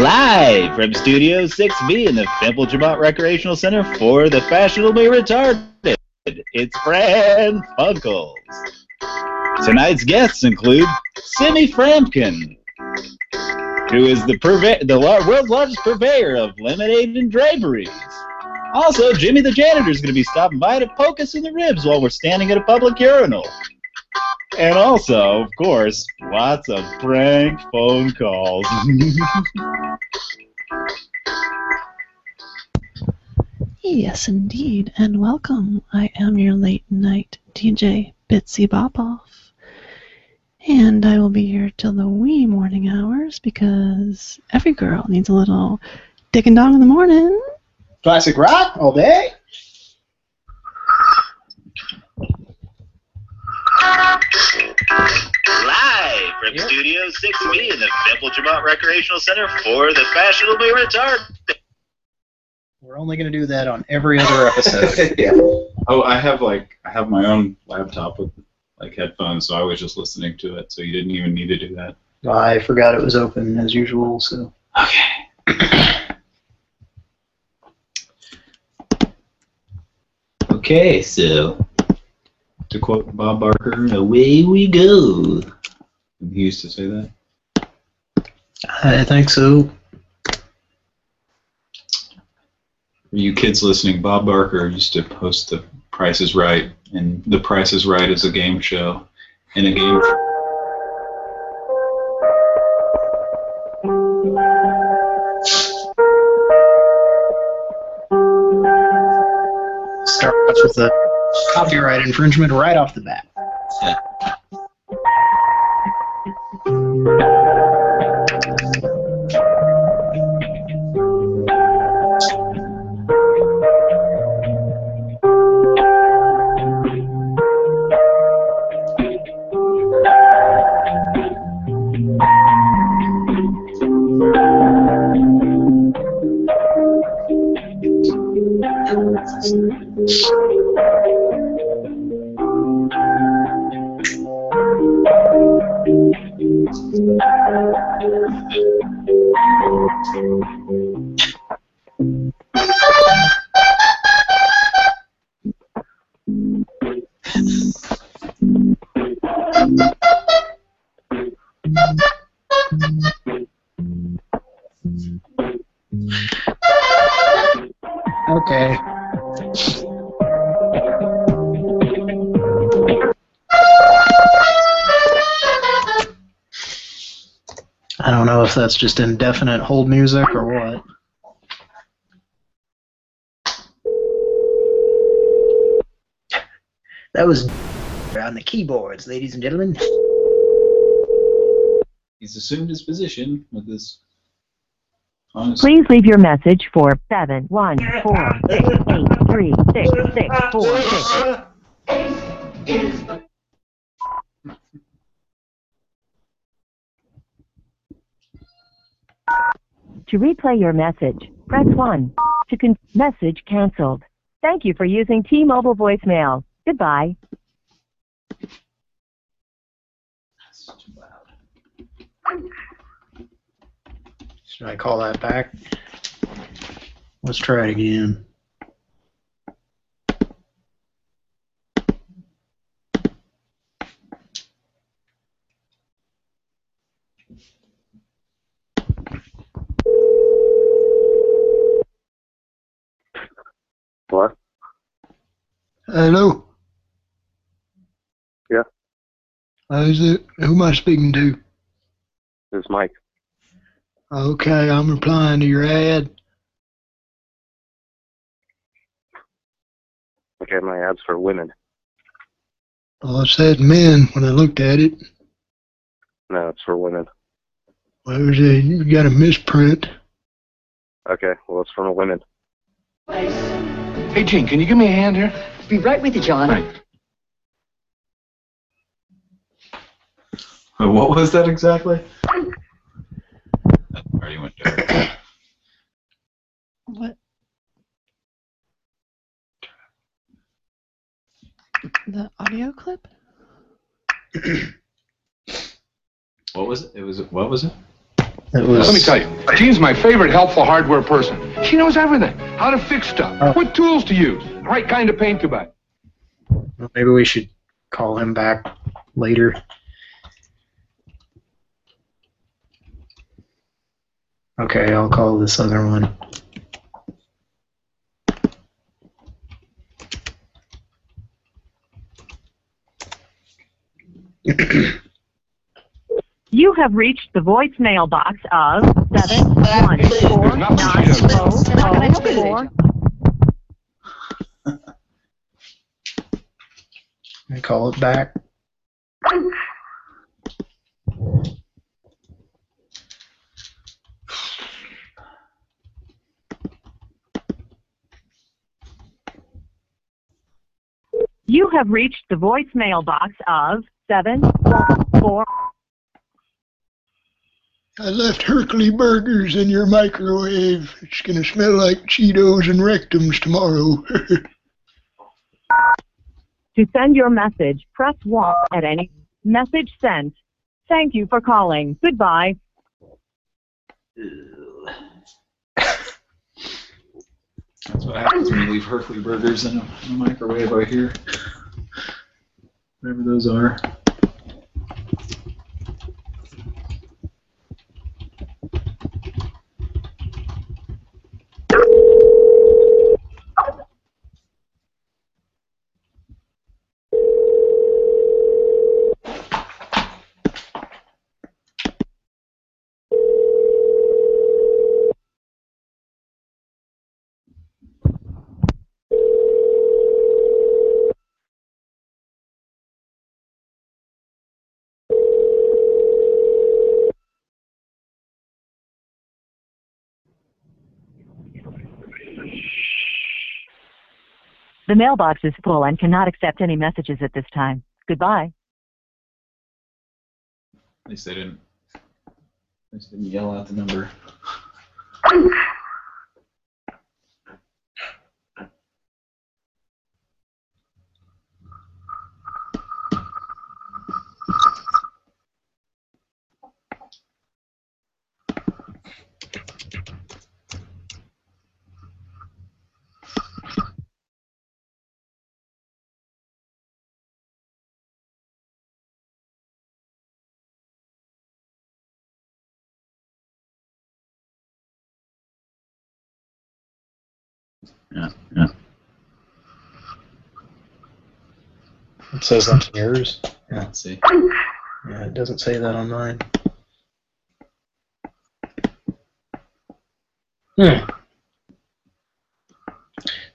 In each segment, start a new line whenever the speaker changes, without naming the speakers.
Live from Studio 6B in the Fimple Jamont Recreational Center for the Fashionably Retarded, it's Pran Funkels. Tonight's guests include Simi Frampkin, who is the, purve- the world's largest purveyor of lemonade and draperies. Also, Jimmy the janitor is going to be stopping by to poke us in the ribs while we're standing at a public urinal. And also, of course, lots of prank phone calls.
Yes, indeed, and welcome. I am your late night DJ, Bitsy Bopoff. And I will be here till the wee morning hours because every girl needs a little dick and dong in the morning.
Classic rock all day.
Live from Studio 6B in the Fimple Jamont Recreational Center for the Fashionably Retarded.
We're only going to do that on every other episode.
yeah. Oh, I have like I have my own laptop with like headphones, so I was just listening to it. So you didn't even need to do that.
I forgot it was open as usual, so.
Okay. okay, so to quote Bob Barker, away we go. He used to say that.
I think so.
For you kids listening, Bob Barker used to host The Price is Right, and The Price is Right is a game show. And a game.
Starts with a copyright infringement right off the bat.
Yeah.
Okay. That's just indefinite hold music or what. That was on the keyboards, ladies and gentlemen.
He's assumed his position with this. Honest.
Please leave your message for seven one four six eight three six six four six. To replay your message, press 1. To con- message canceled. Thank you for using T-Mobile voicemail. Goodbye.
Should I call that back? Let's try it again.
What?
Hello.
Yeah.
Uh, is it, who am I speaking to?
This is Mike.
Okay, I'm replying to your ad.
Okay, my ad's for women.
Well, it said men when I looked at it.
No, it's for women.
Well, it was a, you got a misprint.
Okay, well, it's for women.
Hey, Gene, can you give me a hand here?
Be right with you, John.
Right.
Uh, What was that exactly? That already went dark.
What? The audio clip?
What was it? It was what was it?
Was.
Let me tell you, Jean's my favorite helpful hardware person. She knows everything. How to fix stuff,
Oh.
what tools to use, the right kind of paint to buy.
Maybe we should call him back later. Okay, I'll call this other one.
You have reached the voicemail box of seven one four nine oh oh four.
I call it back.
You have reached the voicemail box of seven one four.
I left Hercules burgers in your microwave. It's gonna smell like Cheetos and rectums tomorrow.
To send your message, press 1 at any message sent. Thank you for calling. Goodbye.
That's what happens when you leave Herkley burgers in a, in a microwave out here. Whatever those are.
The mailbox is full and cannot accept any messages at this time. Goodbye.
At least they didn't. At least they didn't yell out the number. Yeah, yeah.
It says that's yours.
Let's see.
Yeah, it doesn't say that on mine. Hmm.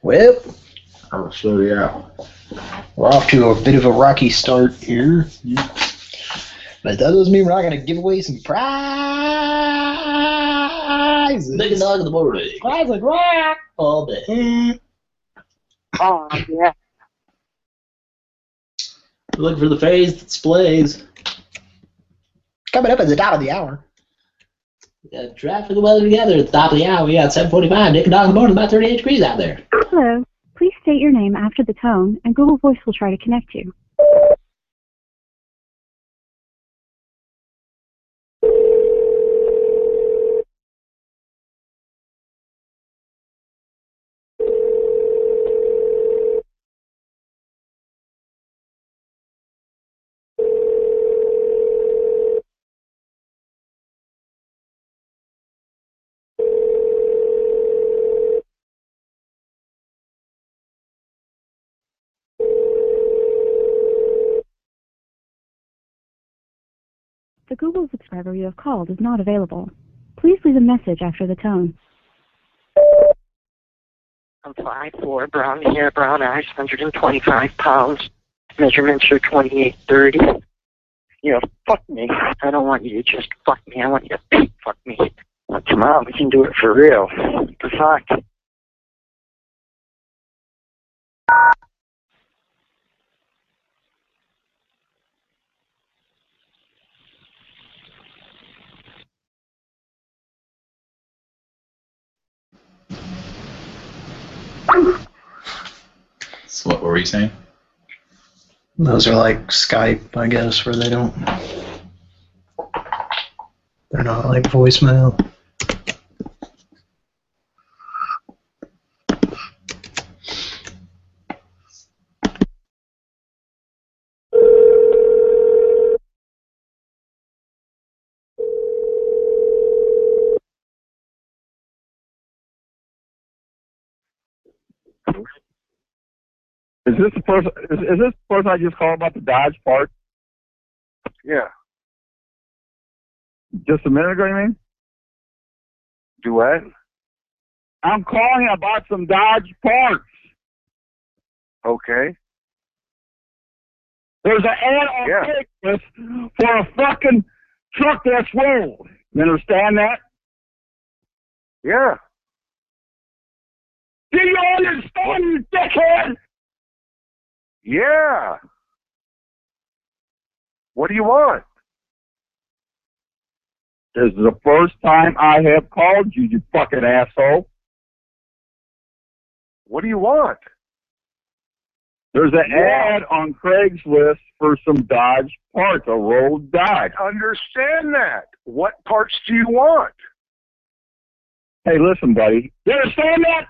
Well,
I will show you out.
we're off to a bit of a rocky start here. But that doesn't mean we're not going to give away some prizes.
Big dog in the morning.
Classic rock.
All day.
Mm.
Oh, yeah.
Look for the phase that displays.
Coming up at the top of the hour.
We got traffic and weather together at the top of the hour. We got 745. Nick and Dog in the morning. About 38 degrees out there.
Hello. Please state your name after the tone, and Google Voice will try to connect you. The Google subscriber you have called is not available. Please leave a message after the tone.
I'm five four, brown hair, brown eyes, 125 pounds. Measurements are 2830. You know, fuck me. I don't want you to just fuck me. I want you to fuck me. Come on, we can do it for real. The fuck?
So what were you saying?
Those are like Skype, I guess, where they don't. They're not like voicemail.
Is this the person? Is, is this the person I just called about the Dodge part?
Yeah.
Just a minute ago, you mean?
Do what?
I'm calling about some Dodge parts.
Okay.
There's an ad on
Yeah.
Craigslist for a fucking truck that's rolled. You understand that?
Yeah.
Do you understand, you dickhead?
Yeah. What do you want?
This is the first time I have called you, you fucking asshole.
What do you want?
There's an
Yeah.
ad on Craigslist for some Dodge parts, a rolled Dodge.
Understand that. What parts do you want?
Hey, listen, buddy. You understand that?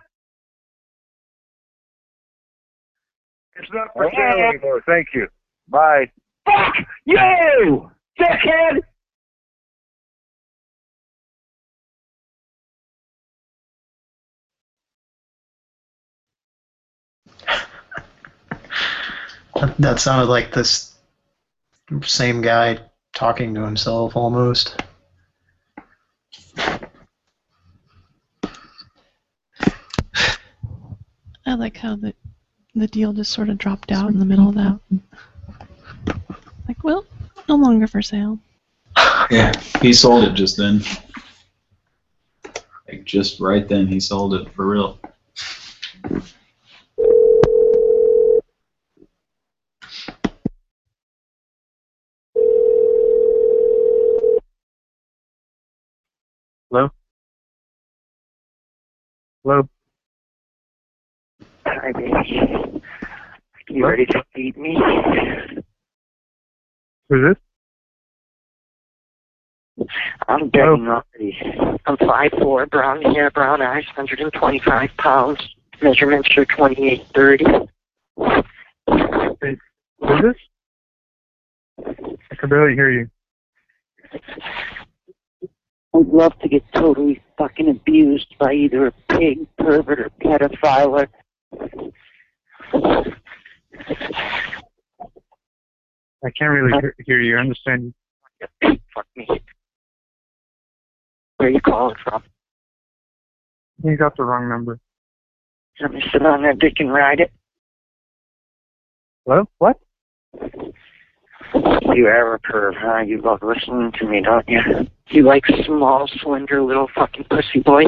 It's not for sale
right.
anymore. Thank you. Bye.
Fuck you, dickhead!
That, that sounded like this same guy talking to himself almost.
I like how the the deal just sort of dropped out in the middle of that. Like, well, no longer for sale.
Yeah, he sold it just then. Like just right then, he sold it for real.
Hello? Hello?
Hi, baby. You ready to feed me?
Who's this?
I'm begging already. I'm five four, brown hair, brown eyes, 125 pounds. Measurements are 28 30.
Who's this? I can barely hear you.
I'd love to get totally fucking abused by either a pig, pervert, or pedophile. Or...
I can't really hear, hear you. I understand you.
Fuck me. Where are you calling from?
You got the wrong number.
Let me sit on that dick and ride it.
Hello? What?
You a perv, huh? You love listening to me, don't you? You like small, slender, little fucking pussy boys?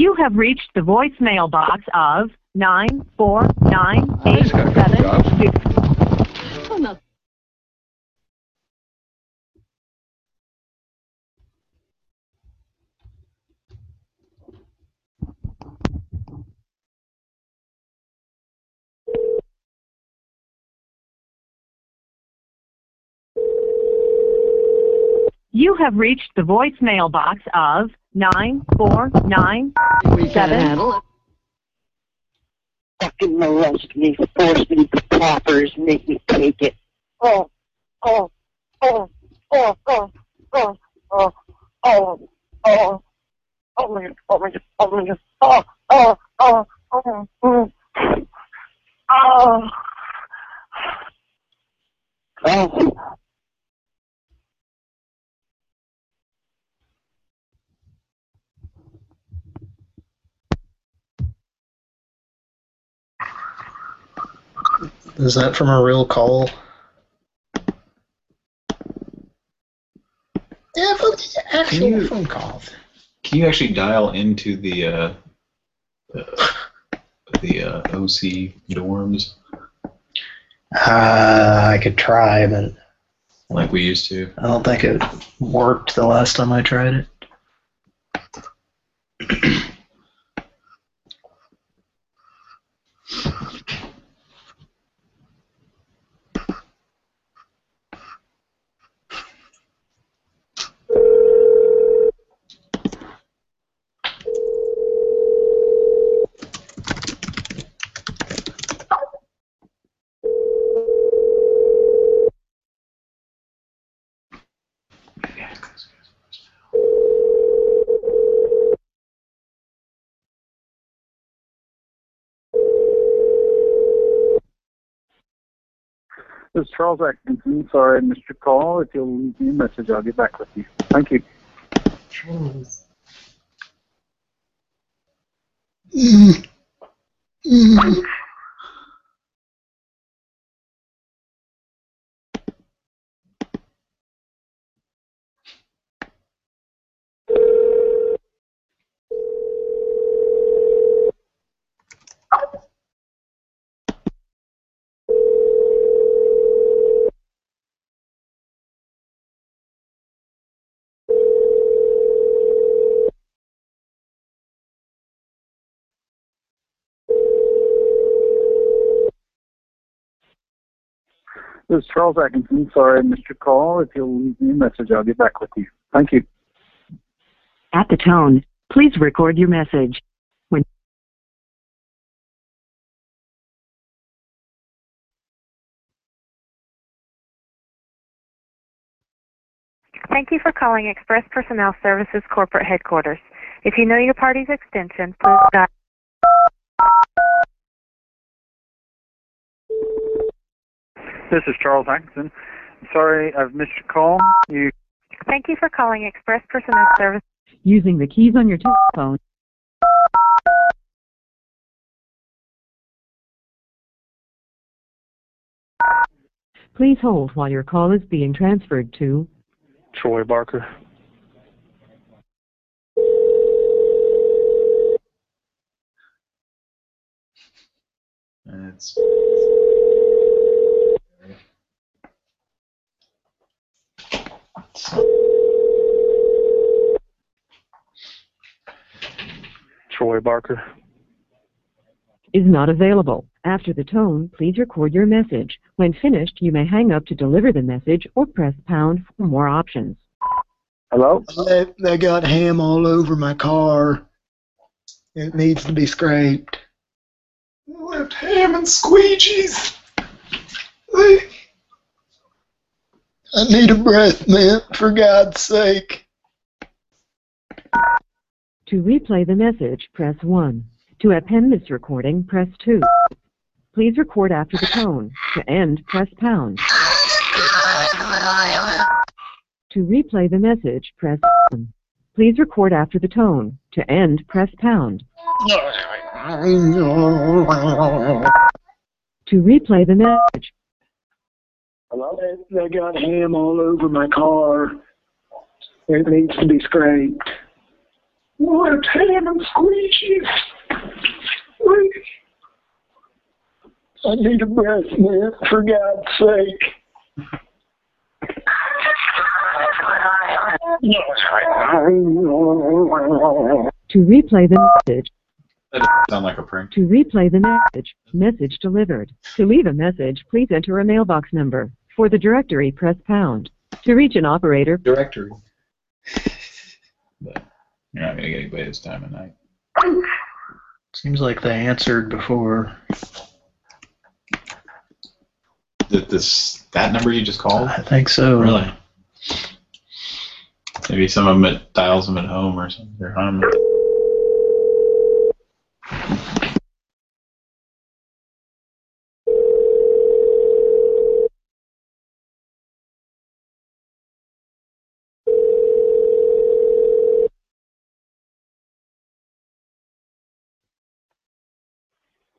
You
have reached the voicemail box of 94987. You have reached the voicemail box of nine four nine seven.
Fucking molest me, force me to poppers, make me take it. Oh, oh, oh, oh, oh, oh, oh, oh, oh. Oh my god, oh my god, oh my god, oh, oh, oh, oh, oh, oh. Oh.
Is that from a real call? Yeah, it's actually
you, a
phone call.
Can you actually dial into the uh, the uh, OC dorms?
Uh, I could try, but
like we used to.
I don't think it worked the last time I tried it.
Charles Atkinson. Sorry I missed your call. If you'll leave me a message, I'll get back with you. Thank you.
Mm. Mm.
This is Charles Atkinson. Sorry I missed your call. If you'll leave me a message, I'll get back with you. Thank you.
At the tone, please record your message. When
Thank you for calling Express Personnel Services Corporate Headquarters. If you know your party's extension, please dial.
This is Charles Atkinson. Sorry I've missed your call. You
Thank you for calling Express Personnel Services.
using the keys on your telephone, please hold while your call is being transferred to
Troy Barker.
It's
Troy Barker.
is not available. After the tone, please record your message. When finished, you may hang up to deliver the message or press pound for more options.
Hello?
They, they got ham all over my car. It needs to be scraped.
Left ham and squeegees. They-
I need a breath mint, for God's sake.
To replay the message, press 1. To append this recording, press 2. Please record after the tone. To end, press pound. To replay the message, press 1. Please record after the tone. To end, press pound. To replay the message,
Hello? They, they got ham all over my car. It needs to be scraped.
Left ham and squeegees. They-
I need a breath mint, for God's sake.
to replay the message,
that sound like a prank.
To replay the message, message delivered. To leave a message, please enter a mailbox number. For the directory, press pound. To reach an operator,
Directory. But you're not gonna get anybody this time of night.
Seems like they answered before.
That this that number you just called?
I think so.
Really? Maybe some of them it dials them at home or something. They're home.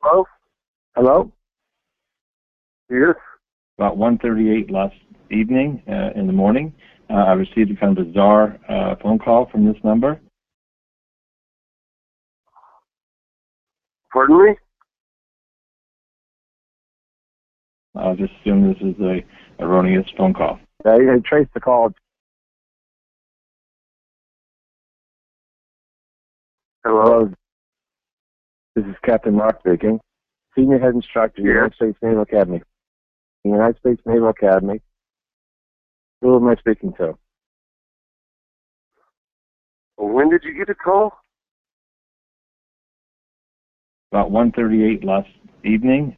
Hello? Hello? Yes? About 1.38 last evening uh, in the morning,
Uh, I received a kind of bizarre uh, phone call from this number.
Pardon me?
I'll just assume this is a erroneous phone call.
I, I traced the call. Hello. This is Captain Mark speaking. Senior Head Instructor, United States Naval Academy. The United States Naval Academy. Who am I speaking to?
When did you get a call?
About 1:38 last evening.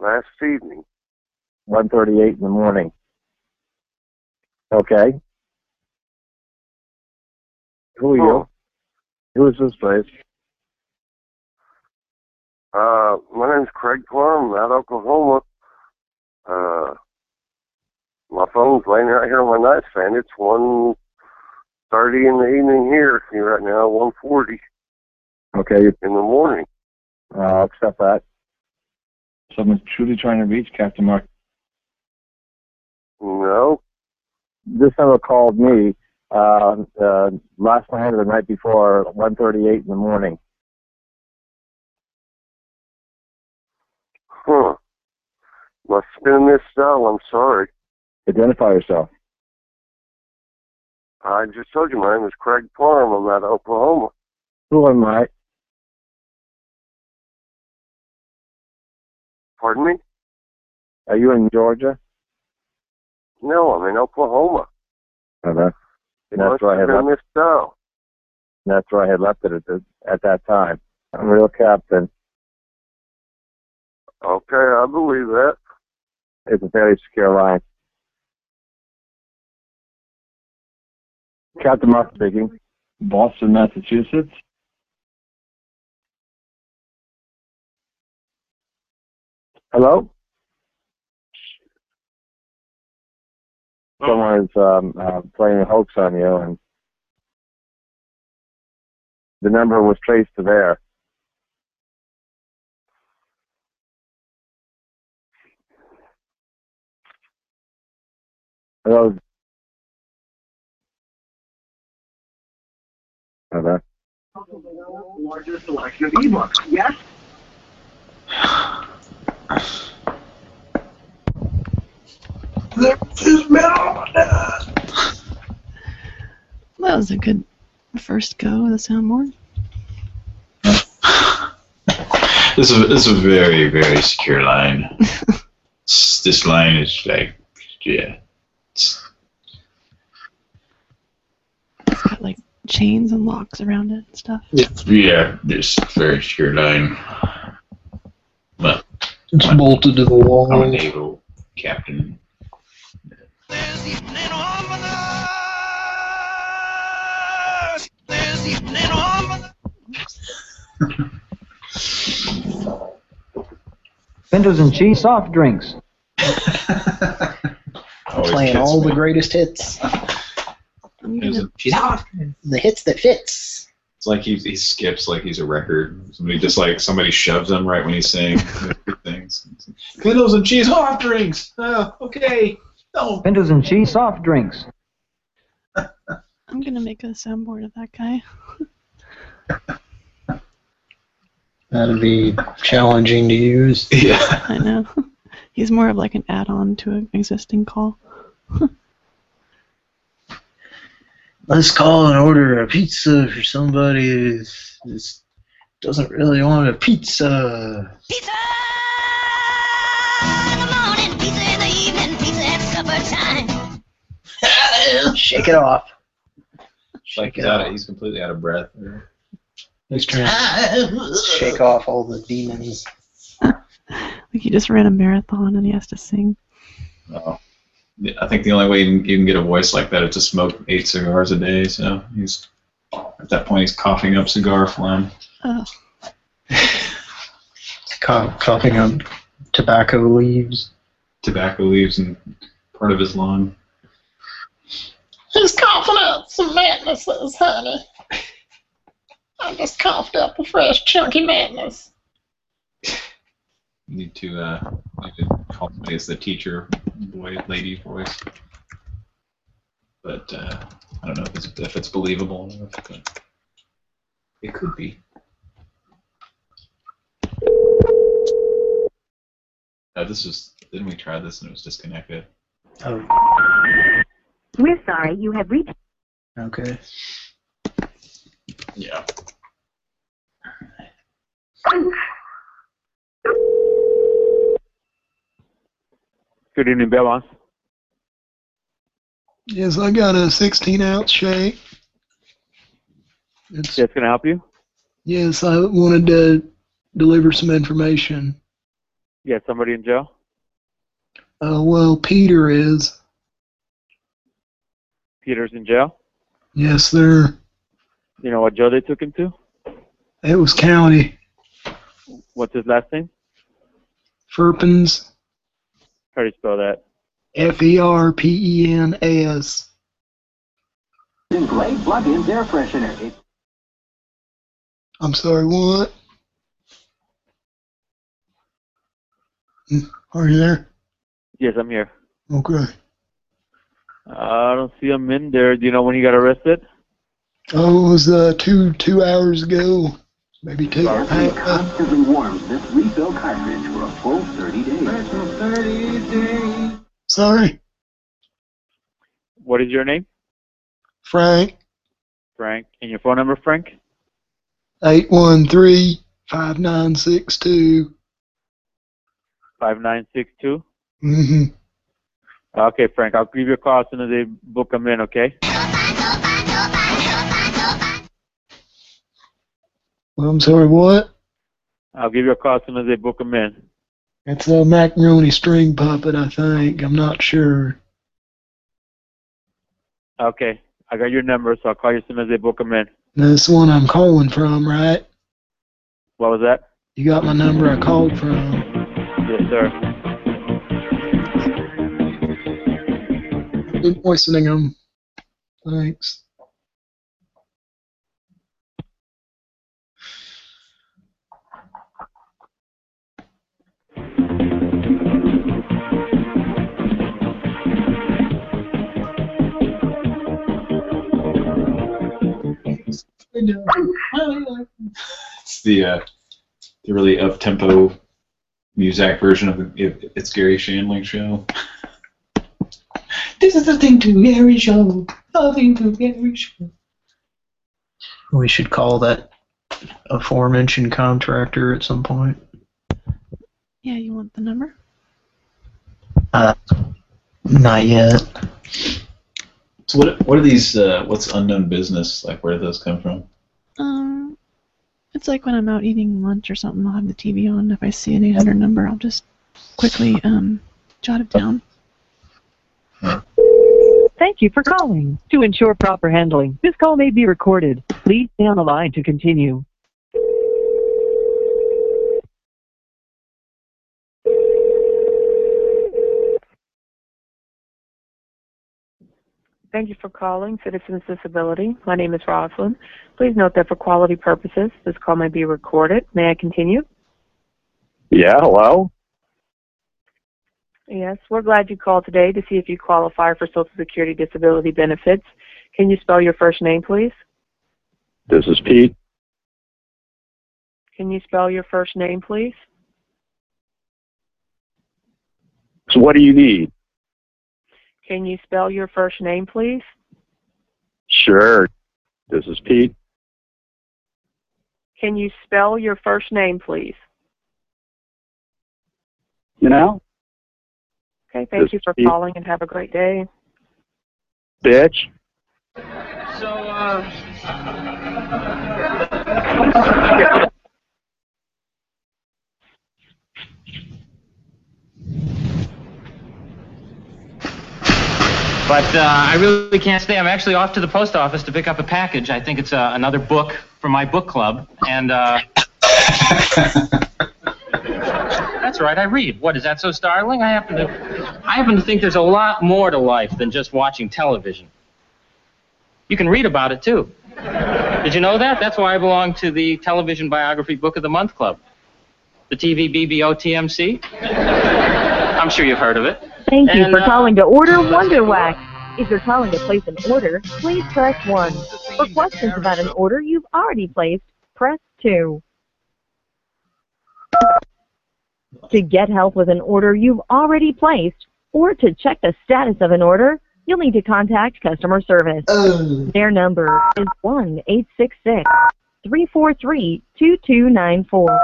Last evening.
1.38 in the morning. Okay. Who are you? Who is this place?
Uh, my name's Craig Plum, out of Oklahoma. Uh, my phone's laying right here on my nightstand. It's one thirty in the evening here right now, one forty
Okay,
in the morning.
I'll accept that.
Someone's truly trying to reach Captain Mark.
No.
This number called me uh, uh, last night or the night before, 1.38 in the morning.
Huh. Must have been missed cell. I'm sorry.
Identify yourself.
I just told you my name is Craig Plum. I'm out of Oklahoma.
Who am I?
Pardon me?
Are you in Georgia?
No, I'm in Oklahoma. Uh-huh.
Okay.
It
That's
must
where I had left.
missed.
That's where I had left it at, the, at that time. I'm a real captain.
Okay, I believe that.
It's a very secure line. Captain Mark speaking.
Boston, Massachusetts.
Hello? Someone is um, uh, playing a hoax on you, and the number was traced to there. Hello? Okay.
Largest selection of ebooks. Yes. There's metal.
That was a good first go of the soundboard.
This is this is a very very secure line. This line is like yeah.
It's got like chains and locks around it and stuff.
It's, yeah, this very secure line. But
It's bolted to the wall.
I'm a naval captain.
Pintos and cheese soft drinks.
Playing all the greatest hits.
She's hot.
The hits that fits.
It's like he he skips like he's a record. Somebody just like somebody shoves him right when he's saying things. Candles and cheese soft drinks. Oh, okay. No.
Pintos and cheese soft drinks.
I'm gonna make a soundboard of that guy.
That'd be challenging to use.
Yeah.
I know. He's more of like an add-on to an existing call.
Let's call and order a pizza for somebody who just doesn't really want a pizza. Pizza! In the morning, pizza in the evening, pizza at supper time. Shake it off.
Like he's out of, he's completely out of breath.
He's trying to shake off all the demons.
Like he just ran a marathon and he has to sing.
Oh. I think the only way you can, you can get a voice like that is to smoke eight cigars a day. So he's at that point he's coughing up cigar phlegm.
Oh.
Cough, coughing up tobacco leaves.
Tobacco leaves and part of his lung.
He's coughing up some madnesses, honey. I just coughed up a fresh chunky madness.
You need to uh, need to call somebody as the teacher boy, lady voice. But uh, I don't know if it's, if it's believable enough, but it could be. Uh, this was didn't we try this and it was disconnected?
Oh,
We're sorry you have reached.
okay.
Yeah.
Good evening, Belmont.
Yes, I got a 16 ounce shake. It's,
Yes, can I help you?
yes, I wanted to deliver some information.
Yeah, somebody in jail?
Uh, well, Peter is.
Peter's in jail?
Yes, sir.
You know what jail they took him to?
It was county.
What's his last name?
Ferpens.
How do you spell that?
F E R P E N A S.
Great plug-in air freshener. It
I'm sorry, what? Hmm, Are you there?
Yes, I'm here.
Okay.
I don't see him in there. Do you know when he got arrested?
Oh, it was uh, two two hours ago. Maybe two. I, uh,
constantly warms this refill cartridge for a full 30 days. 30 days.
sorry,
What is your name?
Frank.
Frank. And your phone number, Frank?
Eight one three five nine six two.
5962?
Mm-hmm.
Okay, Frank. I'll give you a call as soon as they book them in, okay?
I'm sorry, what?
I'll give you a call as soon as they book them in.
It's a macaroni string puppet, I think. I'm not sure.
Okay. I got your number, so I'll call you as soon as they book them in.
That's the one I'm calling from, right?
What was that?
You got my number I called from.
Yes, sir.
Been moistening them. Thanks.
It's the uh, the really up tempo music version of the, it, it's Garry Shandling show.
This is the thing to Gary show. Nothing to Gary show.
We should call that aforementioned contractor at some point.
Yeah, you want the number?
Uh, not yet.
So what what are these? Uh, what's unknown business? Like where do those come from?
Um, it's like when I'm out eating lunch or something, I'll have the TV on. If I see an 800 number, I'll just quickly um jot it down.
Thank you for calling. To ensure proper handling, this call may be recorded. Please stay on the line to continue.
Thank you for calling Citizens Disability. My name is Rosalind. Please note that for quality purposes, this call may be recorded. May I continue?
Yeah, hello?
Yes, we're glad you called today to see if you qualify for Social Security disability benefits. Can you spell your first name, please?
This is Pete.
Can you spell your first name, please?
So what do you need?
Can you spell your first name, please?
Sure. This is Pete.
Can you spell your first name, please?
You know?
Okay, thank
This
you for
Pete.
calling and have a great day.
Bitch.
So, uh.
But uh, I really can't stay. I'm actually off to the post office to pick up a package. I think it's uh, another book for my book club. And uh, that's right, I read. What is that so startling? I happen to, I happen to think there's a lot more to life than just watching television. You can read about it too. Did you know that? That's why I belong to the Television Biography Book of the Month Club, the TV BBO TMC. I'm sure you've heard of it.
Thank you
And,
for
uh,
calling to order Wonder Wax. If you're calling to place an order, please press 1. For questions about an order you've already placed, press 2. To get help with an order you've already placed, or to check the status of an order, you'll need to contact customer service. Their number is 1-866-343-2294.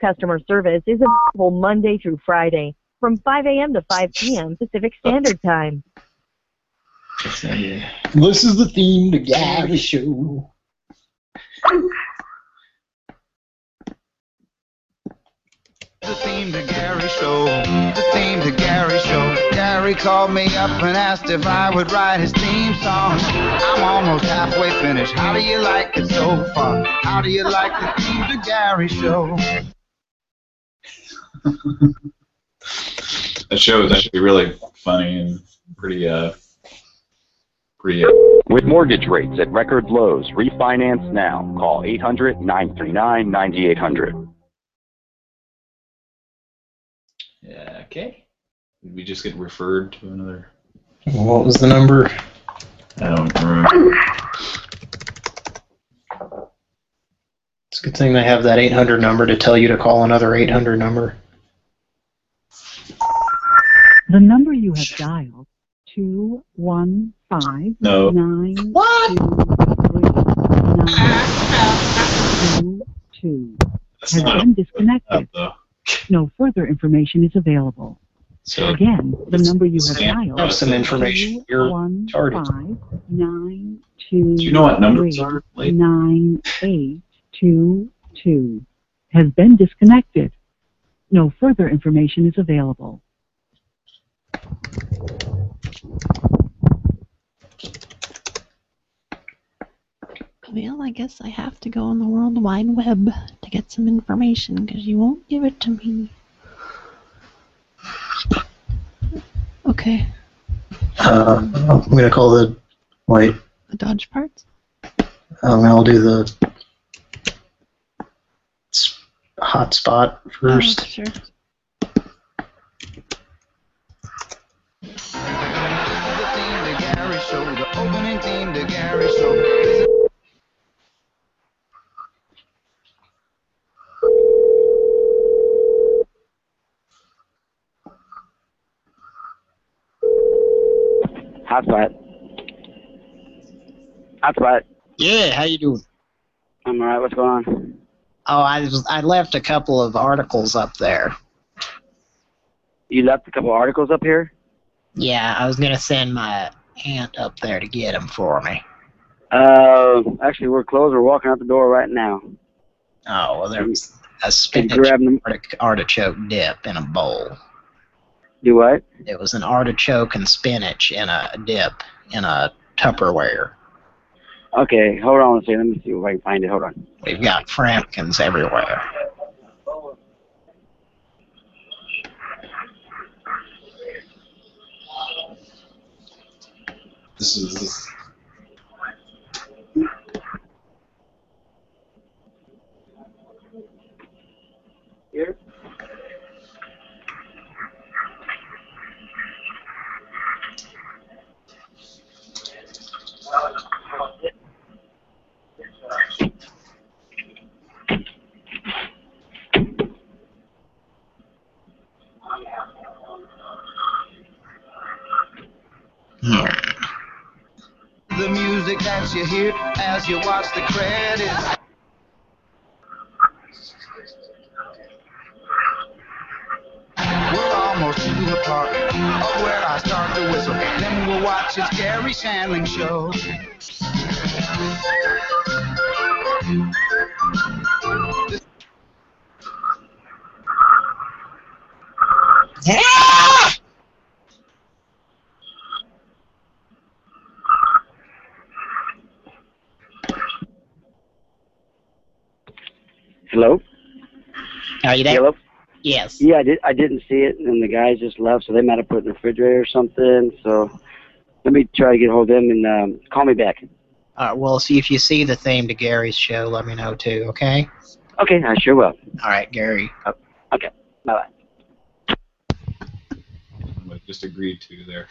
Customer service is available Monday through Friday from 5 a.m. to 5 p.m. Pacific Standard Time.
This is the theme to Garry Show.
The theme to Garry Show. The theme to Garry Show. Garry called me up and asked if I would write his theme song. I'm almost halfway finished. How do you like it so far? How do you like the theme to Garry Show?
That show is actually really funny and pretty, uh, pretty. Uh,
With mortgage rates at record lows, refinance now. Call 800 939 9800.
yeah, okay. Did we just get referred to another?
What was the number?
I don't remember.
It's a good thing they have that 800 number to tell you to call another 800 number.
The number you have dialed, two one five
No.
nine
What?
two two
That's
has
not
been
up,
disconnected.
though.
No further information is available.
So
Again, the number you have
Stan-
dialed.
Have some information. You're
one
retarded.
five nine two
Do you know what numbers
three,
are? Like,
nine eight two two has been disconnected. No further information is available.
Well, I guess I have to go on the World Wide Web to get some information because you won't give it to me. Okay,
Uh, I'm gonna call the wait.
the Dodge parts.
Um, I'll do the hotspot first.
Oh, sure.
The theme to Garry Show. The opening theme to
Hotspot. Hotspot.
Yeah, how you doing?
I'm alright. What's going on?
Oh, I was I left a couple of articles up there.
You left a couple articles up here.
Yeah, I was gonna send my aunt up there to get them for me.
Uh, actually, we're closed. We're walking out the door right now.
Oh, well, there was a spinach
grab them?
artic- artichoke dip in a bowl.
Do what?
It was an artichoke and spinach in a dip in a Tupperware.
Okay, hold on a second. Let me see if I can find it. Hold on.
We've got Frampkins everywhere.
This is.
Here.
The music that you hear as you watch the credits. We're almost to the part of where I start to whistle. Then we'll watch his Garry Shandling show.
Hello.
Are you there?
Hello.
Yes.
Yeah, I did. I didn't see it, and the guys just left, so they might have put it in the refrigerator or something. So let me try to get hold of them and um, call me back.
All right, well, see if you see the theme to Garry's show, let me know too, okay?
Okay, I sure will.
All right, Gary.
Okay. Bye bye.
just agreed to there.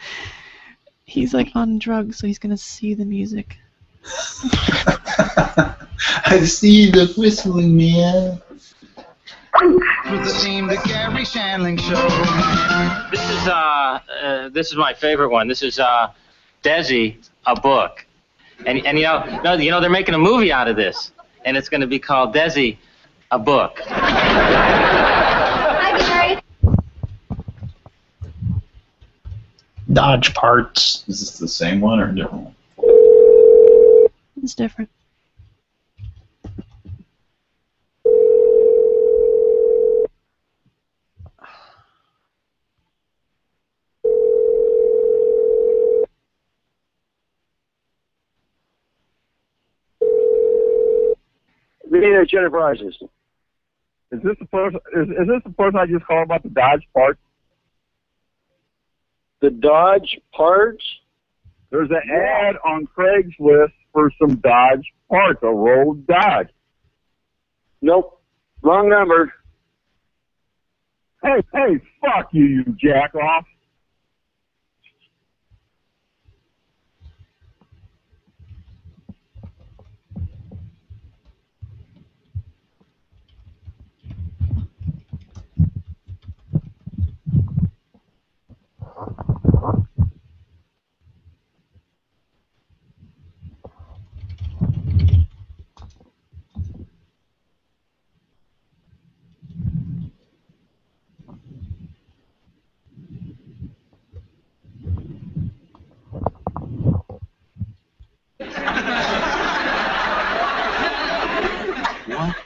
He's like on drugs, so he's gonna see the music.
I see the whistling man.
With the theme the Garry Shandling Show.
This is uh, uh this is my favorite one. This is uh Desi, a book. And and you know, no, you know they're making a movie out of this. And it's going to be called Desi, a book.
Dodge parts.
Is this the same one or a different one?
It's different.
Video Enterprises.
Is this the person? Is, is this the person I just called about the Dodge parts?
The Dodge parts.
There's an ad on Craigslist for some Dodge parts, a rolled Dodge.
Nope. Wrong number.
Hey, hey, fuck you, you jack off.
What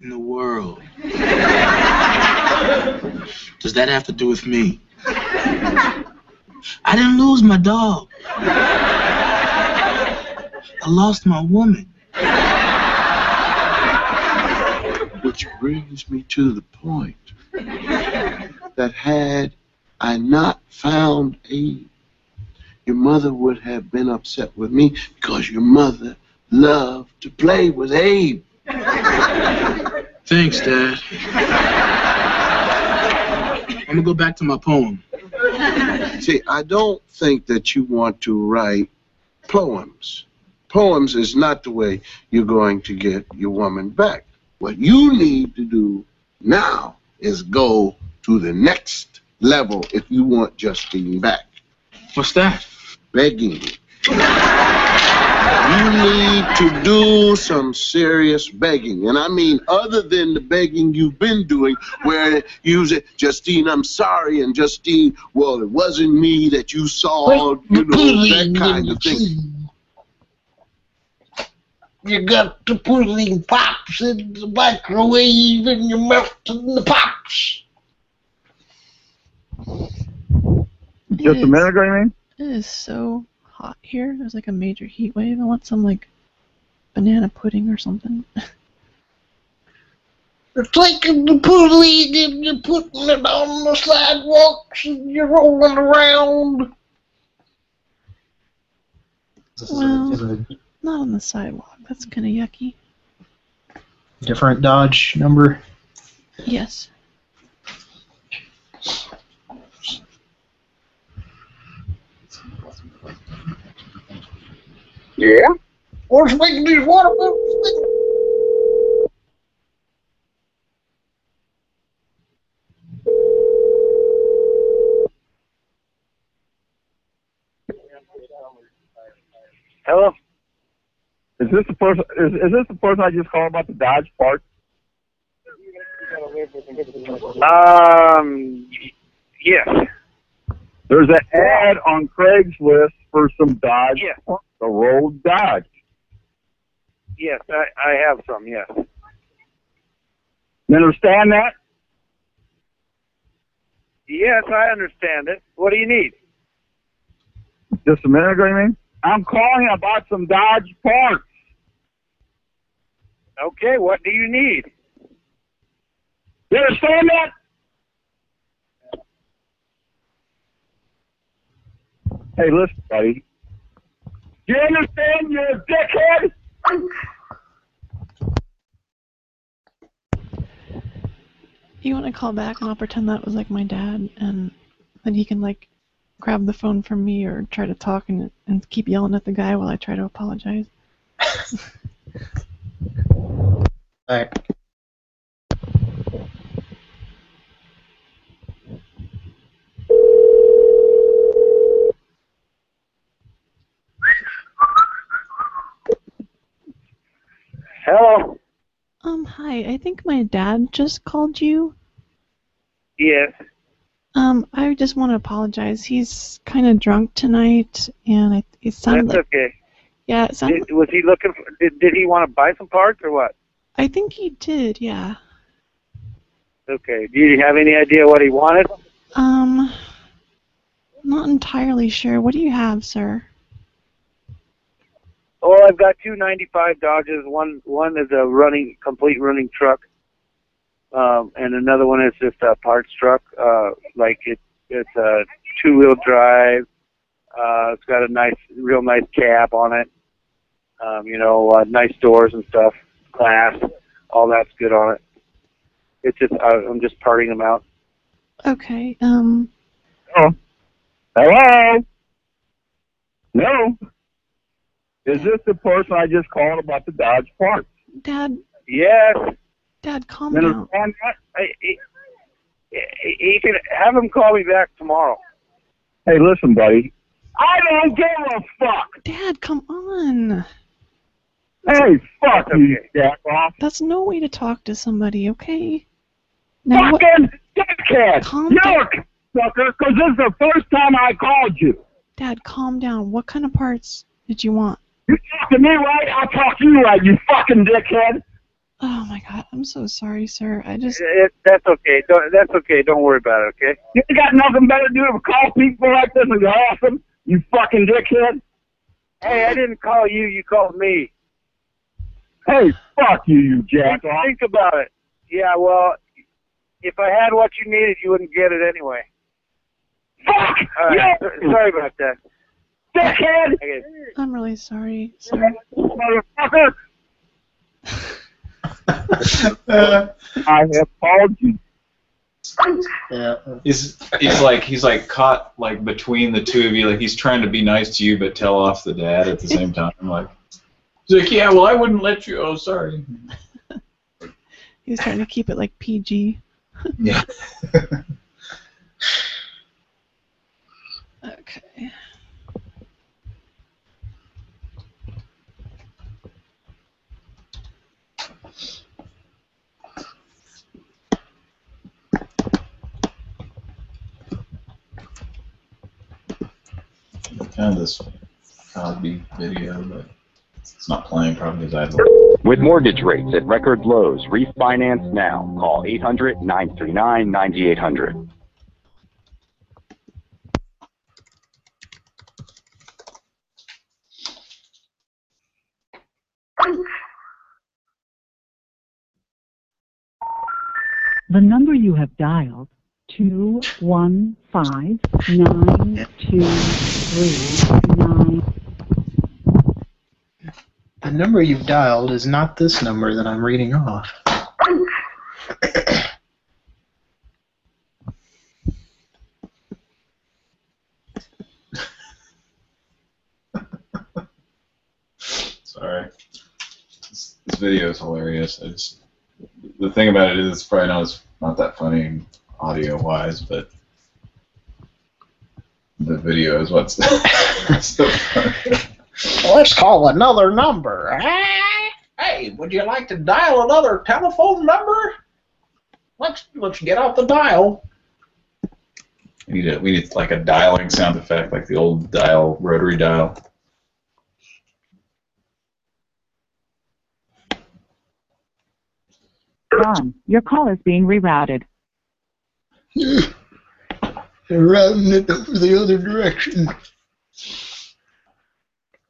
in the world does that have to do with me? I didn't lose my dog. I lost my woman.
Which brings me to the point that had I not found Abe, your mother would have been upset with me because your mother loved to play with Abe.
Thanks, Dad. I'm gonna go back to my poem.
See, I don't think that you want to write poems. Poems is not the way you're going to get your woman back. What you need to do now is go to the next level if you want Justine back.
What's that?
Begging. You need to do some serious begging. And I mean, other than the begging you've been doing, where you say, Justine, I'm sorry, and Justine, well, it wasn't me that you saw, you know, that kind of thing.
You got to put the pops in the microwave and you're melting the pops.
Just a minute ago, you mean?
It is so hot here. There's like a major heat wave. I want some like banana pudding or something.
It's like taking the pudding and you're putting it on the sidewalks and you're rolling around.
well, not on the sidewalk. That's kind of yucky.
Different Dodge number.
Yes.
Yeah? What's making these water bubbles?
Hello. Is this the person? Is, is this the person I just called about the Dodge parts?
Um, yes.
There's an ad on Craigslist for some Dodge,
Yes.
a rolled Dodge.
Yes, I, I have some, yes.
You understand that?
Yes, I understand it. What do you need?
Just a minute ago, you mean? I'm calling about some Dodge parts.
Okay, what do you need?
You understand that? Hey, listen, buddy. Do you understand, you dickhead?
You want to call back and I'll pretend that was like my dad, and then he can like grab the phone from me or try to talk and and keep yelling at the guy while I try to apologize.
Alright.
Hello.
Um, hi. I think my dad just called you.
Yes.
Um, I just want to apologize. He's kind of drunk tonight, and I, it sounded
That's
like
okay.
yeah, it sounded.
Did, was he looking for? Did, did he want to buy some parts or what?
I think he did. Yeah.
Okay. Do you have any idea what he wanted?
Um, not entirely sure. What do you have, sir?
Oh, I've got two 95 Dodges. One one is a running, complete running truck, um, and another one is just a parts truck. Uh, like it, it's a two-wheel drive. Uh, it's got a nice, real nice cab on it. Um, you know, uh, nice doors and stuff. Glass, all that's good on it. It's just I, I'm just parting them out.
Okay. Um,
Oh. Hello? No. Is this the person I just called about the Dodge parts?
Dad.
Yes.
Dad, calm
Then
down.
and I, he, he, he can have him call me back tomorrow.
Hey, listen, buddy. I don't give a fuck.
Dad, come on.
Hey, fuck you, jack off.
That's no way to talk to somebody, okay? Now, what-
Fucking dickhead.
Calm down.
Yuck, sucker, because this is the first time I called you.
Dad, calm down. What kind of parts did you want?
You talk to me right, I'll talk to you right, you fucking dickhead.
Oh my god, I'm so sorry, sir. I just
It, that's okay. Don't, that's okay. Don't worry about it. Okay.
You ain't got nothing better to do than call people like this and you're awesome, you fucking dickhead.
Hey, I didn't call you. You called me.
Hey, fuck you, you jack off.
Think about it. Yeah. Well, if I had what you needed, you wouldn't get it anyway.
Fuck.
All right. so- Sorry about that.
Dickhead.
I'm really sorry, sir.
Motherfucker. I have called you.
Yeah.
He's he's like he's like caught like between the two of you. Like he's trying to be nice to you but tell off the dad at the same time. Like he's like, yeah, well I wouldn't let you. Oh, sorry.
He was trying to keep it like PG.
Yeah.
Okay.
Kind of this Cosby video, but it's not playing probably because I
With mortgage rates at record lows, refinance now. Call 800 939 9800.
The number you have dialed, two one five nine two three nine.
The number you've dialed is not this number that I'm reading off.
Sorry. This, this video is hilarious. I just, the thing about it is it's probably not, as, not that funny audio wise, but the video is what's so.
Let's call another number. Hey, would you like to dial another telephone number? Let's let's get out the dial.
We need, a, we need like a dialing sound effect, like the old dial, rotary dial.
John, your call is being rerouted.
They're routing it over the other direction.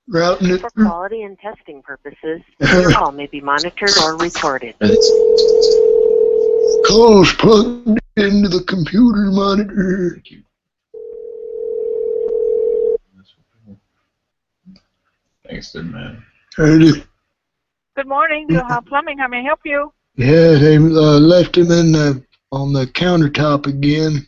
Routing it
For
through.
quality and testing purposes, your call may be monitored or recorded.
Calls plugged into the computer monitor.
Thanks, good man.
Ready?
Good morning, Hall Plumbing. How may I help you?
Yeah, they uh, left him in the on the countertop again.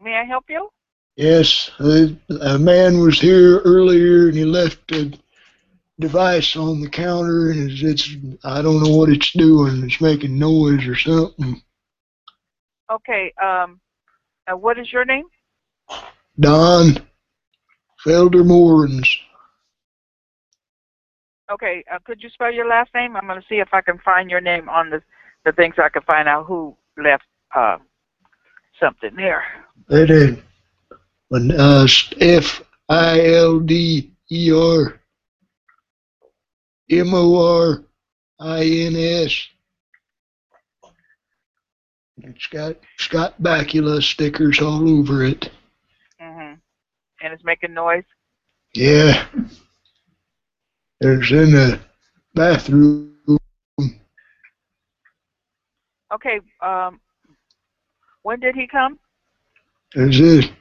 May I help you?
Yes, a, a man was here earlier and he left a device on the counter and it's, it's I don't know what it's doing. It's making noise or something.
Okay. Um, uh, what is your name?
Don Felder Moorens.
Okay. Uh, could you spell your last name? I'm going to see if I can find your name on the the things I can find out who left uh something there.
It is uh, F I L D E R M O R I N S. It's got it's got Bakula stickers all over it.
Mhm. And it's making noise.
Yeah. It's in the bathroom.
Okay. Um, when did he come?
Is it?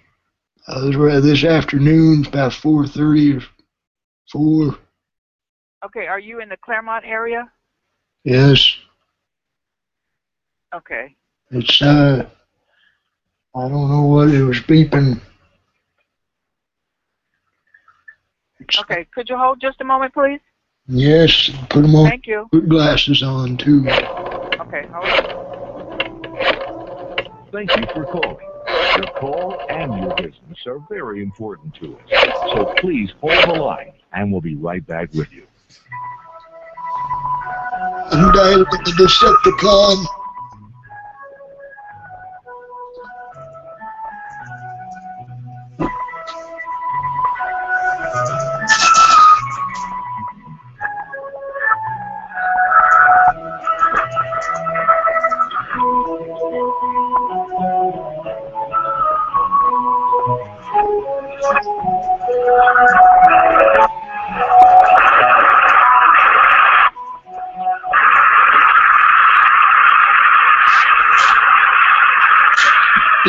I was right this afternoon, about four thirty or four.
Okay. Are you in the Claremont area?
Yes,
Okay.
it's uh, I don't know what it was beeping.
Okay. Could you hold just a moment, please?
Yes, put them on.
Thank you.
Put glasses on too.
Okay. Hold on.
Thank you for calling. Your call and your business are very important to us. So please hold the line and we'll be right back with you.
I'm dialing the Decepticon.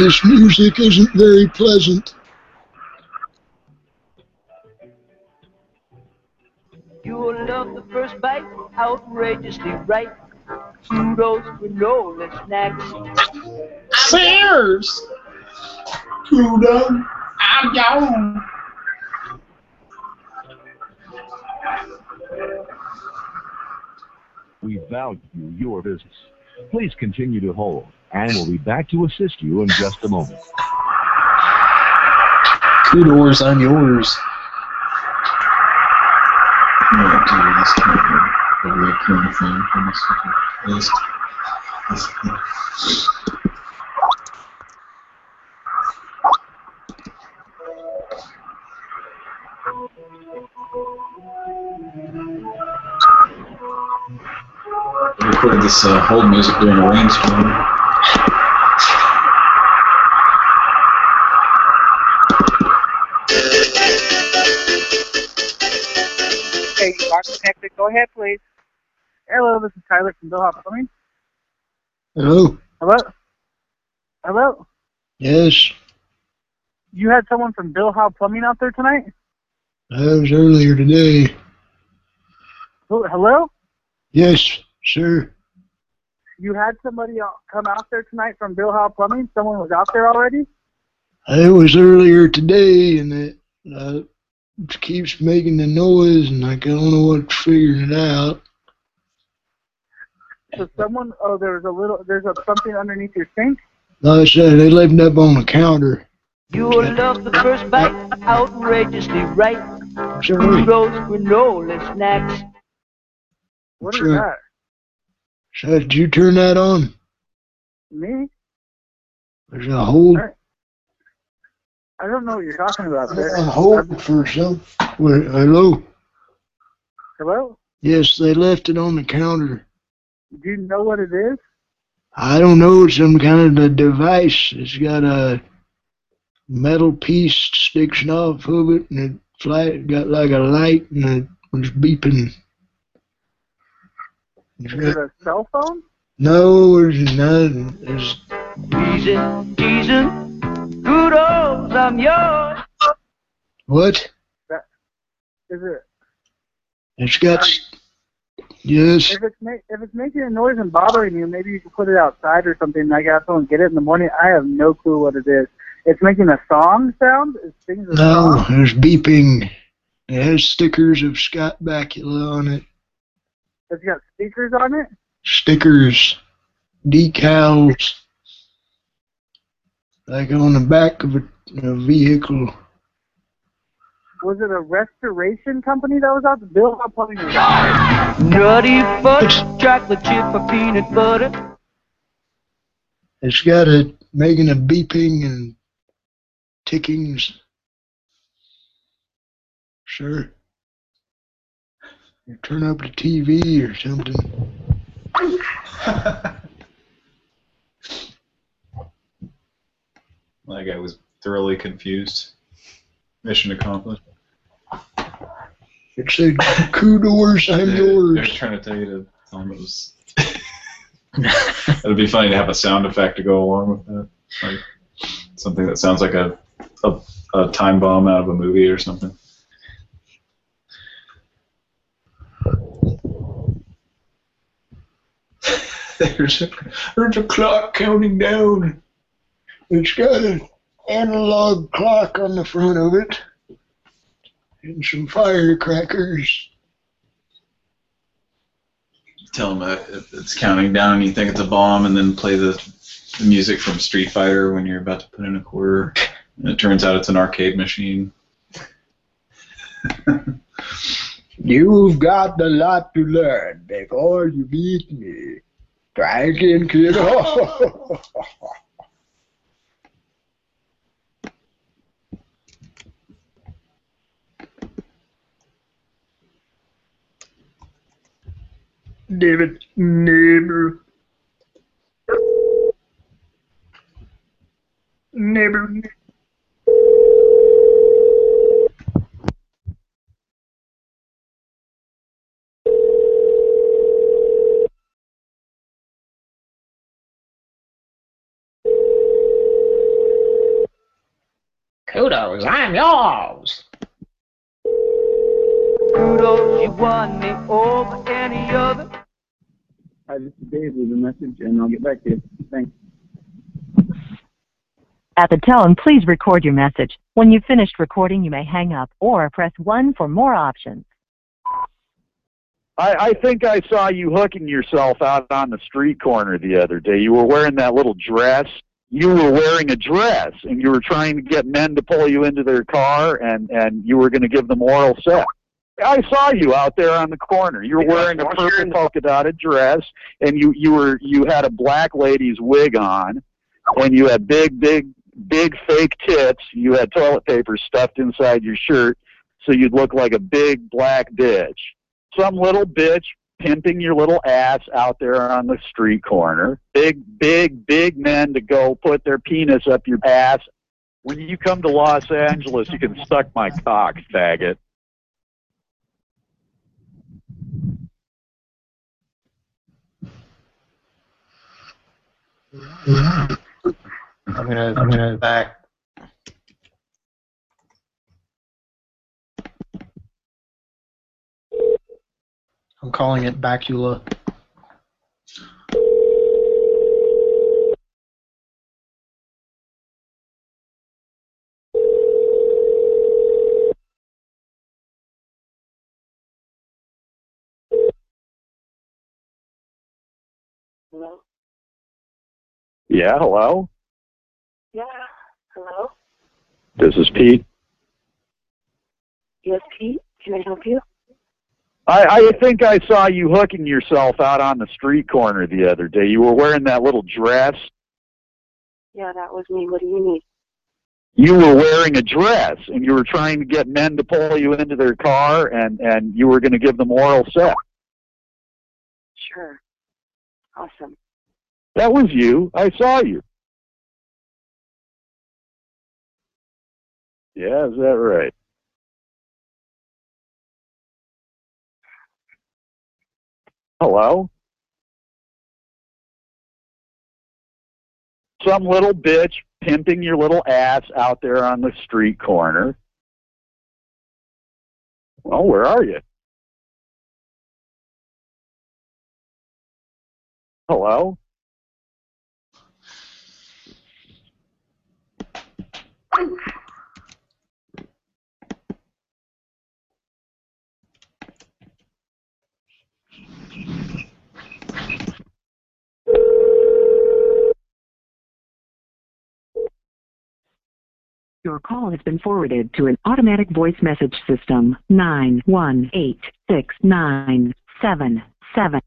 This music isn't very pleasant.
You will love the first bite, outrageously right. Kudos, granola snacks.
Sears! Kudo, I'm gone.
We value your business. Please continue to hold and we'll be back to assist you in just a moment.
Kudos on yours.
recorded this uh, hold music during a rainstorm.
Connected. Go ahead, please. Hello. This is Tyler from Bill Howe Plumbing.
Hello.
Hello. Hello.
Yes,
You had someone from Bill Howe Plumbing out there tonight?
that was earlier today.
Hello?
Yes, sir.
You had somebody come out there tonight from Bill Howe Plumbing? Someone was out there already?
It was earlier today, and it uh, it keeps making the noise, and I don't know what's figuring it out.
So someone, oh, there's a little, there's a something underneath your sink?
Like I said, they left it up on the counter.
You will love the first bite, outrageously right.
Sorry.
Kudos, granola snacks.
What is
Sure.
that?
So did you turn that on?
Me?
There's a hold,
I don't know what you're talking about there.
a hold for some. Wait, hello?
Hello?
Yes, they left it on the counter.
Do you know what it is?
I don't know, it's some kind of a device. It's got a metal piece sticking off of it, and it flat got like a light, and it was beeping. It's
Is it a cell phone?
No, it's not. It's,
Reason, reason. Kudos, I'm yours.
what?
That, is it?
It's got Yes.
If it's if it's making a noise and bothering you, maybe you can put it outside or something. I got someone get it in the morning. I have no clue what it is. It's making a song sound. It sings a
No,
song.
there's beeping. It has stickers of Scott Bakula on it.
It's got stickers on it.
Stickers, decals, like on the back of a, a vehicle.
Was it a restoration company that was out to build I'll probably know.
Nutty fudge, chocolate chip or peanut butter.
It's got a making a beeping and tickings. Sure. You turn up the TV or something.
That I was thoroughly confused. Mission accomplished.
It said, "Kudos, I'm
They're
yours."
trying to tell you to tell him it was. It'd be funny to have a sound effect to go along with that, like something that sounds like a a, a time bomb out of a movie or something. there's a there's a clock counting down.
It's got an analog clock on the front of it. And some firecrackers.
Tell him uh, it's counting down and you think it's a bomb, and then play the, the music from Street Fighter when you're about to put in a quarter, and it turns out it's an arcade machine.
You've got a lot to learn before you beat me. Try again, kid. David Neighbor. Neighbor.
Kudos, I'm yours.
Kudos, you won me over any other.
Hi, this is Dave. with a message, and I'll get back to you. Thanks.
At the tone, please record your message. When you've finished recording, you may hang up or press 1 for more options.
I, I think I saw you hooking yourself out on the street corner the other day. You were wearing that little dress. You were wearing a dress, and you were trying to get men to pull you into their car, and and you were going to give them oral sex. I saw you out there on the corner. You were wearing a purple polka dotted dress, and you you were you had a black lady's wig on, and you had big big big fake tits. You had toilet paper stuffed inside your shirt, so you'd look like a big black bitch. Some little bitch pimping your little ass out there on the street corner. Big, big, big men to go put their penis up your ass. When you come to Los Angeles, you can suck my cock, faggot.
I'm gonna I'm gonna back. I'm calling it Bakula.
Hello?
Yeah, hello?
Yeah. Hello?
This is Pete.
Yes, Pete. Can I help you?
I, I think I saw you hooking yourself out on the street corner the other day. You were wearing that little dress.
Yeah, that was me. What do you need?
You were wearing a dress, and you were trying to get men to pull you into their car, and and you were going to give them oral sex.
Sure. Awesome.
That was you. I saw you. Yeah, is that right? Hello? Some little bitch pimping your little ass out there on the street corner. Well, where are you? Hello?
Your call has been forwarded to an automatic voice message system. Nine one eight six nine seven seven.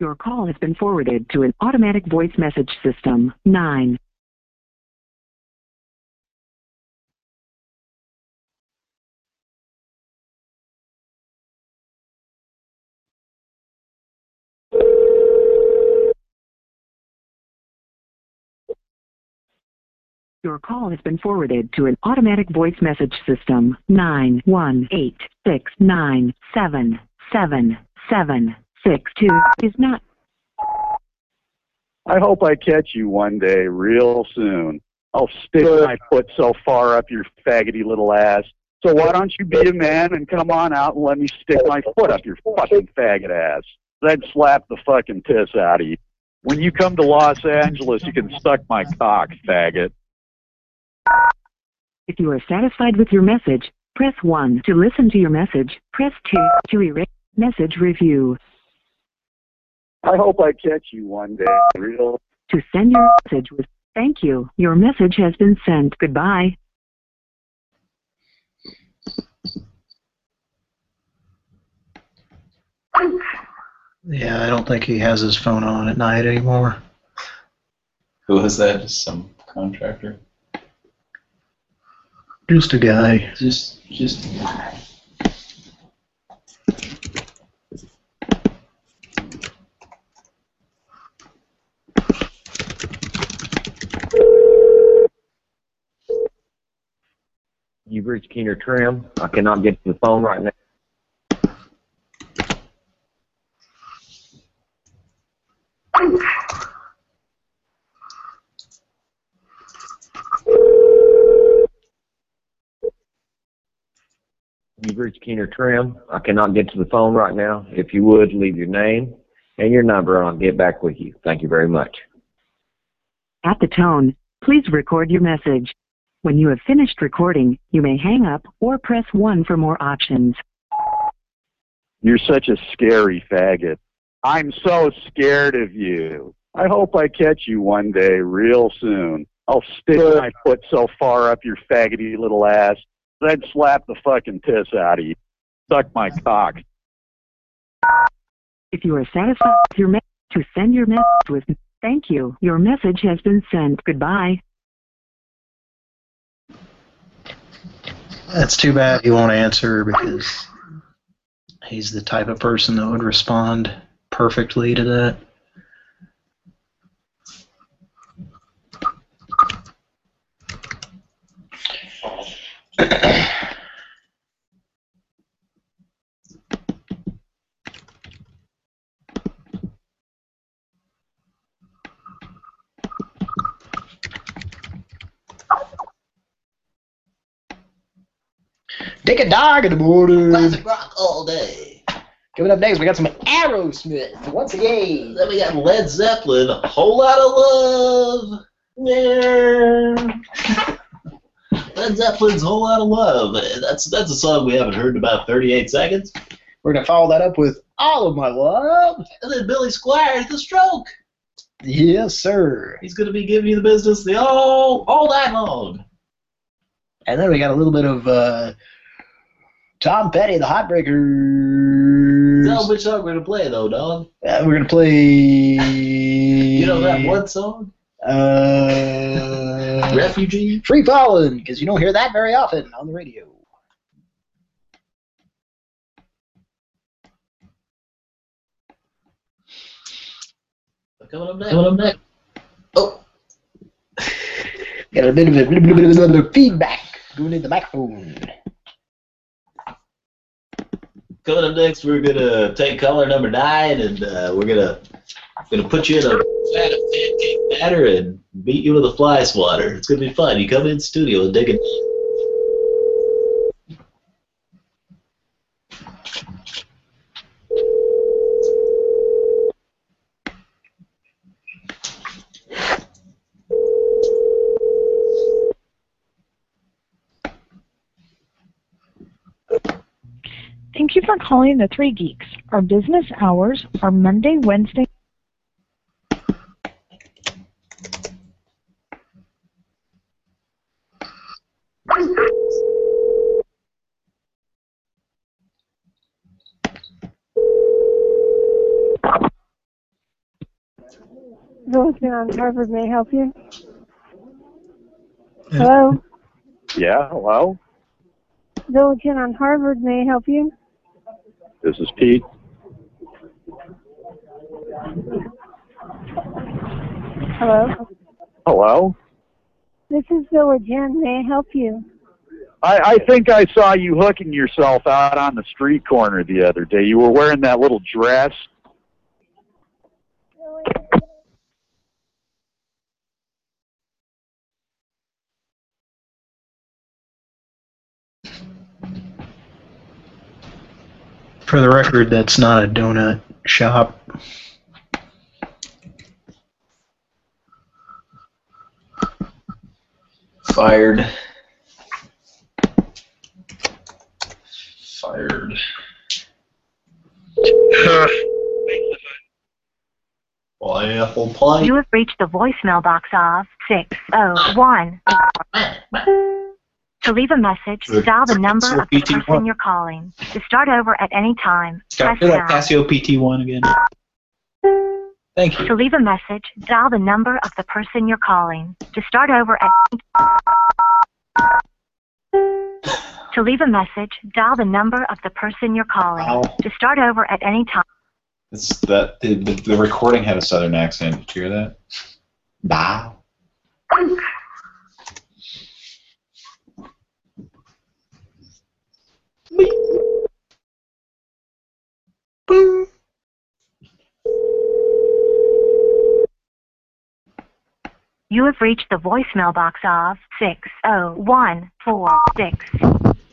Your call has been forwarded to an automatic voice message system. Nine Your call has been forwarded to an automatic voice message system. Nine one eight six nine seven seven seven six two is not.
I hope I catch you one day real soon. I'll stick my foot so far up your faggoty little ass. So why don't you be a man and come on out and let me stick my foot up your fucking faggot ass? Then slap the fucking piss out of you. When you come to Los Angeles, you can suck my cock, faggot.
If you are satisfied with your message, press 1 to listen to your message. Press 2 to erase message review.
I hope I catch you one day real.
To send your message with thank you. Your message has been sent. Goodbye.
Yeah, I don't think he has his phone on at night anymore.
Who is that? Just some contractor?
Just a guy.
Just, just.
You've reached Keener Trim. I cannot get to the phone right now. You've reached Keener Trim. I cannot get to the phone right now. If you would, leave your name and your number, and I'll get back with you. Thank you very much.
At the tone, please record your message. When you have finished recording, you may hang up or press 1 for more options.
You're such a scary faggot. I'm so scared of you. I hope I catch you one day real soon. I'll stick my foot so far up your faggoty little ass, then slap the fucking piss out of you. Suck my cock.
If you are satisfied with your message, to send your message with thank you. Your message has been sent. Goodbye.
That's too bad he won't answer because he's the type of person that would respond perfectly to that.
a dog in the morning.
Classic rock all day.
Coming up next, we got some Aerosmith. Once again.
Then we got Led Zeppelin, a whole lot of love. Yeah. Led Zeppelin's whole lot of love. That's that's a song we haven't heard in about 38 seconds.
We're gonna follow that up with All of My Love.
And then Billy Squier, The Stroke.
Yes, sir.
He's going to be giving you the business the all all night long.
And then we got a little bit of uh, Tom Petty, the Heartbreakers.
Tell which song we're going to play, though, dog.
Uh, we're gonna play.
You know that one song?
Uh,
Refugee?
Free Falling, because you don't hear that very often on the radio.
Coming up next. Coming up next. Oh.
Got a bit of a, bit of a, bit of a feedback going in the microphone.
Coming up next, we're gonna take caller number nine, and uh, we're gonna gonna put you in a fat pancake batter and beat you with a fly swatter. It's gonna be fun. You come in studio and dig it.
Thank you for calling the Three Geeks. Our business hours are Monday, Wednesday.
Wilson on Harvard may I help you. Hello,
Yeah, hello?
Villagen on Harvard may I help you.
This is Pete.
Hello,
Hello?
this is Villagen. May I help you?
I, I think I saw you hooking yourself out on the street corner the other day. You were wearing that little dress.
For the record, that's not a donut shop. Fired. Fired.
Why apple pie?
You have reached the voicemail box of 601. Ah, ah, ah. To leave a message, dial the number of the person you're calling. To start over at any time,
Can I
press
play that
pound.
Casio PT1 again? Thank you.
To leave a message, dial the number of the person you're calling. To start over at To leave a message, dial the number of the person you're calling.
Ow.
To start over at any time.
It's that the, the, the recording had a southern accent. Did you hear that? Wow.
You have reached the voicemail box of 60146.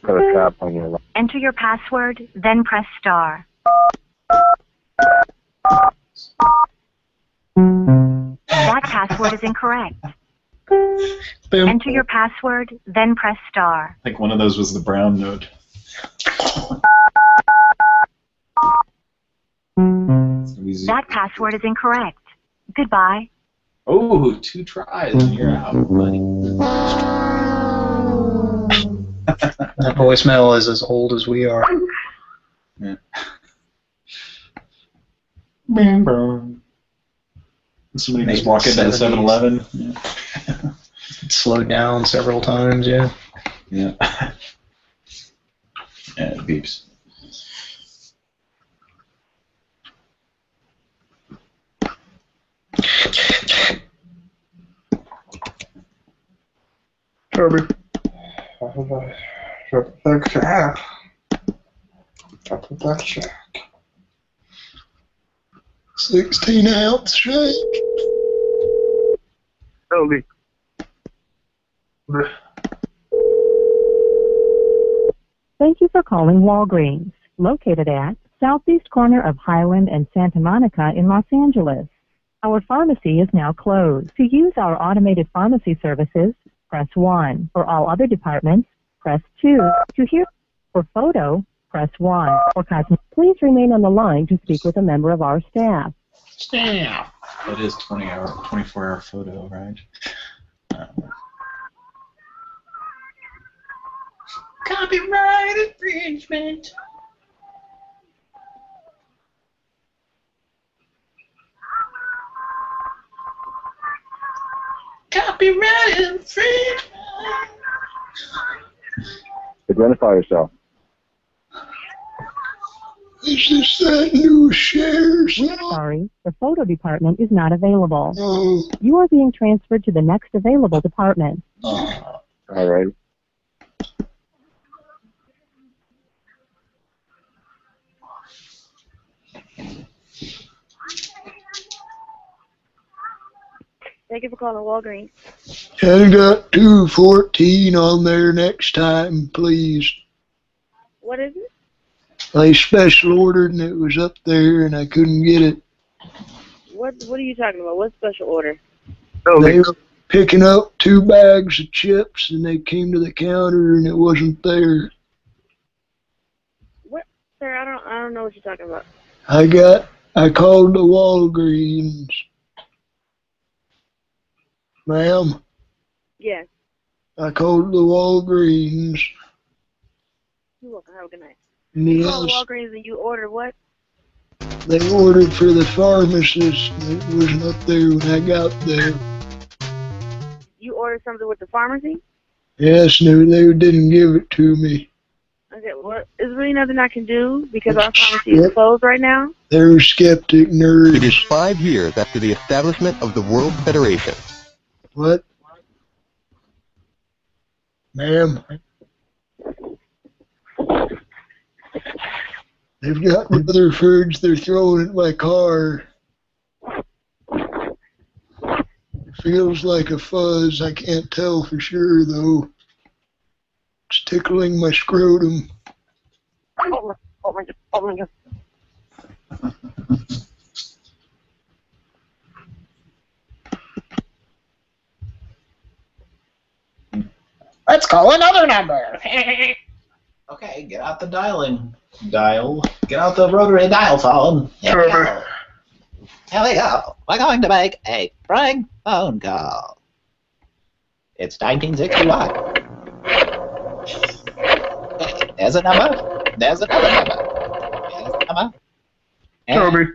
Got a cop on your
Enter your password, then press star. That password is incorrect. Enter your password, then press star.
I think one of those was the brown note.
That password is incorrect. Goodbye.
Oh, two tries and you're out, buddy.
That voicemail is as old as we are.
Yeah. Bing, bong. Somebody just
Maybe
walk into the
70s.
7-Eleven. Yeah.
It slowed down several times, yeah.
Yeah. Yeah, it beeps.
Kirby. Sixteen ounce shake.
Toby.
Thank you for calling Walgreens, located at southeast corner of Highland and Santa Monica in Los Angeles. Our pharmacy is now closed. To use our automated pharmacy services, press 1. For all other departments, press 2. To hear for photo, press 1. For cosmetic, please remain on the line to speak with a member of our staff.
Staff. That is 20 hour, 24 hour photo, right?
Um, Copyright infringement. Copyright infringement.
Identify yourself.
Is this that new shares?
Sorry, the photo department is not available.
Oh.
You are being transferred to the next available department. Oh.
All right.
Thank you for calling Walgreens.
I got two fourteen on there next time, please.
What is it?
I special ordered and it was up there and I couldn't get it.
What What are you talking about? What special order?
Oh, They were picking up two bags of chips and they came to the counter and it wasn't there.
What, sir? I don't I don't know what you're talking about.
I got, I called the Walgreens. Ma'am,
Yes.
I called the Walgreens.
You're welcome. Have a good night.
And
You
the
called Walgreens and you ordered what?
they ordered for the pharmacist and it wasn't up there when I got there.
You ordered something with the pharmacy?
Yes, no, they didn't give it to me.
Okay. Well, is there really nothing I can do because our pharmacy is closed right now?
They're skeptic nerds.
It is five years after the establishment of the World Federation.
What? Ma'am? They've got Rutherfords they're throwing at my car. It feels like a fuzz. I can't tell for sure, though. It's tickling my scrotum.
Oh my, oh my, oh my God.
Oh Let's call another number.
okay, get out the dialing dial. Get out the rotary dial phone. Here we go. Here we go. We're going to make a prank phone call. It's 1961. There's a number. There's another number. There's a number. And-
Toby.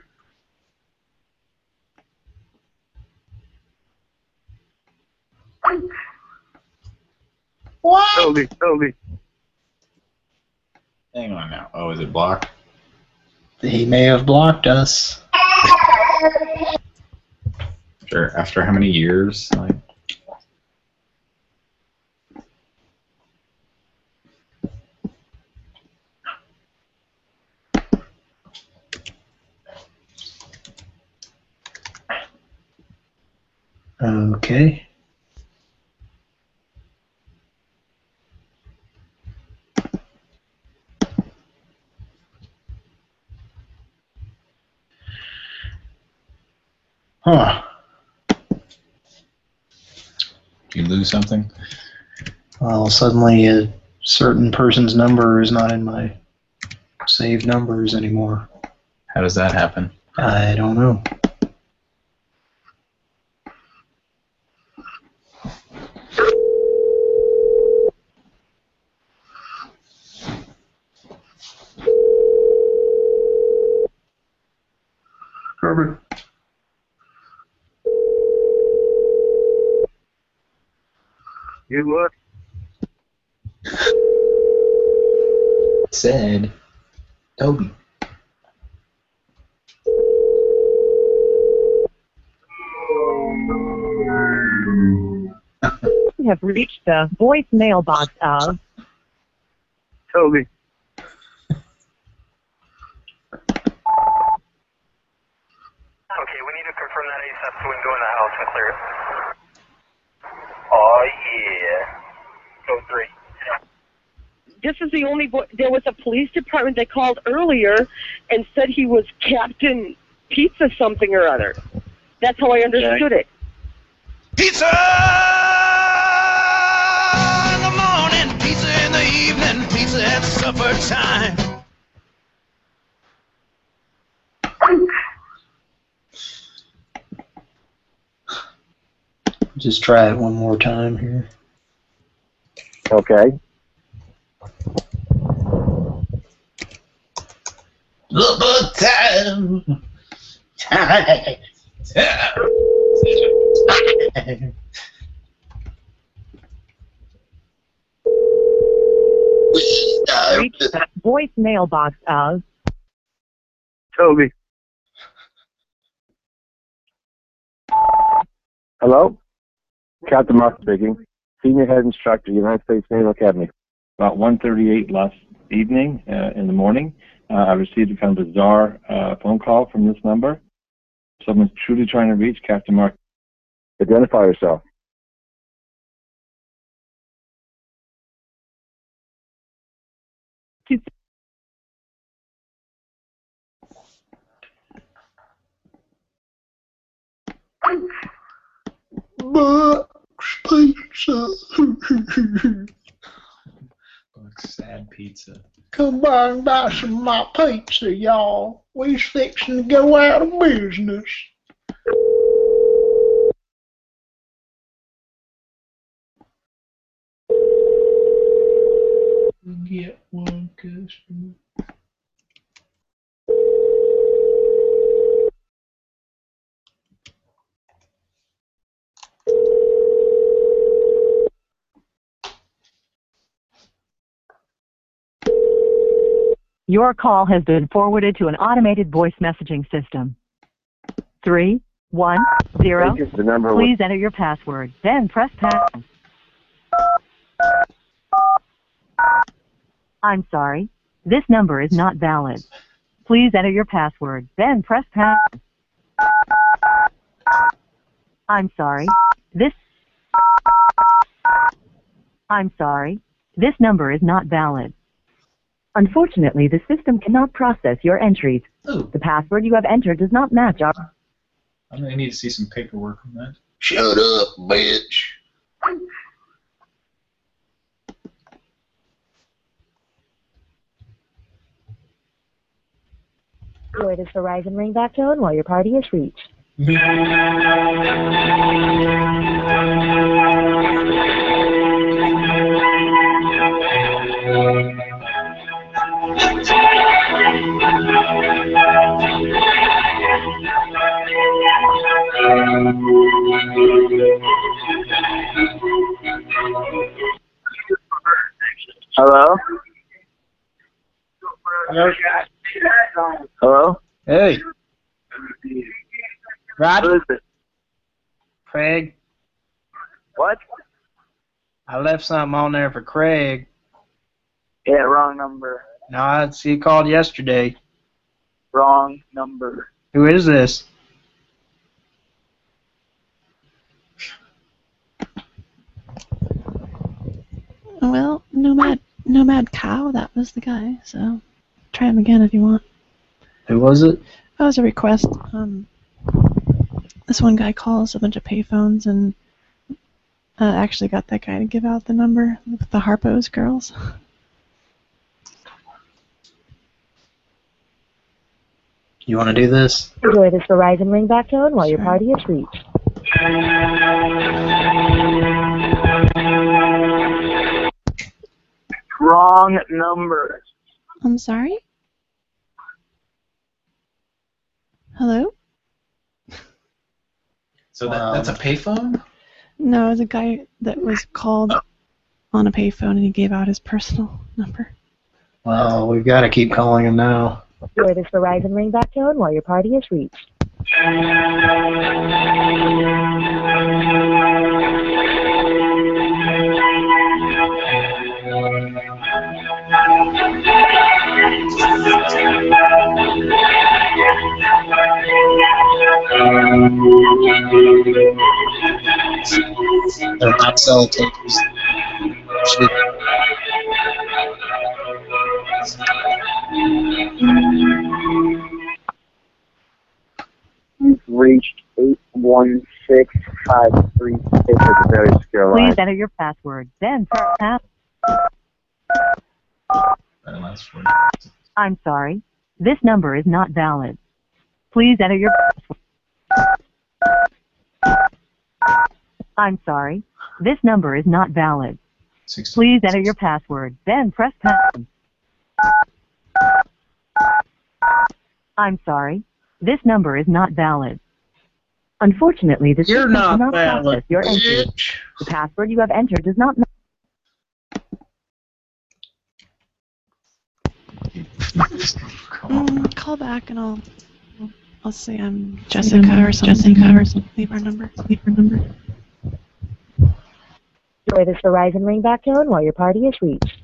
What?
Toby, Toby.
Hang on now. Oh, is it blocked?
He may have blocked us.
Sure. After how many years? Like,
Okay. Huh.
you lose something?
Well, suddenly a certain person's number is not in my saved numbers anymore.
How does that happen?
I don't know.
You what?
Said Toby.
You have reached the voicemail box of
Toby.
Okay, we need to confirm that ASAP so we can go in the house and clear it. Oh, yeah. Code 3.
this is the only vo- there was a police department that called earlier and said he was Captain Pizza something or other. That's how I understood it.
Pizza in the morning, pizza in the evening, pizza at supper time.
Just try it one more time here.
Okay.
Look time.
reached the voicemail of
Toby.
Hello? Captain Mark speaking. Senior Head Instructor, United States Naval Academy.
About 1:38 last evening uh, in the morning, uh, I received a kind of bizarre uh, phone call from this number. Someone's truly trying to reach Captain Mark.
Identify yourself.
Buck's Pizza.
Sad pizza.
Come by and buy some of my pizza, y'all. We's fixing to go out of business.
Get one customer.
Your call has been forwarded to an automated voice messaging system. Three, one, zero.
The number
Please enter your password, then press pound. I'm sorry. This number is not valid. Please enter your password, then press pound. I'm sorry. This I'm sorry. This number is not valid. Unfortunately, the system cannot process your entries.
Ooh.
The password you have entered does not match our
I'm gonna need to see some paperwork on that.
Shut up, bitch.
Enjoy this Verizon ringback tone while your party is reached.
Hello? Hello?
Hey, Rod,
Who is it?
Craig.
What?
I left something on there for Craig.
Yeah, wrong number.
No, I see you called yesterday.
Wrong number.
Who is this?
Well, Nomad Nomad Cow, that was the guy. So try him again if you want.
Who was it?
That was a request. Um, this one guy calls a bunch of payphones and uh, actually got that guy to give out the number with the Harpo's girls.
You want to do this?
Enjoy this Verizon ringback tone while your party is reached.
Wrong number.
I'm sorry. Hello?
So that, that's a payphone?
No, it was a guy that was called on a payphone and he gave out his personal number.
Well, we've got to keep calling him now.
Enjoy this Verizon ringback tone while your party is reached.
They're not cell tapes. Shit.
You've reached 816536. It's a very
Please
line.
enter your password, then press pound.
That last one.
I'm sorry. This number is not valid. Please enter your password. I'm sorry. This number is not valid. Please enter your password, then press pound. I'm sorry. This number is not valid. Unfortunately, the
You're
system
not
cannot
valid,
process your entry.
bitch.
The password you have entered does not.
Mm, call back and I'll I'll say I'm Jessica or something. Jessica or something. Leave our number. Leave our number.
Enjoy this Verizon ringback tone while your party is reached.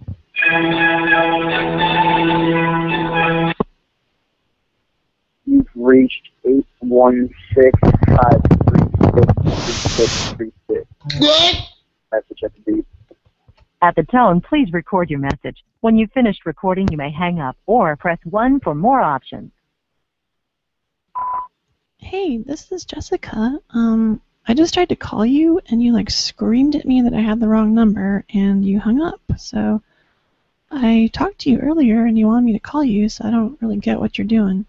You've reached 816536.
put. Message at the beep.
At the tone, please record your message. When you've finished recording, you may hang up or press 1 for more options.
Hey, this is Jessica. Um, I just tried to call you and you like screamed at me that I had the wrong number and you hung up. So I talked to you earlier and you wanted me to call you, so I don't really get what you're doing.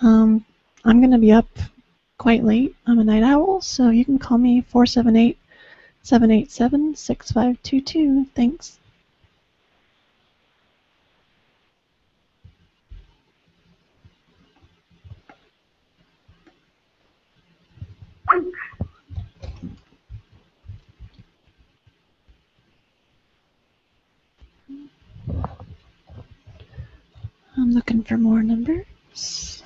Um, I'm gonna be up quite late. I'm a night owl, so you can call me 478 787 6522. Thanks. I'm looking for more numbers.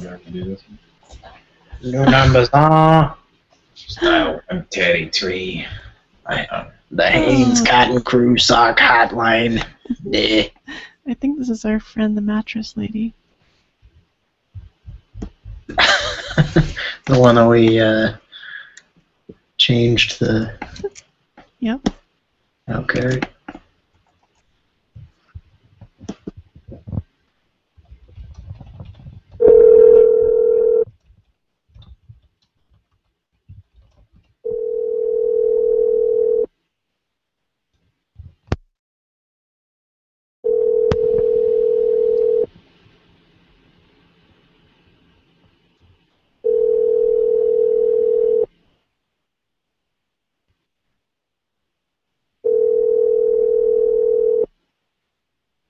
I can do this.
New numbers on.
Dial Teddy Tree. I,
The Hanes Cotton Crew Sock Hotline. Yeah.
I think this is our friend, the mattress lady.
The one that we uh, changed the.
Yep.
Okay.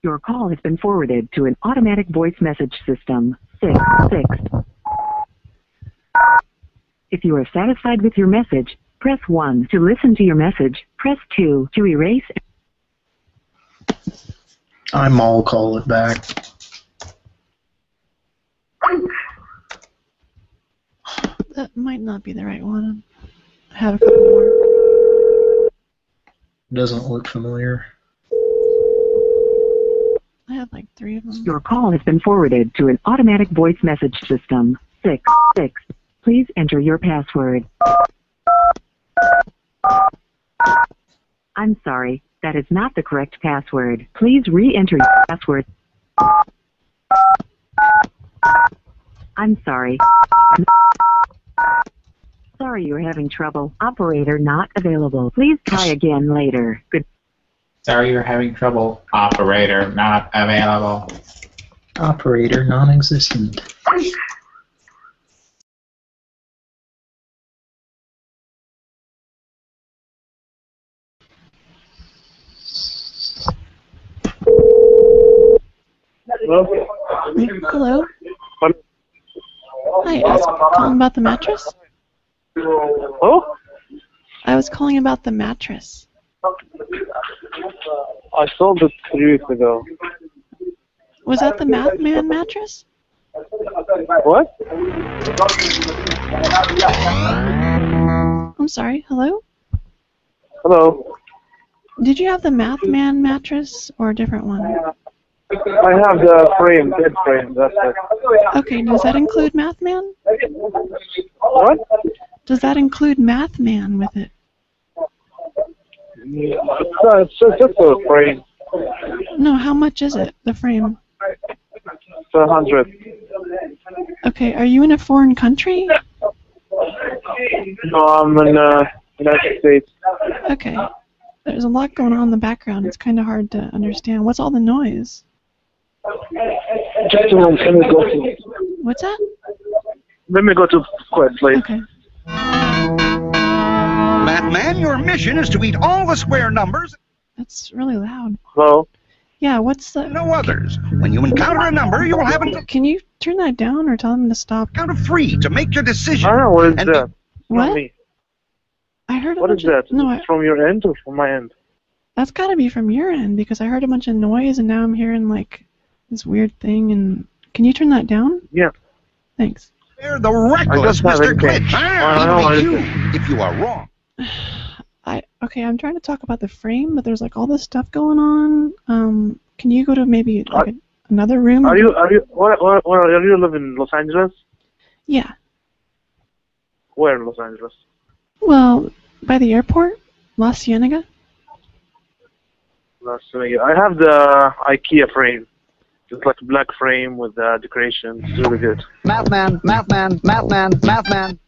Your call has been forwarded to an automatic voice message system. 6 6. If you are satisfied with your message, press 1 to listen to your message, press 2 to erase.
I'm all call it back.
That might not be the right one. I have a couple more.
Doesn't look familiar.
I have like three of them.
Your call has been forwarded to an automatic voice message system. 6 6. Please enter your password. I'm sorry, that is not the correct password. Please re-enter your password. I'm sorry. Sorry you're having trouble. Operator not available. Please try again later. Good.
Sorry you're having trouble. Operator not available.
Operator non-existent.
Hello? Hello? Hi, I was calling about the mattress.
Oh?
I was calling about the mattress.
I sold it three weeks ago.
Was that the Math Man mattress?
What?
I'm sorry, hello?
Hello.
Did you have the Math Man mattress or a different one?
I have the frame, bed frame, that's it.
Okay, does that include Math Man?
What?
Does that include Math Man with it?
No, it's just, just a frame.
No, how much is it, the frame?
It's a hundred.
Okay, are you in a foreign country?
No, I'm in uh, United States.
Okay. There's a lot going on in the background. It's kind of hard to understand. What's all the noise?
Just a moment, let me go to,
What's that?
let me go to quiet place.
Okay.
Math Man, your mission is to eat all the square numbers.
That's really loud.
Hello?
Yeah, what's the...
No others. When you encounter a number, you will have a
Can you turn that down or tell them to stop?
count of three to make your decision.
I don't know, what is
And
that?
What?
From me.
I heard a
What is
bunch of...
that?
No, I,
From your end or from my end?
that's got to be from your end because I heard a bunch of noise and now I'm hearing like this weird thing and... Can you turn that down?
Yeah.
Thanks.
They're the reckless Mr. Glitch.
I don't know
It'll be
anything.
you if you are wrong.
I okay, I'm trying to talk about the frame, but there's like all this stuff going on. Um, can you go to maybe like a, another room?
Are you, are you, what, what, what, are you live in Los Angeles?
Yeah.
Where in Los Angeles?
Well, by the airport, La Cienega.
Las Vegas. I have the IKEA frame. It's like a black frame with uh, decorations. It's really good.
Math man, math man, math man, math man.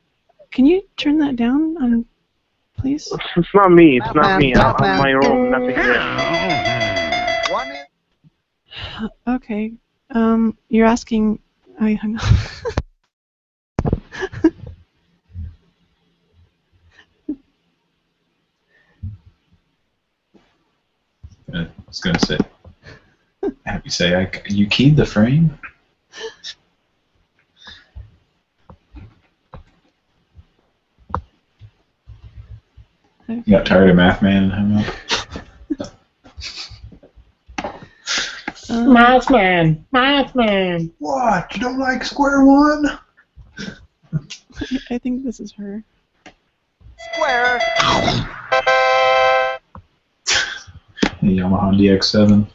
Can you turn that down, um, please?
It's not me. It's not
Batman,
me. I,
Batman.
I'm my own. Nothing here.
Okay. Um, you're asking. I hung up.
I was gonna say. Have you say I, you keyed the frame? You got tired of Math Man and hung up?
Um,
Math man, math man.
What? You don't like square one?
I think this is her.
Square.
The Yamaha DX7.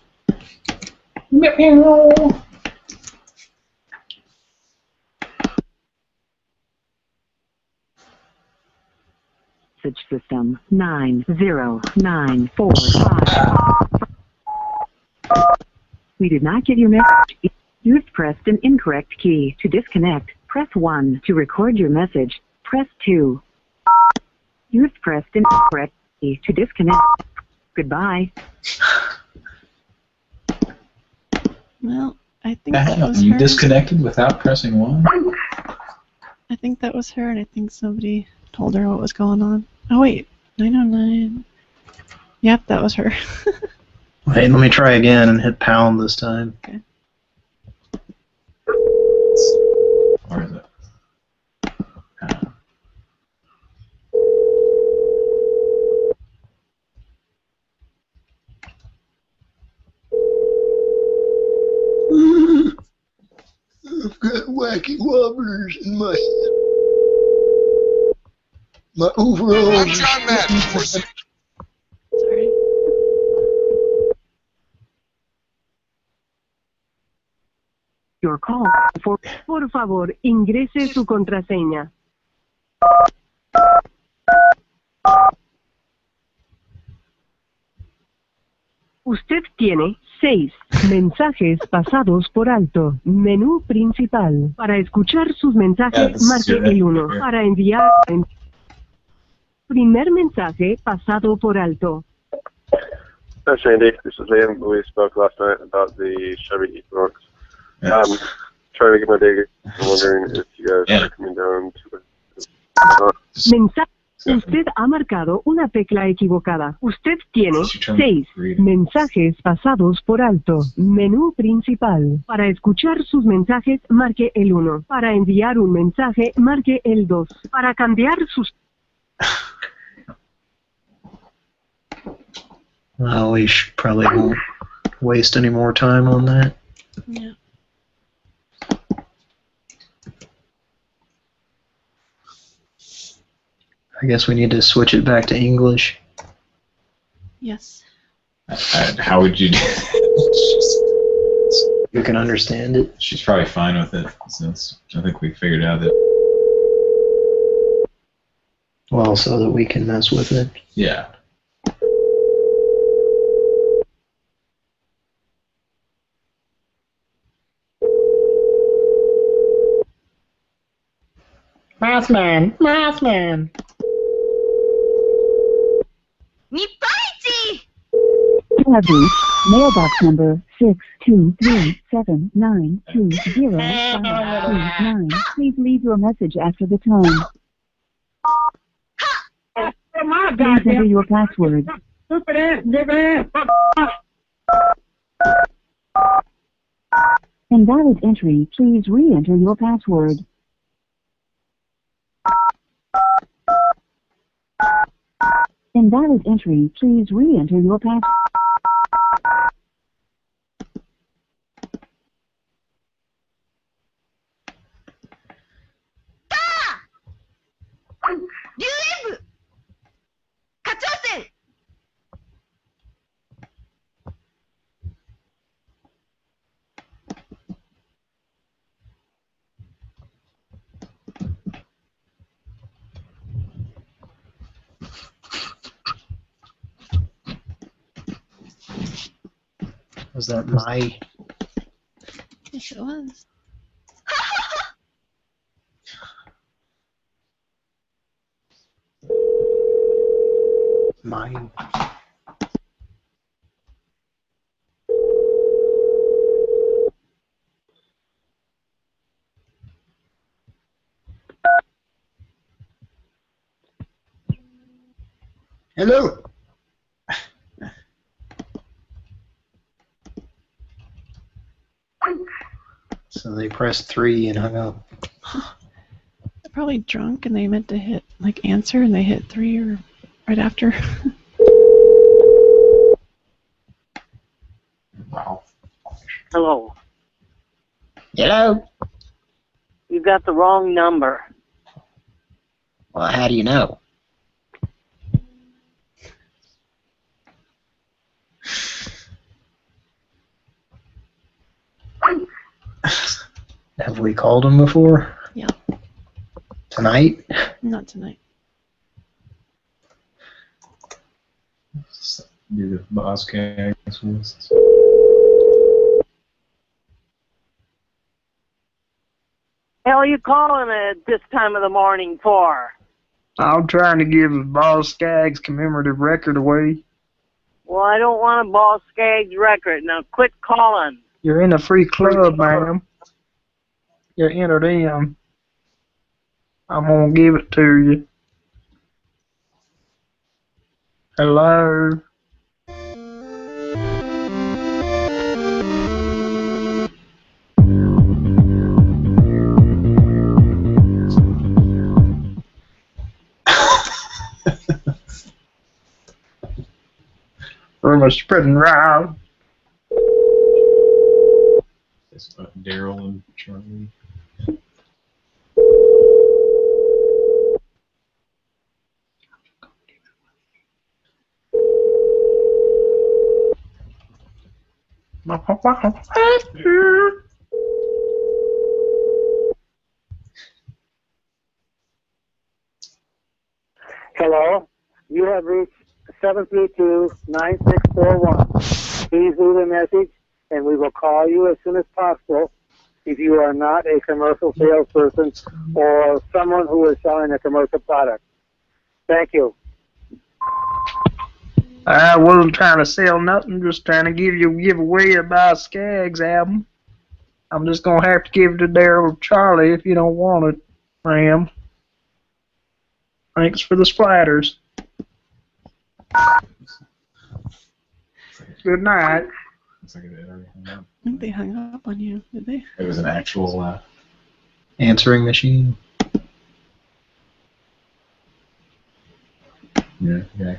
Message system nine zero nine four five. We did not get your message. You've pressed an incorrect key. To disconnect, press 1. To record your message, press 2. You've pressed an incorrect key. To disconnect, goodbye.
Well, I think that was
you
her.
disconnected without pressing one?
I think that was her, and I think somebody told her what was going on. Oh wait, 909. Yep, that was her.
Wait, let me try again and hit pound this time.
Or is it?
I've got wacky wobblers in my my.
I'm John Madden.
Sorry.
Your call for... Por favor, ingrese su contraseña. Usted tiene seis mensajes pasados por alto. Menú principal. Para escuchar sus mensajes, marque el 1.
here.
Para enviar... en- Primer mensaje pasado por alto.
Hi, Shandy. This is Liam. We spoke last night about the Chevy Equinox. Um, trying to get my day. I'm wondering if you guys are coming down to it.
Mensaje. Usted ha marcado una tecla equivocada. Usted tiene seis mensajes pasados por alto. Menú principal. Para escuchar sus mensajes, marque el 1. Para enviar un mensaje, marque el 2. Para cambiar sus...
Well, we sh- probably won't waste any more time on that.
Yeah.
I guess we need to switch it back to English.
Yes.
Uh, how would you do
You can understand it.
She's probably fine with it since I think we figured out that,
Well, so that we can mess with it.
yeah.
Math man, math man.
You have reached mailbox number six two three seven nine two zero five two nine. Please leave your message after the tone. Please enter your password.
Stupid ass, stupid ass.
Invalid entry. Please re-enter your password. Invalid entry. Please re-enter your password.
유
Was that my?
Yes, it was.
Mine. Hello. So they pressed three and hung up.
They're probably drunk and they meant to hit like answer and they hit three or right after.
Wow.
Hello.
Hello.
You got the wrong number.
Well, how do you know? Have we called him before?
Yeah.
Tonight?
Not tonight.
Do the Boz Scaggs list.
Hell you calling at this time of the morning for?
I'm trying to give a Boz Scaggs commemorative record away.
Well, I don't want a Boz Scaggs record. Now quit calling.
You're in a free club, ma'am. You're entered in. I'm gonna give it to you. Hello. Rumors spreading round.
It's Daryl and Charlie.
Hello, you have reached 732-9641. Please leave a message and we will call you as soon as possible if you are not a commercial salesperson or someone who is selling a commercial product. Thank you.
I wasn't trying to sell nothing, just trying to give you a giveaway of my Scaggs album. I'm just gonna have to give it to Daryl Charlie if you don't want it, Ram. Thanks for the splatters. Good night.
Looks like it already hung up.
I think they hung up on you, did they?
It was an actual. Uh,
Answering machine.
yeah, yeah.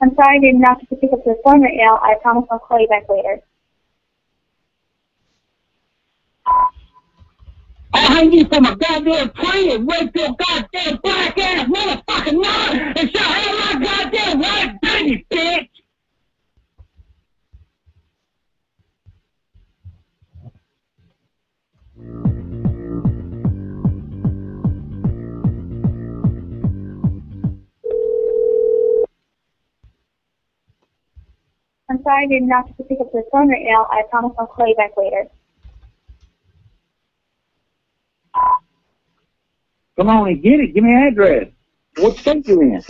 I'm sorry I did not get to pick up your phone right now. I promise I'll call you back later.
I hang you from a goddamn tree and wake your goddamn black ass motherfucking mom and show her my goddamn white bitch!
I'm sorry I did not get to pick up your phone right now. I promise I'll call you back later.
Come on and get it. Give me an address. What state you in?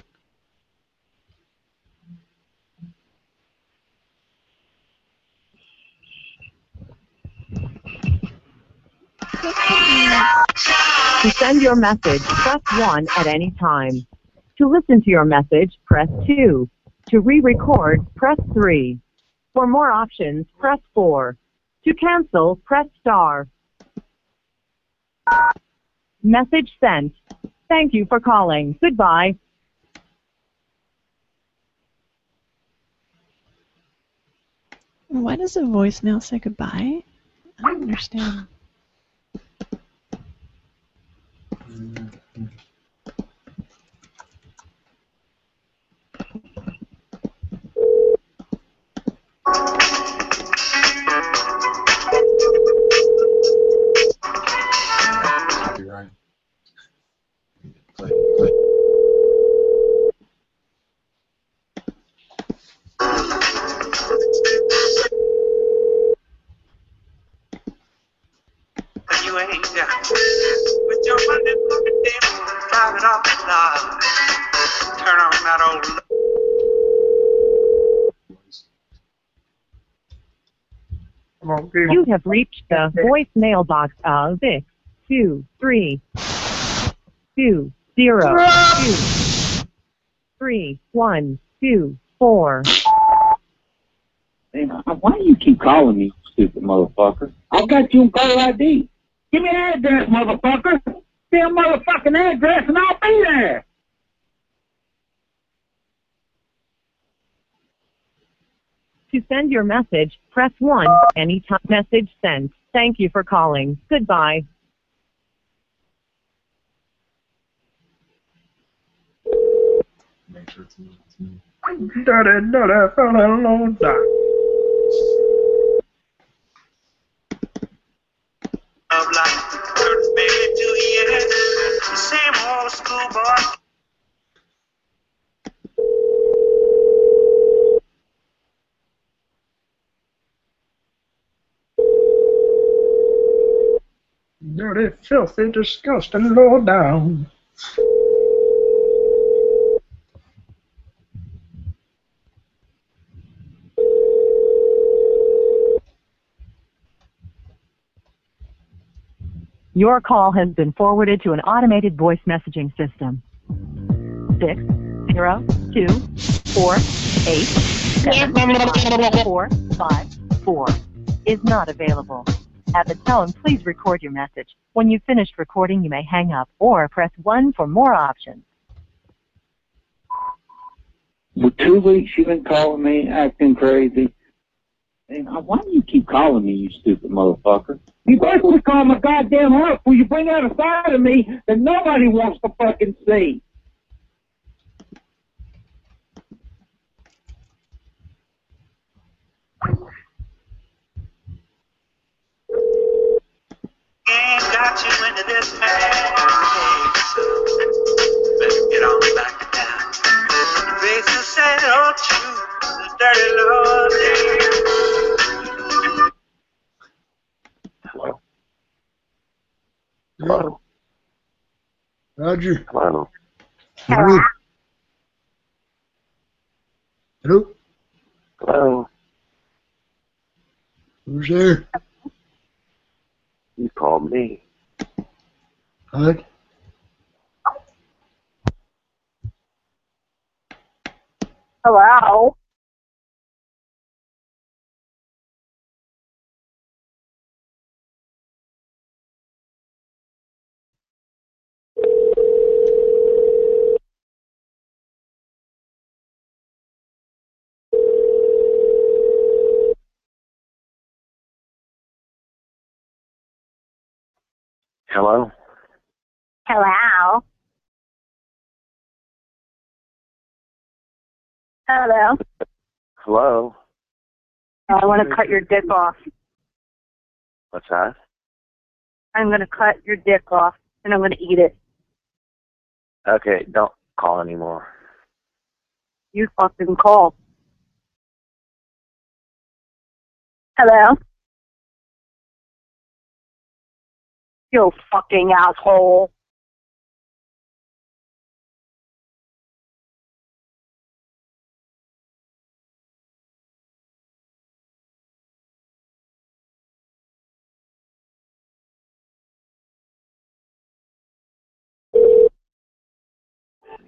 To send your message, press 1 at any time. To listen to your message, press 2. To re-record, press 3. For more options, press 4. To cancel, press star. Message sent. Thank you for calling. Goodbye.
Why does a voicemail say goodbye? I don't understand.
You have reached the voicemail box of six two three two zero two three one two four.
Man, why do you keep calling me, stupid motherfucker? I got you on caller ID. Give me an address, motherfucker. Give a motherfucking address, and I'll be there.
To send your message, press 1. Anytime message sent. Thank you for calling. Goodbye.
Dirty, dirty, fella, low down.
Love like hurts, baby, to the end. Same old schoolboy.
Dirty, filthy, disgusting, low down.
Your call has been forwarded to an automated voice messaging system. Six zero two four eight seven five four five four is not available. At the tone, please record your message. When you've finished recording, you may hang up or press 1 for more options.
For two weeks you've been calling me, acting crazy. And why do you keep calling me, you stupid motherfucker? You basically call my goddamn heart before you bring out a side of me that nobody wants to fucking see.
Ain't got you into this marriage, so better get on back to town. Face is sad, don't you? The dirty Lord,
Hello. Hello. Roger.
Hello.
Hello. Hello.
Hello.
Who's there?
You called me.
What?
Hello.
Hello.
Hello. Hello.
Hello.
Oh, I want to cut your dick off.
What's that?
I'm going to cut your dick off and I'm going to eat it.
Okay, don't call anymore.
You fucking call. Hello? You fucking asshole.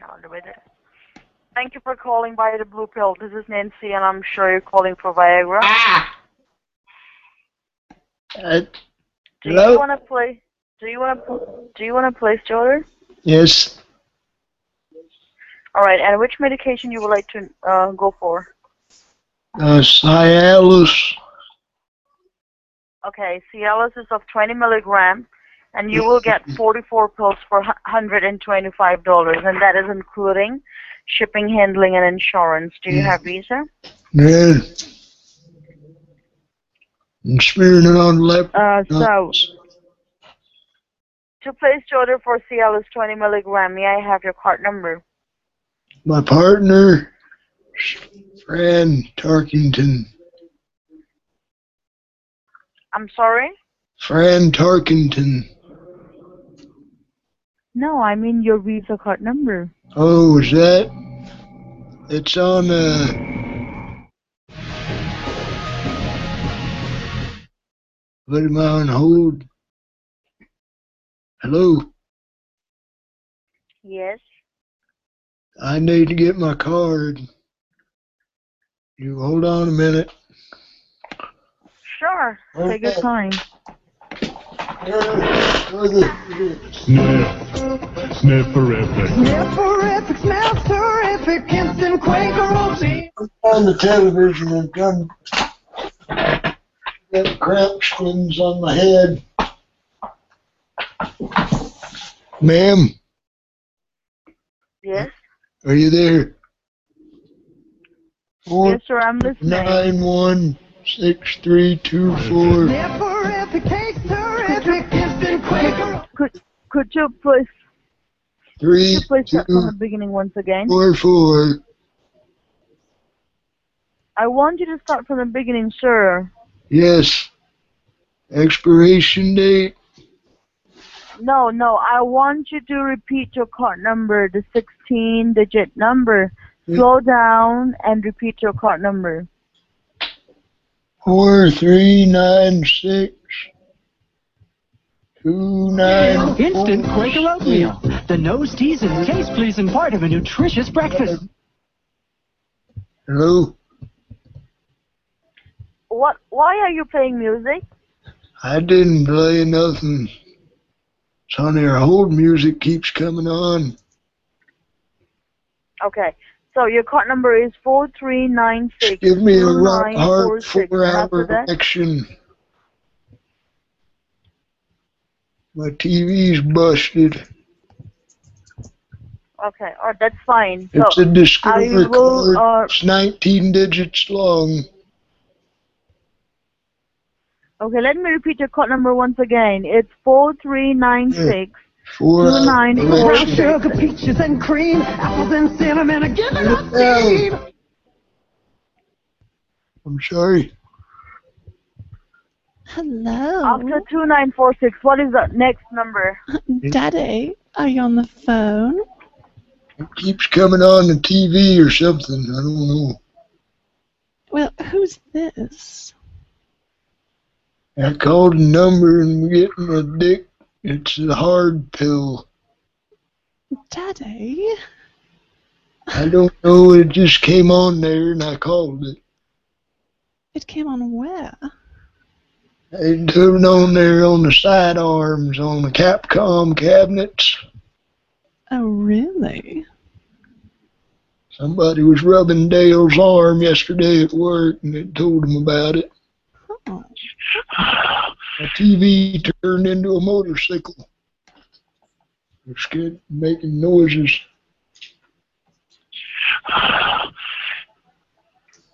on with it. Thank you for calling by the Blue Pill. This is Nancy, and I'm sure you're calling for Viagra. Ah.
Uh,
do
hello?
you want to play? Do you want to? Do you want to place the order?
Yes.
All right. And which medication you would like to uh, go for?
Uh, Cialis.
Okay, Cialis is of 20 milligram, and you will get 44 pills for $125, and that is including shipping, handling, and insurance. Do you have Visa?
Yeah. I'm smearing it on left.
Uh, so, to place the order for Cialis 20 milligram, may I have your card number?
My partner, Fran Tarkenton.
I'm sorry?
Fran Tarkenton.
No, I mean your Visa card number.
Oh, is that? It's on, uh, Put him on hold. Hello.
Yes.
I need to get my card. You hold on a minute.
Sure. Take your
Okay.
time.
Snifferific. Snifferific smells terrific. Instant Quaker Oats.
on the television and come get cramp stings on my head. Ma'am,
Yes.
are you there? Four
Yes, sir. I'm listening.
nine one six three two four.
Snifferific terrific.
Could could you please
Three
could you please start from the beginning once again?
four four.
I want you to start from the beginning, sir.
Yes. Expiration date
No, no. I want you to repeat your card number, the 16-digit number. Hmm. Slow down and repeat your card number.
four three nine six two nine
Instant
four
Quaker oatmeal. The nose, teas, and taste pleasing part of a nutritious breakfast.
Hello.
What? Why are you playing music?
I didn't play nothing. Sonny, our hold music keeps coming on.
Okay. So your card number is four three nine six
Give me a rock hard
four-hour
action. My TV's busted.
okay. Or that's fine.
It's
so
a Discover
I will.
card.
Uh,
It's 19 digits long.
Okay. Let me repeat your card number once again. It's four three nine six
Four
two nine four
Brown
six.
sugar, peaches, and cream. Apples and cinnamon are giving us
Hey.
steam.
I'm sorry.
Hello.
After two nine four six, what is the next number?
Daddy, are you on the phone?
It keeps coming on the TV or something. I don't know.
Well, who's this?
I called a number and we're getting a dick. It's a hard pill.
Daddy?
I don't know. It just came on there and I called it.
It came on where?
It on there on the side arms on the Capcom cabinets.
Oh, really?
Somebody was rubbing Dale's arm yesterday at work and it told him about it. The TV turned into a motorcycle. It's good, making noises.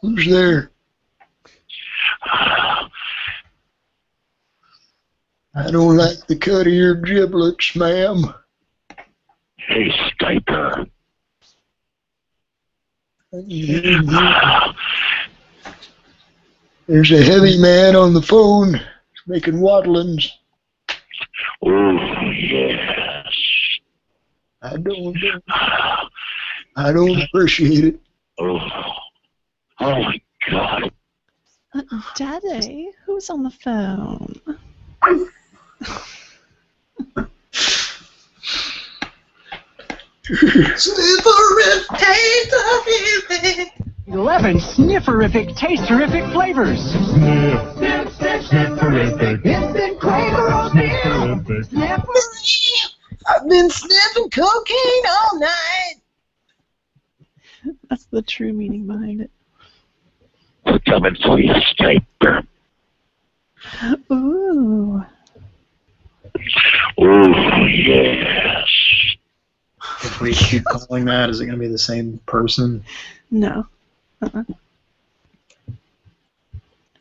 Who's there? I don't like the cut of your giblets, ma'am.
Hey, Skyper.
There's a heavy man on the phone making waddlings.
Oh, yes.
I don't, I don't appreciate it.
Oh, oh my God.
Daddy, who's on the phone?
Slippery, paper, 11 snifferific, tasterific flavors.
Sniff,
sniff, sniff, snifferific. It's been Quaker sniff. Snifferific.
I've been sniffing cocaine all night.
That's the true meaning behind it.
We're coming for you, sniper.
Ooh.
Ooh, yes.
If we keep calling that, is it going to be the same person?
No. Uh-uh.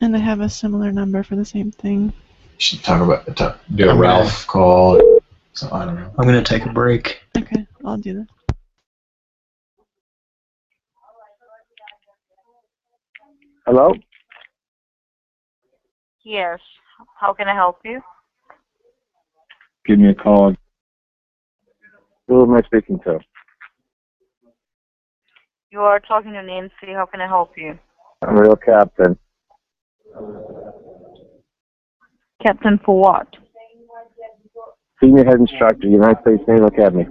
And I have a similar number for the same thing.
should talk about talk, do a
I'm gonna-
Ralph call. So I don't know.
I'm going to take a break.
Okay, I'll do that.
Hello?
Yes. How can I help you?
Give me a call.
Who am I speaking to?
You are talking to Nancy. How can I help you?
I'm real captain.
Captain for what?
Senior head instructor, United States Naval Academy.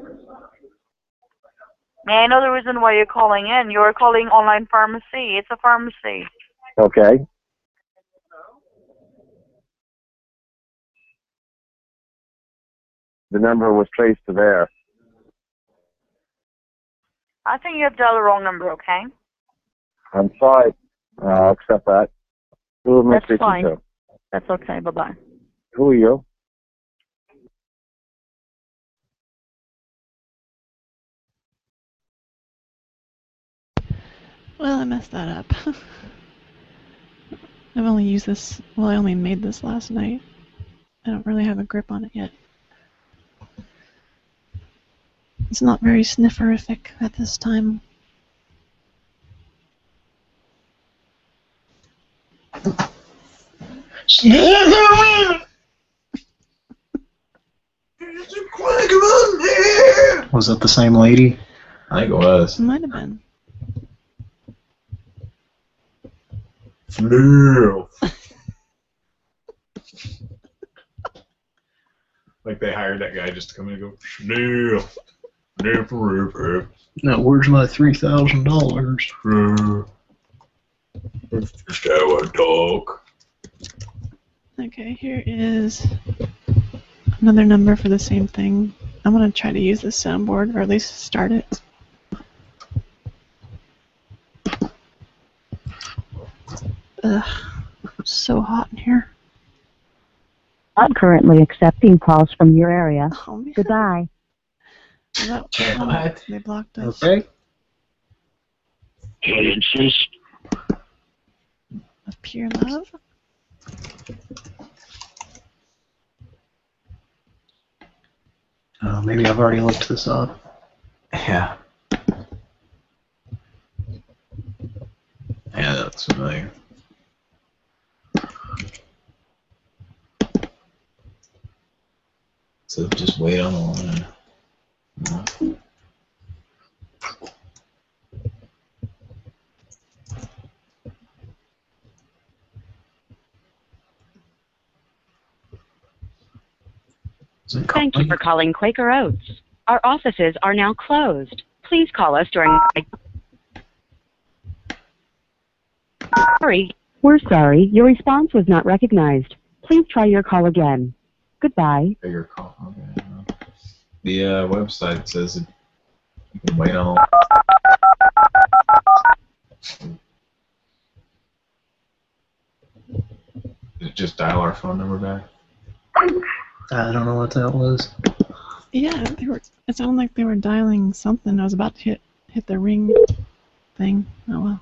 May I know the reason why you're calling in? You're calling online pharmacy. It's a pharmacy.
Okay. The number was traced to there.
I think you have dialed the wrong number, okay?
I'm sorry. Uh, I'll accept that. Who am I
That's
speaking
fine.
to?
That's okay. Bye-bye.
Who are you?
Well, I messed that up. I've only used this, well, I only made this last night. I don't really have a grip on it yet. It's not very snifferific at this time.
Was that the same lady?
I think it was.
Might have been.
No. like they hired that guy just to come in and go, Chanel. Chanel for Rupert.
Now, where's my three thousand dollars?
That's just how I talk.
Okay, here is another number for the same thing. I'm gonna try to use this soundboard, or at least start it. Ugh, so hot in here.
I'm currently accepting calls from your area. Oh, Goodbye.
Is that-
Can't what?
They blocked us.
Okay.
I insist.
Of pure love.
Uh, maybe I've already looked this up.
Yeah. Yeah, that's familiar. So just wait on the line. No.
Thank you for calling Quaker Oats. Our offices are now closed. Please call us during. Sorry.
We're sorry, your response was not recognized. Please try your call again. Goodbye.
Bigger call. Okay. No. The uh, website says it, you can wait on. Did it just dial our phone number back?
I don't know what that was.
Yeah, they were. It sounded like they were dialing something. I was about to hit hit the ring thing. Oh well.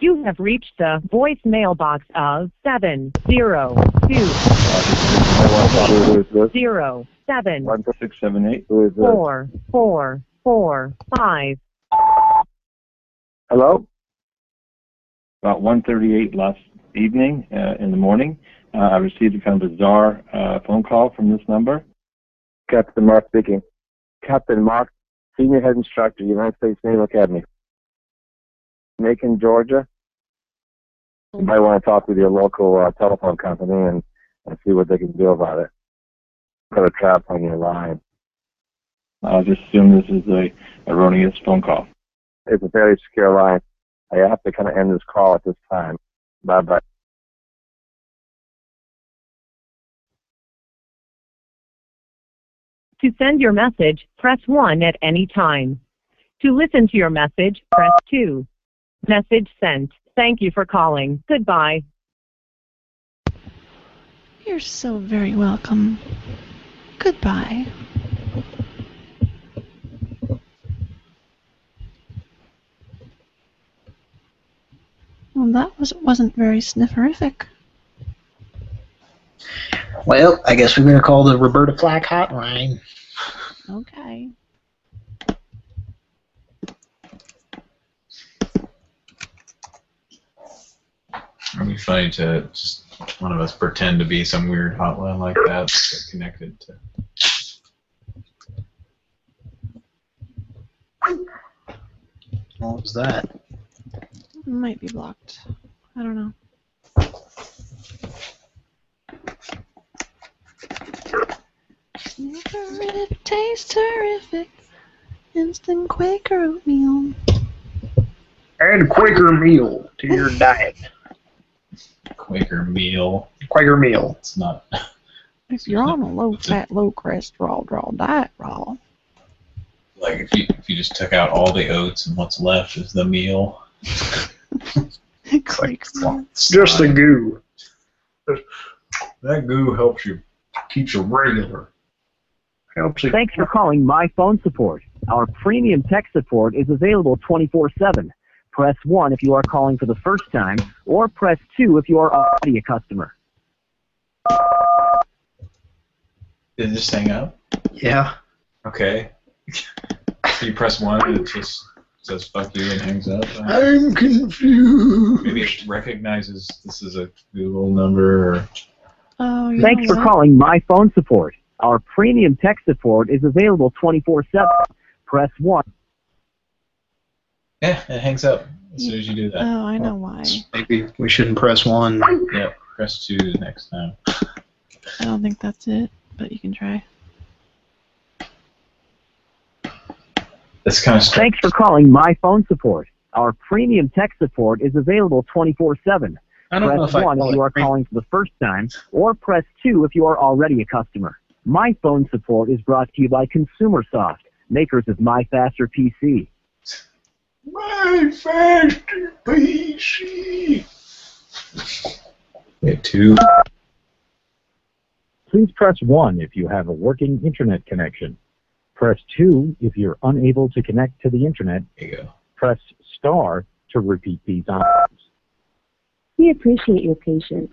You have reached the voicemail box of seven zero two zero seven
One six seven eight.
Who is this?
four four four five.
Hello?
About one thirty-eight last evening uh, in the morning, uh, I received a kind of bizarre uh, phone call from this number.
Captain Mark speaking. Captain Mark, Senior Head Instructor, United States Naval Academy. Macon, Georgia. You might want to talk with your local uh, telephone company and, and see what they can do about it. Put a trap on your line.
I'll just assume this is a erroneous phone call.
It's a very secure line. I have to kind of end this call at this time. Bye bye.
To send your message, press 1 at any time.
To listen to your message, press 2. Message sent. Thank you for calling. Goodbye.
You're so very welcome. Goodbye. Well, that was wasn't very snifferific.
Well, I guess we're going to call the Roberta Flack hotline.
Okay.
It'd be funny to just one of us pretend to be some weird hotline like that, get connected to.
What was that?
Might be blocked. I don't know. It tastes terrific. Instant Quaker oatmeal.
Add Quaker meal to your diet.
Quaker meal.
Quaker meal.
It's not.
If you're on a low fat, low cholesterol draw diet, raw.
Like if you if you just took out all the oats and what's left is the meal.
it's like Just the goo.
That goo helps you keeps you regular.
Helps you.
Thanks for calling My Phone Support. Our premium tech support is available 24-7. Press 1 if you are calling for the first time, or press 2 if you are already a customer.
Did it just hang up?
Yeah.
Okay. so you press one and it just says fuck you and hangs up.
I'm confused.
Maybe it recognizes this is a Google number or
Oh, you
Thanks for calling My Phone Support. Our premium tech support is available 24-7. Press 1.
Yeah, it hangs up as soon as you do that.
Oh, I know why.
Maybe we shouldn't press one.
Yep, press two next time.
I don't think that's it, but you can try.
That's kind of strange.
Thanks for calling My Phone Support. Our premium tech support is available 24-7. Press
know if
1 if you are calling for the first time, or press 2 if you are already a customer. My Phone Support is brought to you by ConsumerSoft, makers of My Faster PC.
My faster PC.
Wait, two.
Please press 1 if you have a working internet connection. Press 2 if you're unable to connect to the internet.
There you go.
Press star to repeat these options.
We appreciate your patience.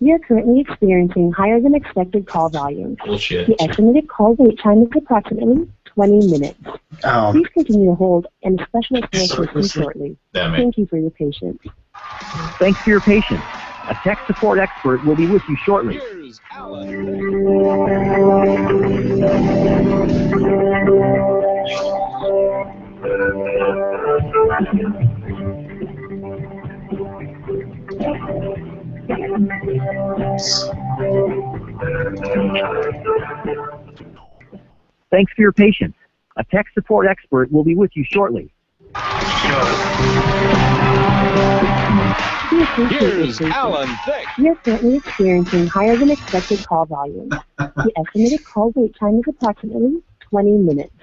We are currently experiencing higher than expected call volumes.
Bullshit.
The estimated call wait time is approximately 20 minutes.
Oh.
Please continue to hold, and a specialist will assist you shortly. Thank you for your patience.
Thanks for your patience. A tech support expert will be with you shortly. Thanks for your patience. A tech support expert will be with you shortly.
We appreciate your patience. We are currently experiencing higher than expected call volumes. The estimated call wait time is approximately 20 minutes.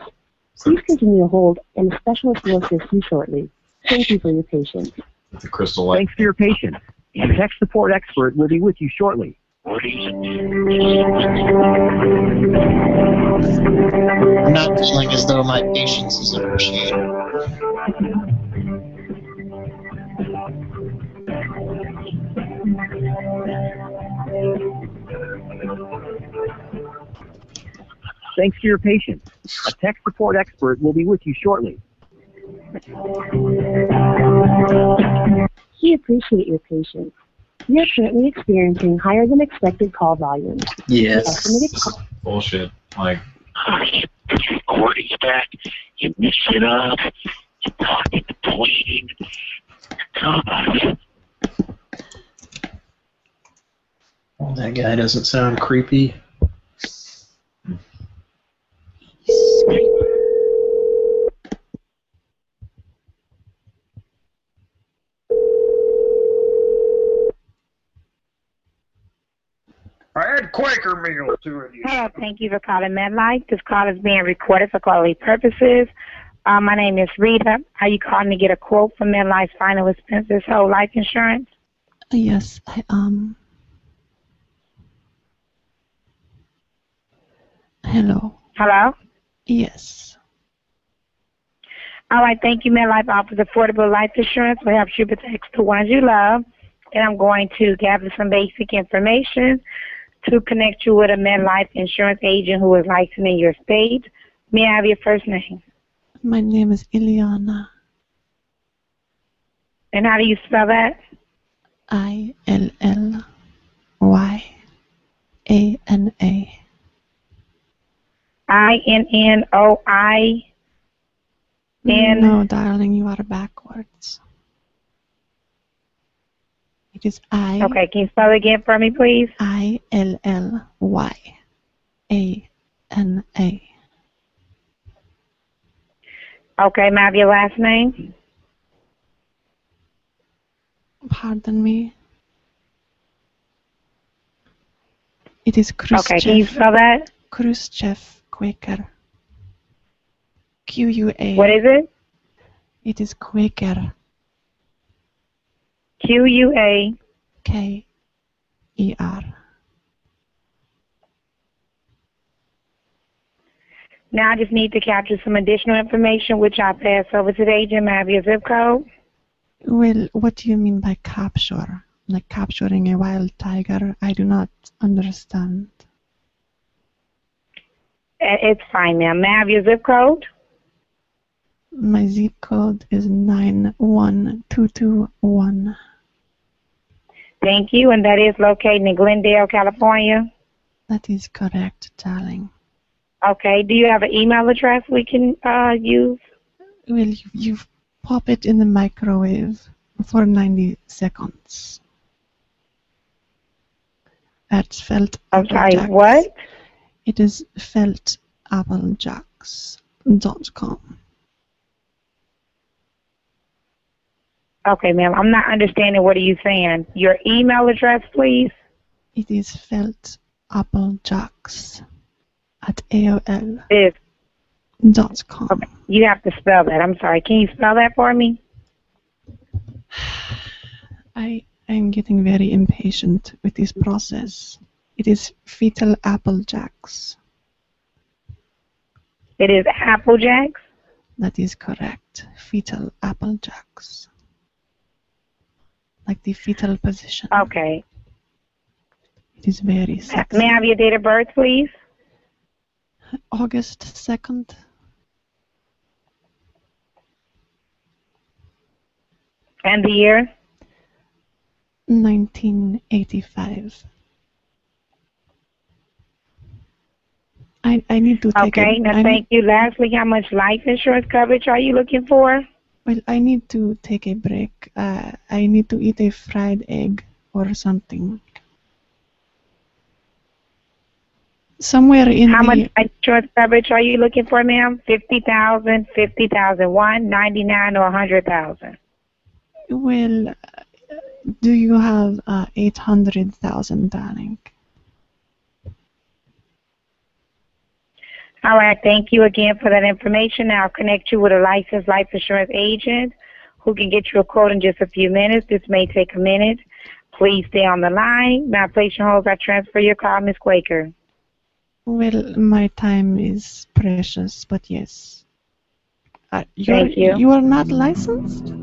Please continue to hold, and a specialist will assist you shortly. Thank you for your patience.
With the crystal light.
Thanks for your patience. A tech support expert will be with you shortly.
I'm not feeling as though my patience is appreciated.
Thanks for your patience. A tech support expert will be with you shortly.
We appreciate your patience. We are currently experiencing higher than expected call volumes.
Yes.
The estimated call
Bullshit. Like
Oh, you put your recordings back. You mix it up. You talk in between. Come on.
That guy doesn't sound creepy.
Add Quaker meal to it. You
Hello, thank you for calling MetLife. This call is being recorded for quality purposes. Uh, my name is Rita. Are you calling to get a quote for MetLife's final expenses whole life insurance?
Yes, I um. Hello.
Hello?
Yes.
All right, thank you. MetLife offers affordable life insurance that helps you protect the ones you love. And I'm going to gather some basic information to connect you with a MetLife insurance agent who is licensed in your state. May I have your first name?
My name is Ileana.
And how do you spell that?
I L L Y A N A.
I N N O I N.
No, darling, you are backwards. It is I.
Okay, can you spell it again for me, please?
I L L Y A N A.
Okay, may I have your last name?
Pardon me. It is Khrushchev.
Okay, can you spell that?
Khrushchev Quaker. Q U A.
What is it?
It is Quaker.
Q U A.
K E R.
Now I just need to capture some additional information, which I'll pass over to the agent. May I have your zip code?
Well, what do you mean by capture? Like capturing a wild tiger? I do not understand.
Uh, It's fine, ma'am. May I have your zip code?
My zip code is 91221.
Thank you, and that is located in Glendale, California.
That is correct, darling.
Okay. Do you have an email address we can uh, use?
Well, you, you pop it in the microwave for 90 seconds. At felt
I'm sorry, what?
It is feltapplejacks.com.
Okay, ma'am. I'm not understanding. What are you saying? Your email address, please.
It is feltapplejacks at AOL
Is
dot com.
you have to spell that. I'm sorry. Can you spell that for me?
I am getting very impatient with this process. It is fetal applejacks.
It is Applejacks.
That is correct. Fetal applejacks. Like the fetal position.
Okay.
It is very sexy.
May I have your date of birth, please?
August 2nd,
And the year?
1985. I, I need to take
Okay.
a,
Now,
I
thank you. Lastly, how much life insurance coverage are you looking for?
Well, I need to take a break. Uh, I need to eat a fried egg or something. Somewhere in
How
the
much insurance coverage are you looking for, ma'am? Fifty thousand, fifty thousand one, ninety nine, or a hundred thousand?
well, uh, do you have uh, eight hundred thousand, darling?
All right. Thank you again for that information. Now I'll connect you with a licensed life insurance agent who can get you a quote in just a few minutes. This may take a minute. Please stay on the line. Now, place your hold. I transfer your call, Miss Quaker.
Well, my time is precious, but yes. Uh,
Thank you.
You are not licensed?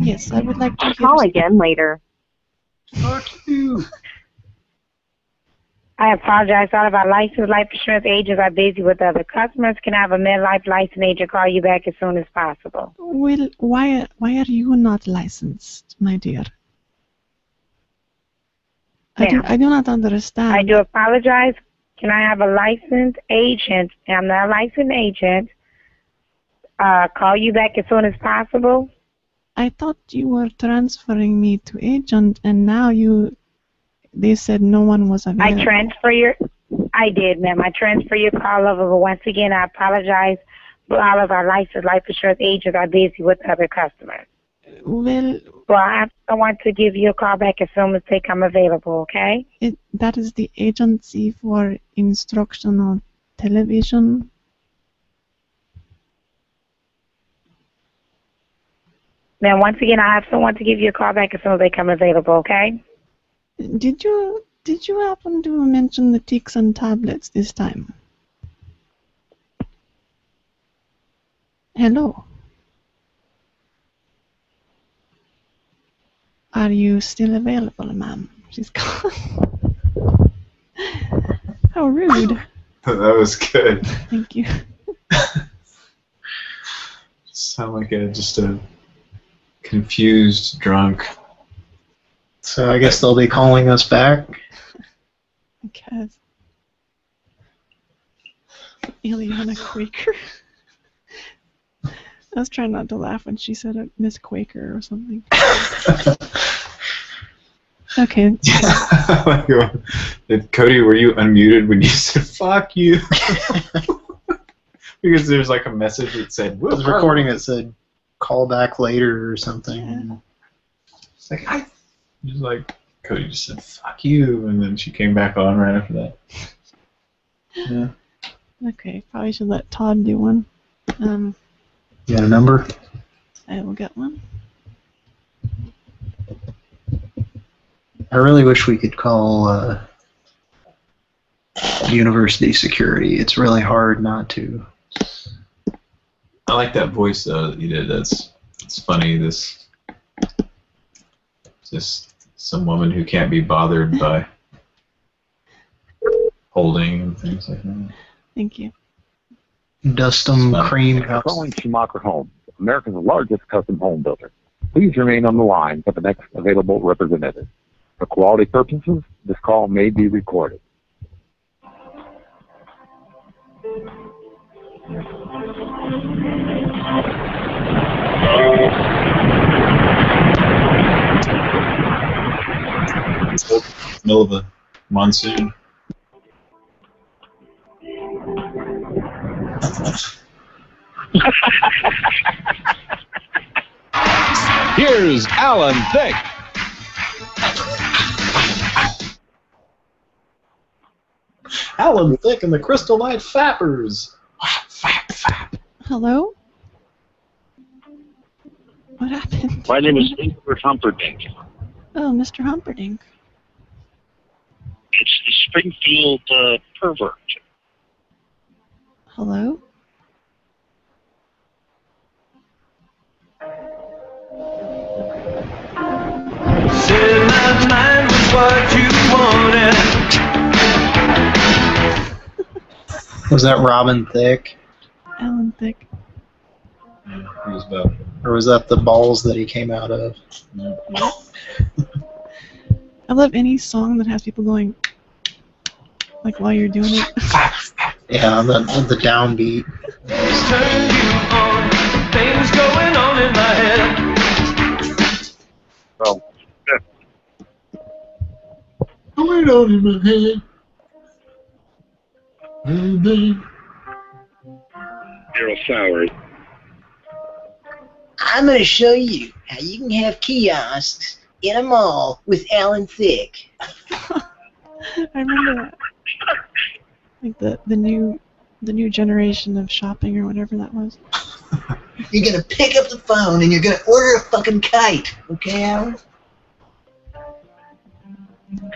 Yes, I would like to hear.
Call again later.
Fuck you.
I apologize. All of our licensed life insurance agents are busy with other customers. Can I have a MetLife licensed agent call you back as soon as possible?
Well, why why are you not licensed, my dear? I do, I do not understand.
I do apologize. Can I have a licensed agent? I'm not a licensed agent. Uh, call you back as soon as possible.
I thought you were transferring me to agent, and now you. They said no one was available.
I transfer your. I did, ma'am. I transfer your call over. But once again, I apologize. But all of our licensed life insurance agents are busy with other customers.
Well,
Well, I, I want to give you a call back as soon as they come available, okay?
it, that is the Agency for Instructional Television.
Now, once again, I have someone to give you a call back as soon as they come available, okay?
Did you did you happen to mention the Tixan tablets this time? Hello. Are you still available, ma'am? She's gone. How rude.
that was good.
Thank you.
Sound like a just a confused drunk.
So I guess they'll be calling us back.
Because Ileana Quaker. I was trying not to laugh when she said it, Miss Quaker or something. okay.
Like, uh, Cody, were you unmuted when you said "fuck you"? because there's like a message that said,
I was recording that said call back later or something.
It's like I just like Cody just said "fuck you," and then she came back on right after that. Yeah.
Okay, probably should let Todd do one. Um,
You got a number?
I will get one.
I really wish we could call uh, university security. It's really hard not to.
I like that voice though that you did. That's it's funny. This just some woman who can't be bothered by holding and things like that.
Thank you.
Dustum cream house.
Calling Schumacher Home, America's largest custom home builder. Please remain on the line for the next available representative. For quality purposes, this call may be recorded.
Middle of a monsoon.
Here's Alan Thicke.
Alan Thicke and the Crystal Light Fappers.
Hello? What happened?
My name is Ingrid Humperdinck.
Oh, Mr. Humperdinck.
It's the Springfield uh, pervert.
Hello?
Said my mind was what you wanted.
Was that Robin Thicke?
Alan Thicke.
It was about
Or was that the balls that he came out of?
I love any song that has people going like while you're doing it.
Yeah, the, the downbeat.
Turn you on. Things going on in my head.
Well,
Going on in my head.
Daryl Sowers.
I'm going to show you how you can have kiosks in a mall with Alan Thicke.
I remember that. Like the the new the new generation of shopping or whatever that was.
You're going to pick up the phone and you're going to order a fucking kite. Okay, Alan?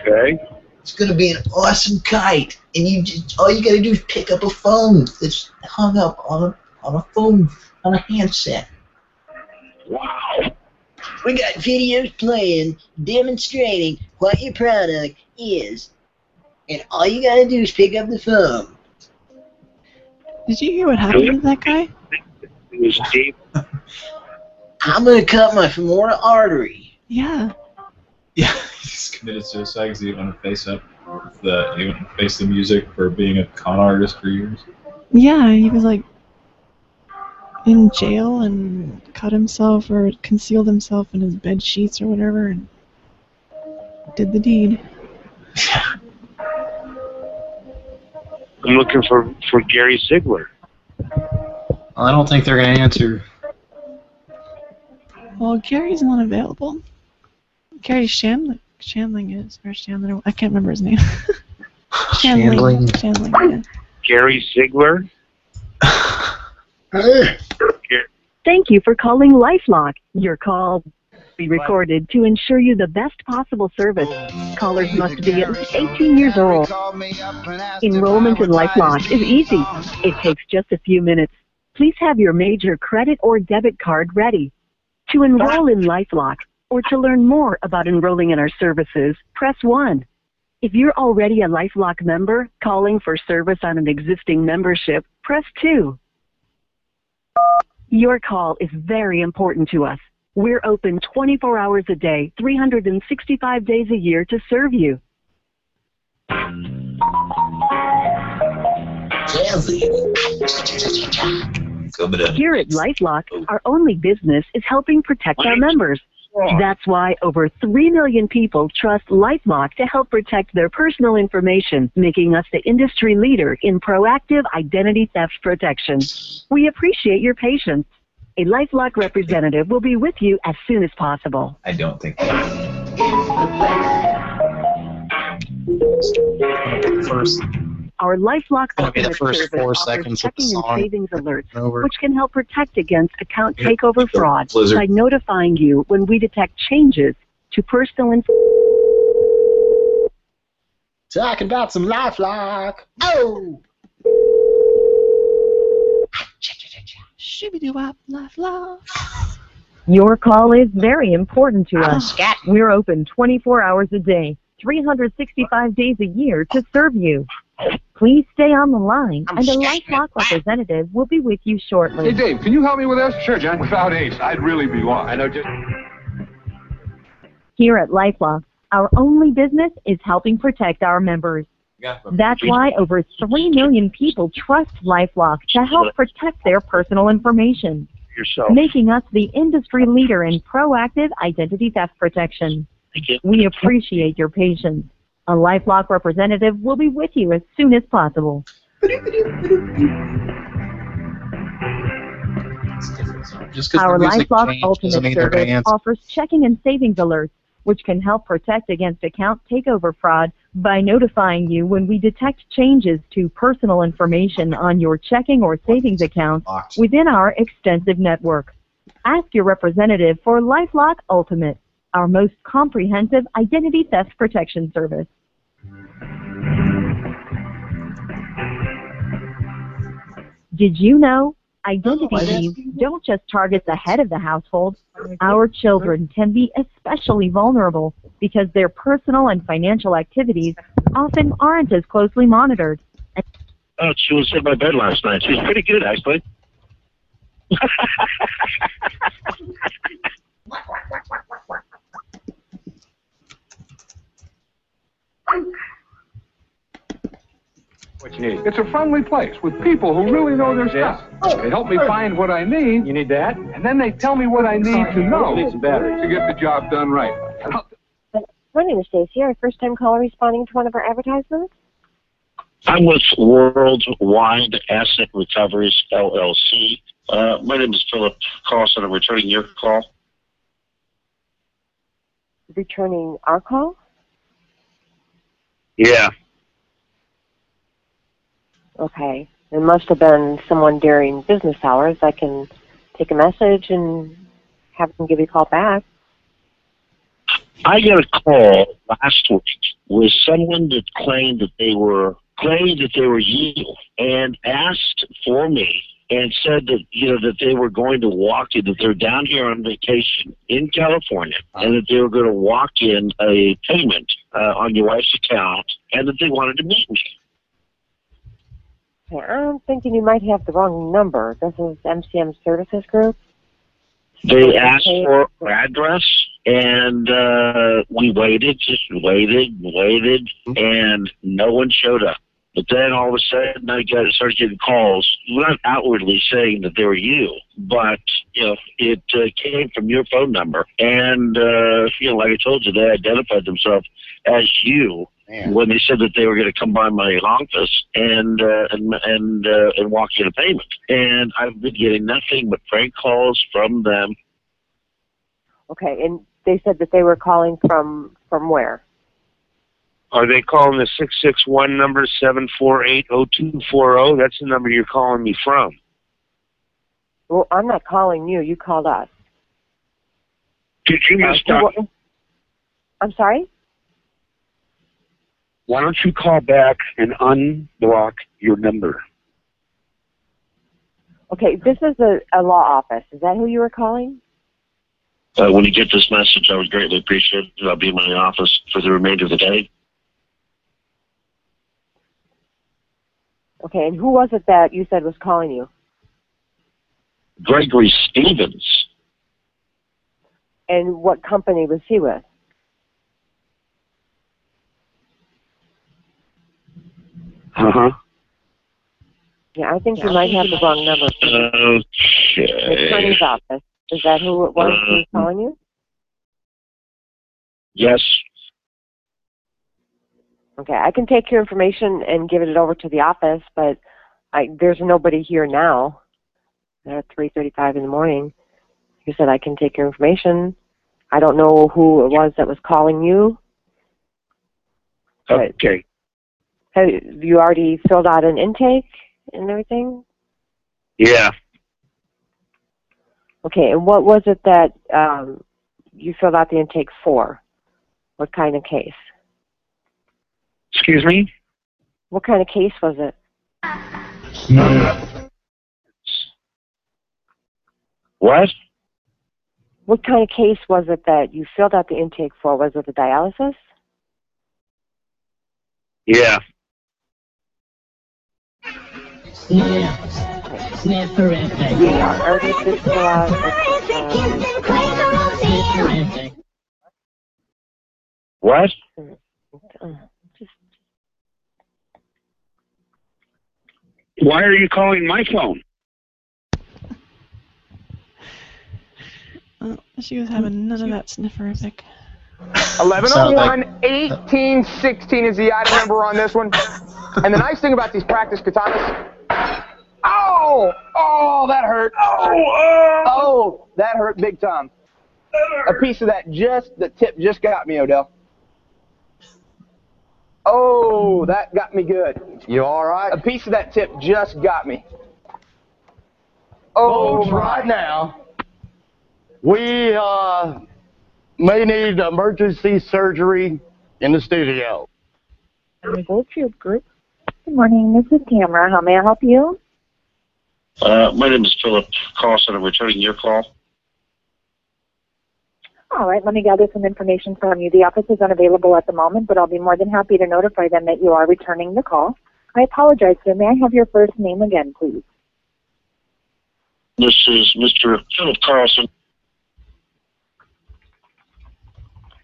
Okay.
It's going to be an awesome kite. And you just, all you got to do is pick up a phone that's hung up on a, on a phone, on a handset.
Wow.
We got videos playing, demonstrating what your product is. And all you got to do is pick up the phone.
Did you hear what happened to that guy?
It was Dave.
I'm going to cut my femoral artery.
Yeah.
Yeah, he's committed suicide because he didn't want to face up the he didn't want to face the music for being a con artist for years.
Yeah, he was like in jail and cut himself or concealed himself in his bed sheets or whatever and did the deed.
I'm looking for, for Gary Ziegler.
I don't think they're going to answer.
Well, Gary's not available. Garry Shandling, Shandling is, or Shandling, I can't remember his name. Shandling. Shandling, yeah.
Gary Ziegler.
Thank you for calling LifeLock. Your call will be recorded to ensure you the best possible service. Callers must be at least 18 years old. Enrollment in LifeLock is easy. It takes just a few minutes. Please have your major credit or debit card ready. To enroll in LifeLock or to learn more about enrolling in our services, press 1. If you're already a LifeLock member calling for service on an existing membership, press 2. Your call is very important to us. We're open 24 hours a day, 365 days a year to serve you. Here at LifeLock, our only business is helping protect our members. That's why over 3 million people trust LifeLock to help protect their personal information, making us the industry leader in proactive identity theft protection. We appreciate your patience. A LifeLock representative will be with you as soon as possible.
I don't think.
First,
Our LifeLock
Gonna be the first
service
four
offers
seconds of the
checking and savings alerts,
Over.
which can help protect against account takeover fraud
Blizzard.
by notifying you when we detect changes to personal information.
Talking about some LifeLock. Oh!
Shibby-doo-wop, laugh, laugh.
Your call is very important to us. Ah. We're open 24 hours a day, 365 days a year to serve you. Please stay on the line, and a LifeLock representative will be with you shortly.
Hey, Dave, can you help me with this? Sure, John. Without Ace, I'd really be lost. I know just.
Here at LifeLock, our only business is helping protect our members. That's why over 3 million people trust LifeLock to help protect their personal information,
Yourself.
making us the industry leader in proactive identity theft protection.
Thank you.
We appreciate your patience. A LifeLock representative will be with you as soon as possible.
Just
Our LifeLock Ultimate
doesn't mean they're
service offers checking and savings alerts, which can help protect against account takeover fraud by notifying you when we detect changes to personal information on your checking or savings accounts within our extensive network. Ask your representative for LifeLock Ultimate, our most comprehensive identity theft protection service. Did you know identity thieves don't just target the head of the household? Our children can be especially vulnerable because their personal and financial activities often aren't as closely monitored.
Oh, she was in my bed last night. She was pretty good, actually.
What you need? It's a friendly place with people who really know their stuff. They help me find what I need. You need that? And then they tell me what I need to know
Need some batteries.
to get the job done right.
My name is Stacy. Our first time caller responding to one of our advertisements.
I'm with Worldwide Asset Recoveries LLC. Uh, my name is Philip Carlson. I'm returning your call.
Returning our call.
Yeah.
Okay. It must have been someone during business hours. I can take a message and have them give you a call back.
I got a call last week with someone that claimed that they were claimed that they were you and asked for me and said that you know that they were going to walk in that they're down here on vacation in California and that they were going to walk in a payment uh, on your wife's account and that they wanted to meet me.
I'm thinking you might have the wrong number. This is MCM Services Group.
They asked for our address, and uh, we waited, just waited, waited, and no one showed up. But then all of a sudden, I got started getting calls, not outwardly saying that they were you, but you know, it uh, came from your phone number, and uh, you know, like I told you, they identified themselves as you when they said that they were going to come by my office and uh, and and uh, and walk in a payment. And I've been getting nothing but prank calls from them.
Okay, and they said that they were calling from from where?
Are they calling the 661 number 7480240? That's the number you're calling me from.
Well, I'm not calling you. You called us.
Did you
Uh,
miss
who-
Doc-
I'm sorry.
Why don't you call back and unblock your number?
Okay, this is a, a law office. Is that who you were calling?
Uh, when you get this message, I would greatly appreciate it. I'll be in my office for the remainder of the day.
Okay, and who was it that you said was calling you?
Gregory Stevens.
And what company was he with?
Uh huh.
Yeah, I think you might have the wrong number. The
Okay.
attorney's office. Is that who it was who was
Uh,
calling you?
Yes.
Okay, I can take your information and give it over to the office, but I, there's nobody here now. At 3:35 in the morning. You said I can take your information. I don't know who it was that was calling you.
Okay.
Have you already filled out an intake and everything?
Yeah.
Okay, and what was it that um, you filled out the intake for? What kind of case?
Excuse me?
What kind of case was it?
What?
What kind of case was it that you filled out the intake for? Was it the dialysis?
Yeah.
Yeah, already did fill out. um,
What? Why are you calling my phone?
Oh, she was having none of that snifferific.
1101 1816 is the item number on this one. And the nice thing about these practice katanas. Oh! Oh, that hurt. Oh! Oh, oh that hurt big time. A piece of that just, the tip just got me, Odell. Oh, that got me good. You all right? A piece of that tip just got me. Oh,
Folks, right now, we uh, may need emergency surgery in the studio.
Gold Shield Group. Good morning, this is Tamara. How may I help you?
Uh, my name is Philip Carlson. I'm returning your call.
All right, let me gather some information from you. The office is unavailable at the moment, but I'll be more than happy to notify them that you are returning the call. I apologize, sir. May I have your first name again, please?
This is Mr. Philip Carlson.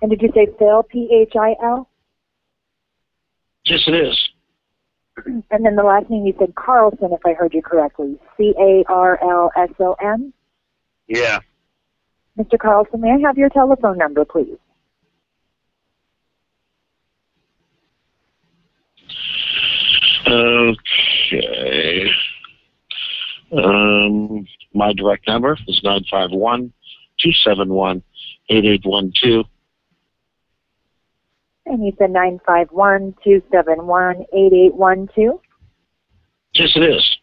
And did you say Phil, P-H-I-L?
Yes, it is.
And then the last name you said Carlson, if I heard you correctly. C-A-R-L-S-O-N?
Yeah.
Mr. Carlson, may I have your telephone number, please?
Okay. Um, my direct number is nine five one two seven one eight eight one two.
And you said nine five one two seven one eight eight one two.
Yes, it is.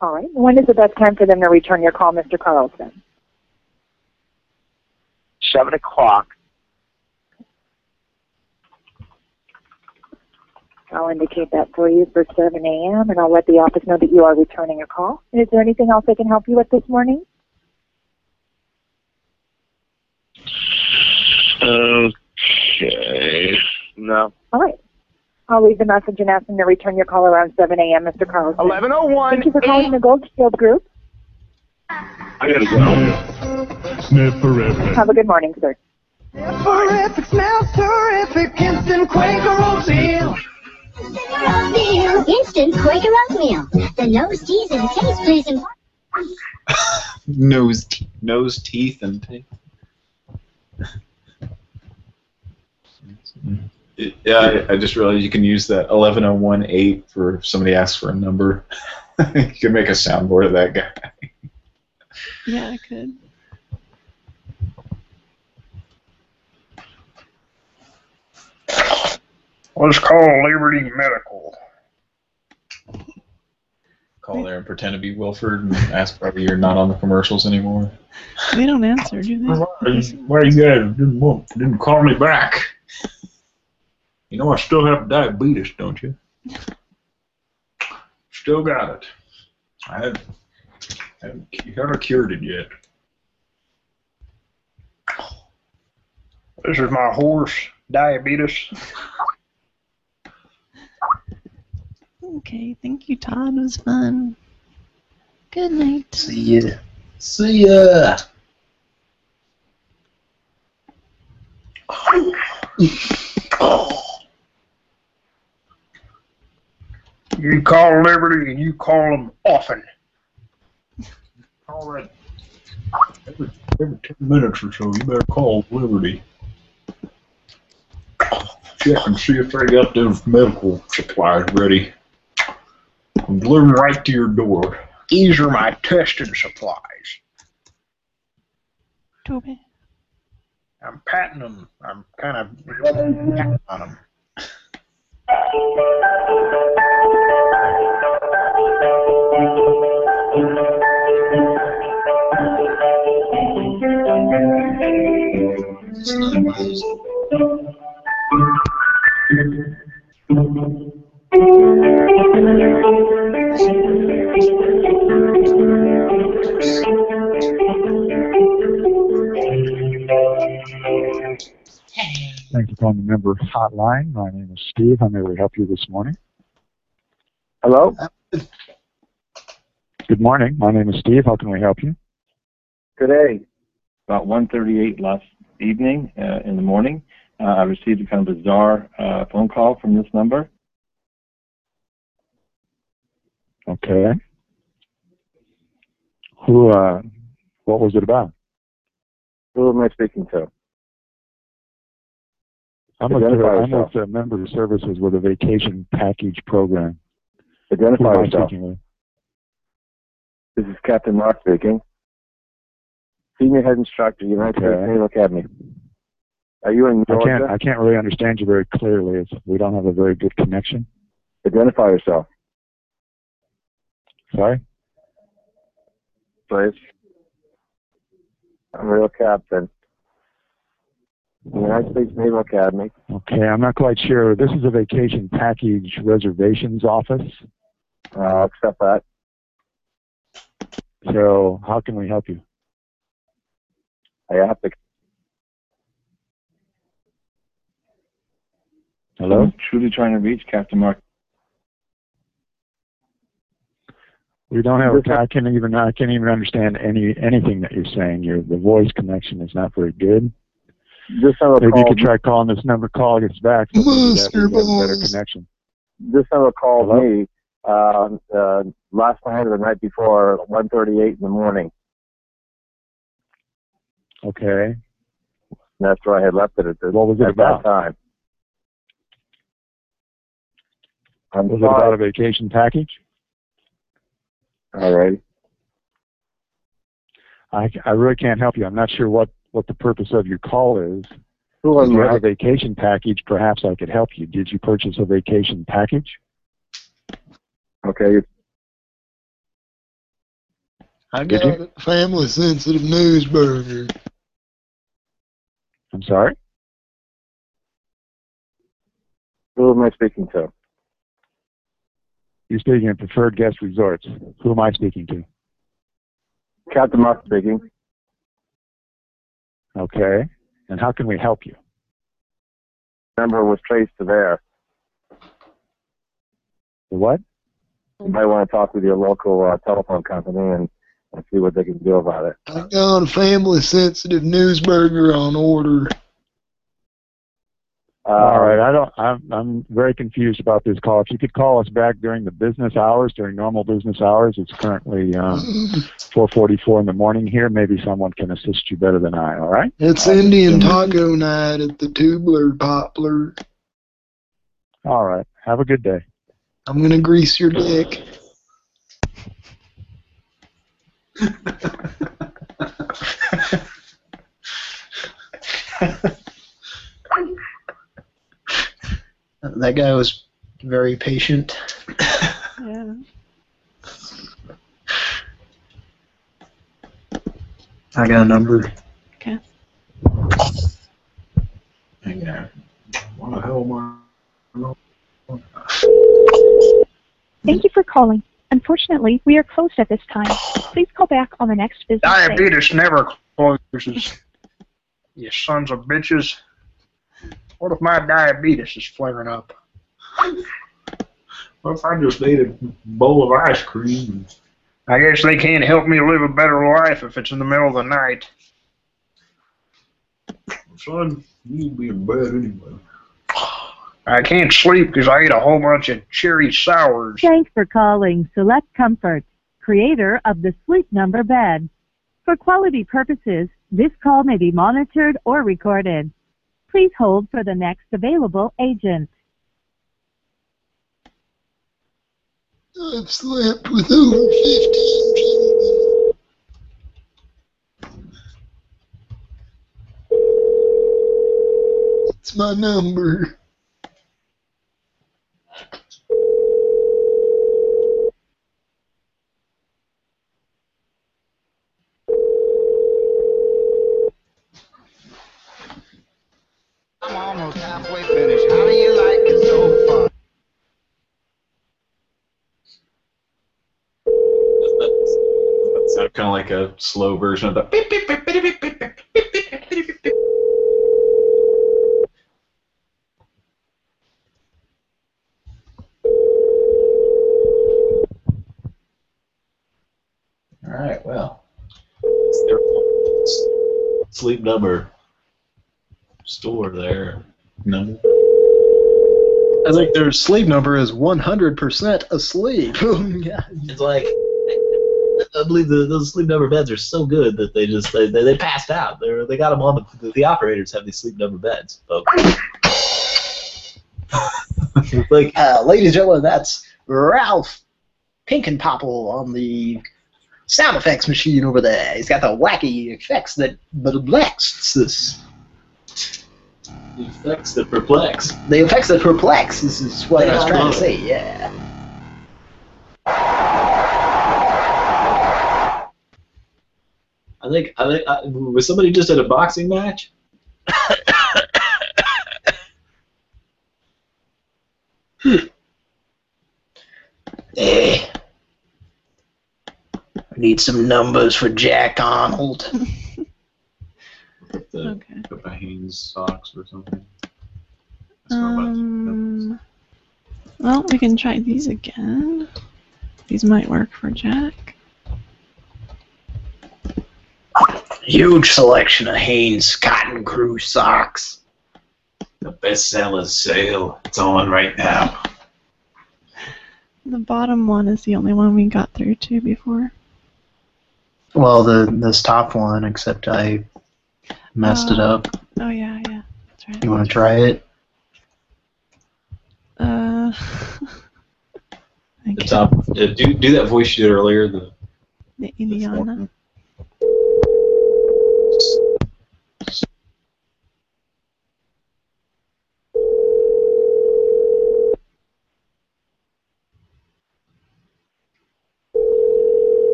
All right. When is the best time for them to return your call, Mr. Carlson?
Seven o'clock.
I'll indicate that for you for 7 a.m. and I'll let the office know that you are returning a call. Is there anything else I can help you with this morning?
Okay. No.
All right. I'll leave the message and ask them to return your call around 7 a.m., Mr. Carlson.
1101.
Thank you for calling the Gold Shield Group.
I gotta go.
Snifferific.
Have a good morning, sir.
Terrific, smells terrific, instant Quaker oatmeal.
Oatmeal, instant Quaker oatmeal. The nose, teeth, and taste plays important.
Nose, te- nose, teeth, and teeth. Yeah, I, I just realized you can use that 11018 for if somebody asks for a number. you can make a soundboard of that guy.
Yeah, I could.
Let's call Liberty Medical.
Call there and pretend to be Wilford and ask whether you're not on the commercials anymore.
They don't answer, do they?
Why you guys didn't didn't call me back? You know I still have diabetes, don't you? Still got it. I had haven't, haven't, haven't cured it yet.
This is my horse, Diabetes.
Okay, thank you, Todd. It was fun. Good night.
See ya. See ya.
You call Liberty and you call them often.
All right. Every, every 10 minutes or so, you better call Liberty. Check and see if they got those medical supplies ready. And deliver them right to your door.
These are my testing supplies.
Toby.
I'm patting them. I'm kind of patting on them.
Thank you for calling the member hotline. My name is Steve. How may we help you this morning?
Hello?
Good morning. My name is Steve. How can we help you?
Good day.
About 1:38 last evening uh, in the morning, uh, I received a kind of bizarre uh, phone call from this number.
Okay. Who, uh, what was it about?
Who am I speaking to?
I'm with,
Identify
I'm
yourself.
with uh, member services with a vacation package program.
Identify
am
yourself. This is Captain Mark speaking. Senior Head Instructor, United States
Okay.
Naval Academy. Are you in
I can't,
Georgia?
I can't really understand you very clearly. It's, we don't have a very good connection.
Identify yourself,
Sorry?
please. I'm Real Captain. United States Naval Academy.
Okay, I'm not quite sure. This is a vacation package reservations office.
Uh, I'll accept that.
So how can we help you?
I have to.
Hello?
I'm truly trying to reach Captain Mark.
We don't have. I can't even. I can't even understand any anything that you're saying. Your the voice connection is not very good.
This number
Maybe you
called.
could try calling this number. Call gets back. So
Monster
we get better
balls.
connection.
This number called
Hello?
me uh, uh, last night or the night before, 1:38 in the morning.
Okay.
And that's where I had left it at, the,
What was it
at
about?
that time. I'm
Was it about a vacation package?
All right.
I, I really can't help you. I'm not sure what, what the purpose of your call is.
Who
If you have a vacation package, perhaps I could help you. Did you purchase a vacation package?
Okay.
I
Did
got a family sensitive news burger.
I'm sorry?
Who am I speaking to?
You're speaking at preferred guest resorts. Who am I speaking to?
Captain Mark speaking.
Okay. And how can we help you?
Number was traced to there.
The what?
You might want to talk with your local uh, telephone company and, and see what they can do about it.
I got a family sensitive news burger on order.
Uh,
All right. I don't. I'm. I'm very confused about this call. If you could call us back during the business hours, during normal business hours, it's currently um, 4:44 in the morning here. Maybe someone can assist you better than I. All right.
It's Indian taco night at the Tubler Poplar.
All right. Have a good day.
I'm gonna grease your dick.
That guy was very patient.
Yeah.
I got a number.
Okay.
Hang on. What the hell am I?
Thank you for calling. Unfortunately, we are closed at this time. Please call back on the next business day.
Diabetes never closes. You sons of bitches. What if my diabetes is flaring up?
What if I just ate a bowl of ice cream?
I guess they can't help me live a better life if it's in the middle of the night.
Son, you need to be in bed anyway.
I can't sleep because I ate a whole bunch of cherry sours.
Thanks for calling Select Comfort, creator of the Sleep Number bed. For quality purposes, this call may be monitored or recorded. Please hold for the next available agent.
I've slept with over 15 gentlemen. It's my number.
Almost halfway finished. How do you like it so far?
That kind of like a slow version of the beep, beep, beep, beep, beep, beep, beep, beep, beep, beep, beep, beep.
All right, well. It's their sleep number store there. No.
I think their sleep number is 100% asleep.
It's like I believe the, those sleep number beds are so good that they just they, they, they passed out. They they got them on the the operators have these sleep number beds, folks. like,
Uh, ladies and gentlemen, that's Ralph Pinkenpopple on the sound effects machine over there. He's got the wacky effects that perplex us.
The effects that perplex.
The effects that perplex this is what I was trying to say, yeah.
I think I think I, was somebody just at a boxing match.
Eh. I need some numbers for Jack Arnold.
The,
Okay.
the Hanes socks or something.
Um, well, we can try these again. These might work for Jack.
Huge selection of Hanes Cotton Crew socks.
The bestseller sale. It's on right now.
The bottom one is the only one we got through to before.
Well, the this top one, except I messed it
Oh.
up.
Oh yeah, yeah, that's right.
You want to try it?
Uh,
The top. Uh, do do that voice you did earlier. The
the Indiana.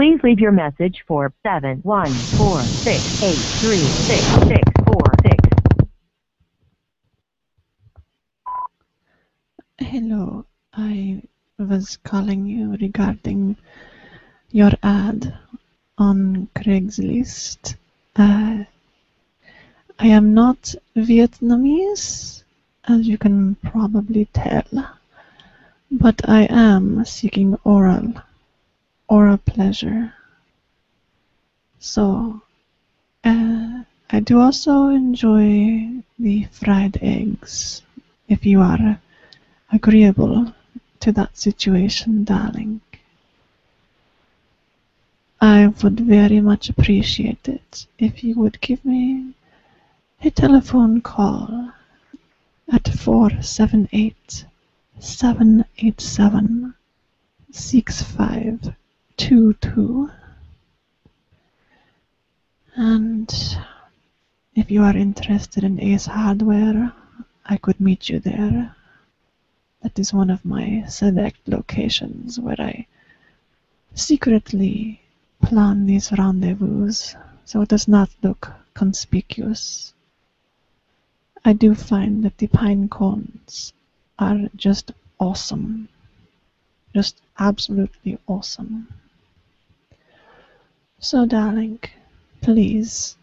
Please leave your message for seven one four six eight three six six four six.
Hello, I was calling you regarding your ad on Craigslist. Uh, I am not Vietnamese, as you can probably tell, but I am seeking oral, oral pleasure. So, uh, I do also enjoy the fried eggs, if you are agreeable to that situation, darling. I would very much appreciate it if you would give me a telephone call at 478 seven eight seven six five two two. And if you are interested in Ace Hardware, I could meet you there. That is one of my select locations where I secretly plan these rendezvous so it does not look conspicuous. I do find that the pine cones are just awesome. Just absolutely awesome. So, darling, please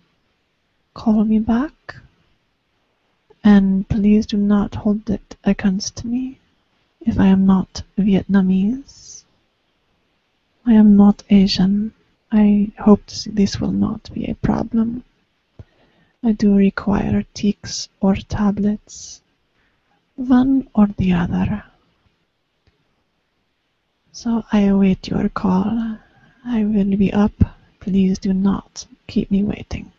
call me back. And please do not hold it against me if I am not Vietnamese. I am not Asian. I hope this will not be a problem. I do require tics or tablets, one or the other. So I await your call. I will be up. Please do not keep me waiting.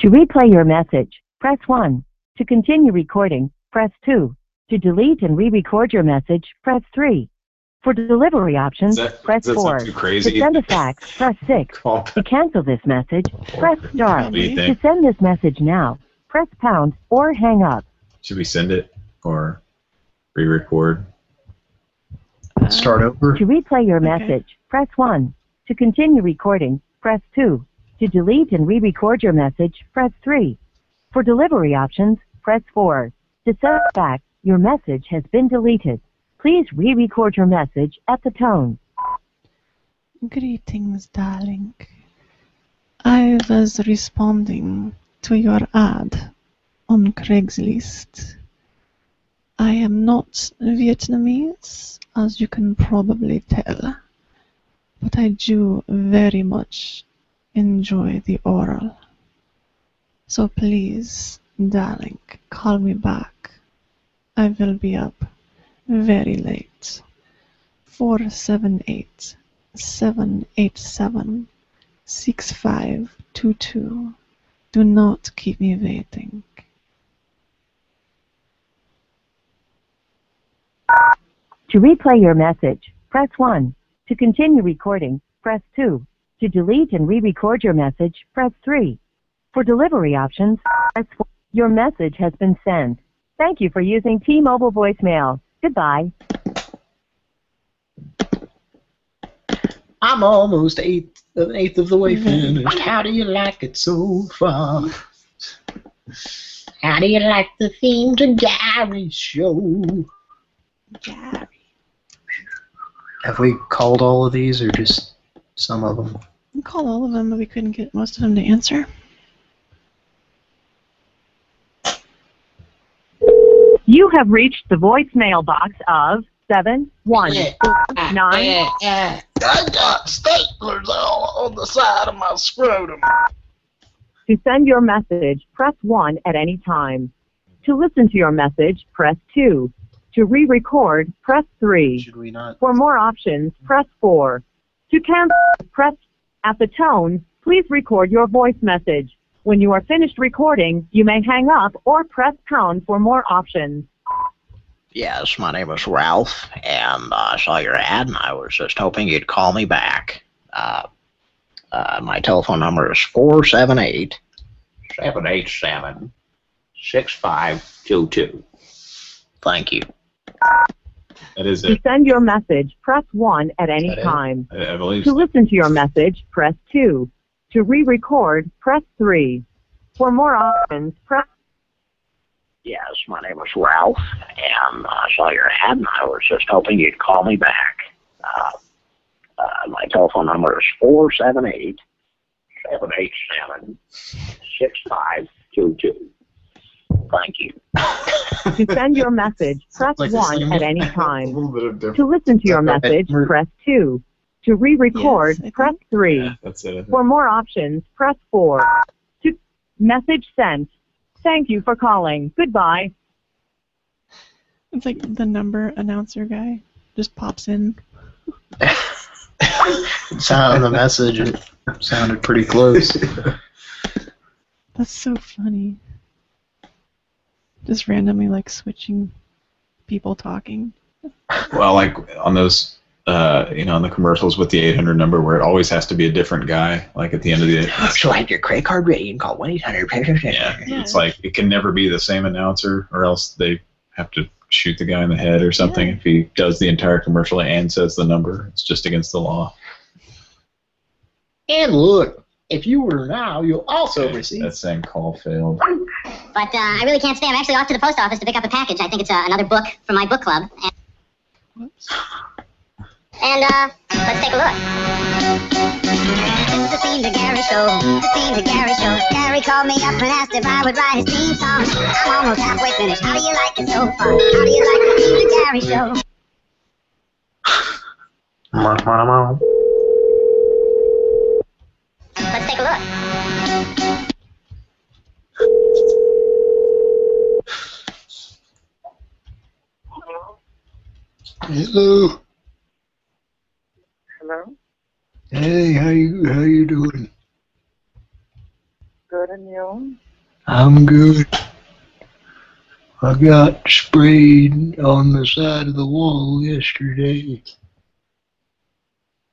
To replay your message, press 1. To continue recording, press 2. To delete and re-record your message, press 3. For delivery options,
that-
press 4.
crazy?
To send a fax, press 6. to cancel this message, press star.
What do you
To send this message now, press pound or hang up.
Should we send it or re-record?
Start over.
To replay your message, press 1. To continue recording, press 2. To delete and re-record your message, press 3. For delivery options, press 4. To send back, your message has been deleted. Please re-record your message at the tone.
Greetings, darling. I was responding to your ad on Craigslist. I am not Vietnamese, as you can probably tell, but I do very much enjoy the oral. So please, darling, call me back. I will be up very late. 478 787 6522. Do not keep me waiting.
To replay your message, press 1. To continue recording, press 2. To delete and re-record your message, press 3. For delivery options, press 4. Your message has been sent. Thank you for using T-Mobile voicemail. Goodbye.
I'm almost eighth, an eighth of the way mm-hmm. finished. How do you like it so far? How do you like the theme to Garry's show?
Gary.
Have we called all of these or just some of them?
We called all of them, but we couldn't get most of them to answer.
You have reached the voicemail box of 719.
Eh, eh, eh, I got staplers all on the side of my scrotum.
To send your message, press 1 at any time. To listen to your message, press 2. To re-record, press 3.
Should we not?
For more options, press 4. To cancel, press at the tone, please record your voice message. When you are finished recording, you may hang up or press pound for more options.
Yes, my name is Ralph, and I saw your ad, and I was just hoping you'd call me back. Uh, uh, my telephone number is 478 787 6522. Thank you.
That is it.
To send your message, press 1 at any
Is that it?
time.
I, I believe
To
so.
listen to your message, press 2. To re-record, press 3. For more options, press
Yes, my name is Ralph, and I saw your ad, and I was just hoping you'd call me back. Uh, uh, my telephone number is 478 787 6522. Thank you.
To send your message, press
Like
1 at any time.
bit of difference.
To listen to your message, press 2. To re-record,
Yes,
press 3.
That's it.
For more options, press 4. To message sent. Thank you for calling. Goodbye.
It's like the number announcer guy just pops in.
Sound of the message it sounded pretty close.
That's so funny. Just randomly like switching people talking.
Well, like on those, uh, you know, on the commercials with the 800 number where it always has to be a different guy, like at the end of the.
So have your credit card ready and call one eight hundred.
Yeah, it's like it can never be the same announcer, or else they have to shoot the guy in the head or something if he does the entire commercial and says the number. It's just against the law.
And look, if you order now, you'll also receive.
That same call failed.
But uh, I really can't stay. I'm actually off to the post office to pick up a package. I think it's uh, another book from my book club. And, and uh, let's take a look. The Theme to Garry show. The Theme to Garry show. Garry called me up and asked if I would write his theme song. I'm almost halfway finished. How do you like it so far? How do you like the Theme to Garry show? Let's take a look.
Hello.
Hello? Hello.
Hey, how you how you doing?
Good and you?
I'm good. I got sprayed on the side of the wall yesterday.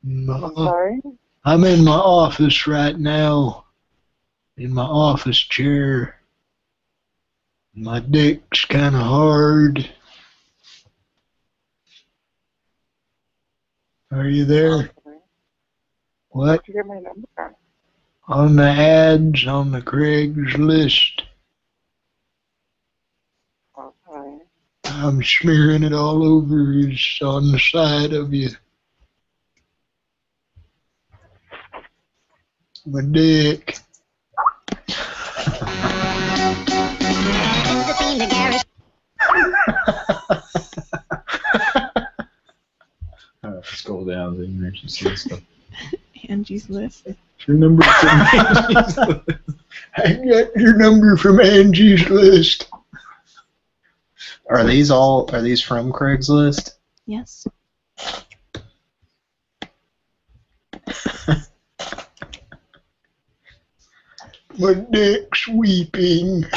My-
Sorry?
I'm in my office right now, in my office chair. My dick's kind of hard. Are you there? What?
Did you get my number?
On the ads on the Craigslist.
Okay.
I'm smearing it all over is on the side of you. My dick.
Uh, scroll down so you can actually see the stuff.
Angie's list.
Your number from Angie's list. I got your number from Angie's list.
Are these all? Are these from Craigslist?
Yes.
My dick's weeping.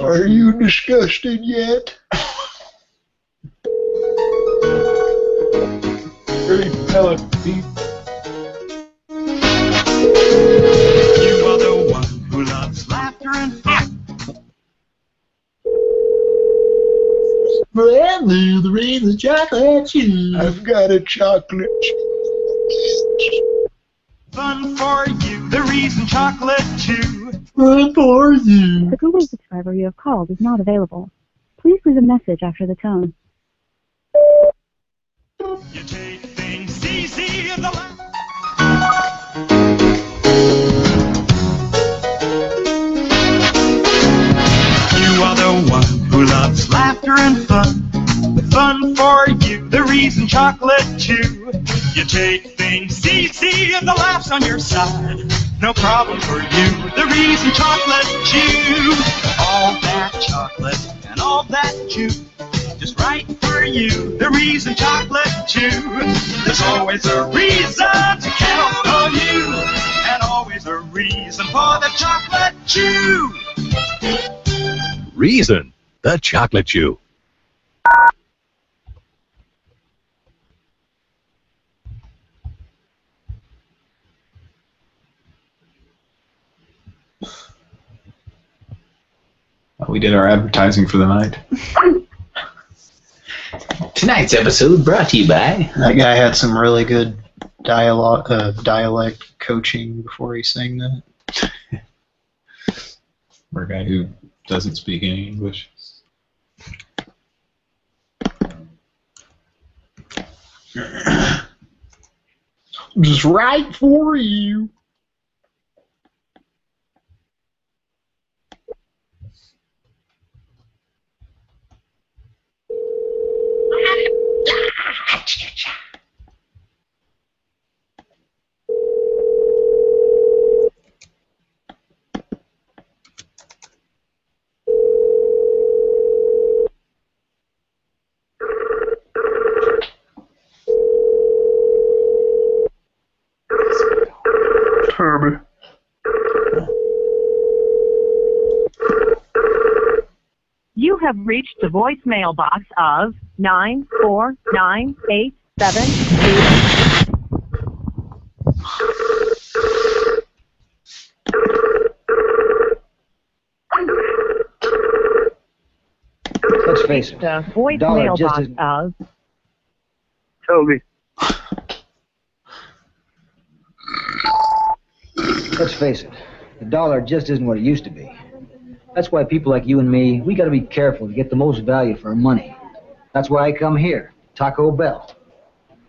Are you disgusted yet?
Hey, fella, Pete.
You are the one who loves laughter and fun.
Brand new, the reason chocolate chew. I've got a chocolate
Fun for you, the reason chocolate chew.
Fun for you.
The Google subscriber you have called is not available. Please leave a message after the tone.
You take things easy in the. You are the one who loves laughter and fun. Fun for you, the reason chocolate chew. You take things easy and the laughs on your side. No problem for you, the reason chocolate chew. All that chocolate and all that chew. Just right for you, the reason chocolate chew. There's always a reason to count on you, and always a reason for the chocolate chew.
Reason, the chocolate chew.
We did our advertising for the night.
Tonight's episode brought to you by.
That guy had some really good dialogue, uh, dialect coaching before he sang that.
For a guy who doesn't speak any English.
Just right for you.
cha-cha-cha.
Herbie. Have reached the voicemail box of nine four nine eight seven two.
Let's face it.
The voicemail box
isn't-
of
Toby.
Let's face it. The dollar just isn't what it used to be. That's why people like you and me, we got to be careful to get the most value for our money. That's why I come here, Taco Bell.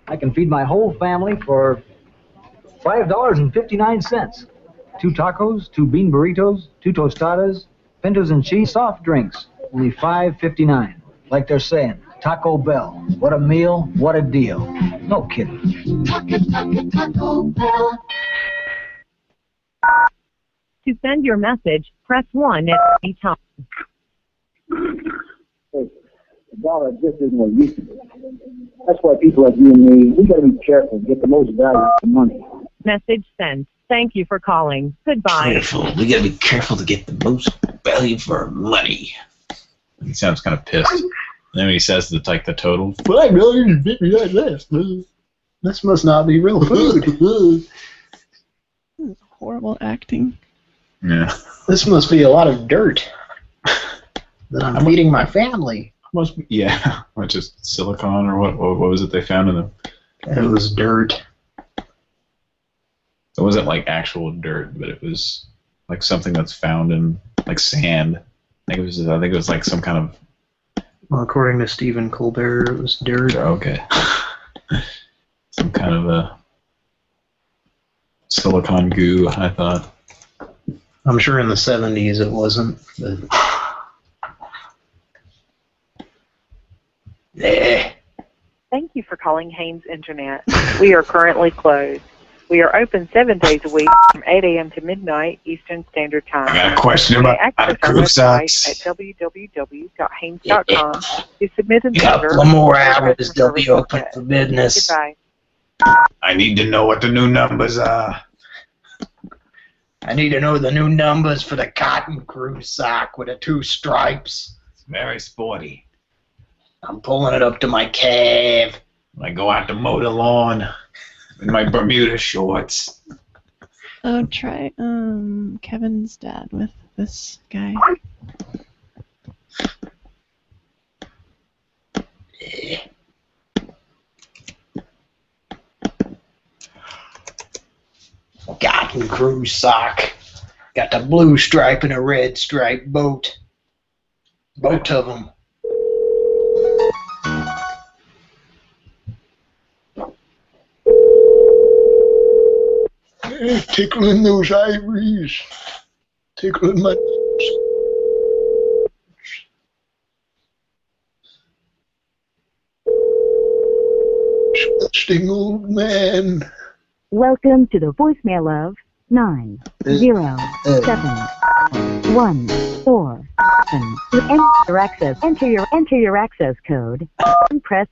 I can feed my whole family for five dollars and fifty-nine cents. Two tacos, two bean burritos, two tostadas, pintos and cheese, soft drinks. Only five fifty-nine. Like they're saying, Taco Bell. What a meal, what a deal. No kidding.
To send your message, press one at any time.
The dollar just isn't what it used to be. That's why people like you and me, we got to be careful get the most value for money.
Message sent. Thank you for calling. Goodbye.
Careful. We gotta be careful to get the most value for our money. He sounds kind of pissed. And then he says the like the total,
Five dollars and fifty nine cents. This must not be real food.
Horrible acting.
Yeah,
this must be a lot of dirt that I'm feeding my family.
must be, yeah, what just silicon or what, what? What was it they found in them?
It was dirt.
It wasn't like actual dirt, but it was like something that's found in like sand. I think it was. I think it was like some kind of
Well, according to Stephen Colbert, it was dirt.
Oh, okay, some kind of a silicon goo. I thought.
I'm sure in the 70s it wasn't. But... Eh.
Thank you for calling Hanes Internet. We are currently closed. We are open seven days a week from 8 a.m. to midnight Eastern Standard Time.
I got a question
You may
about
access our website at www.hanes.com to submit an
Couple
order.
of more
or
hours,
customer
they'll be open for business.
Goodbye.
I need to know what the new numbers are.
I need to know the new numbers for the cotton crew sock with the two stripes.
It's very sporty.
I'm pulling it up to my calf.
I go out to mow the lawn in my Bermuda shorts.
Oh, try um Kevin's dad with this guy.
Cotton crew sock. Got the blue stripe and a red stripe boat. Both of them. Tickling those ivories. Tickling my. Disgusting old man.
Welcome to the voicemail of nine uh, zero uh. seven one four seven. Enter your access, enter your enter your access code and press.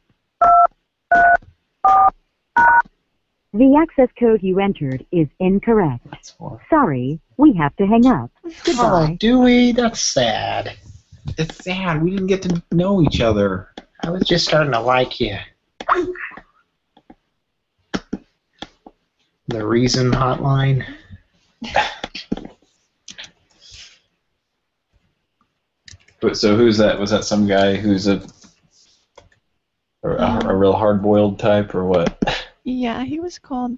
The access code you entered is incorrect. Sorry, we have to hang up. Goodbye.
Oh, Dewey, that's sad.
It's sad. We didn't get to know each other.
I was just starting to like you. The reason hotline.
But so who's that? Was that some guy who's a a, a real hard-boiled type or what?
Yeah, he was called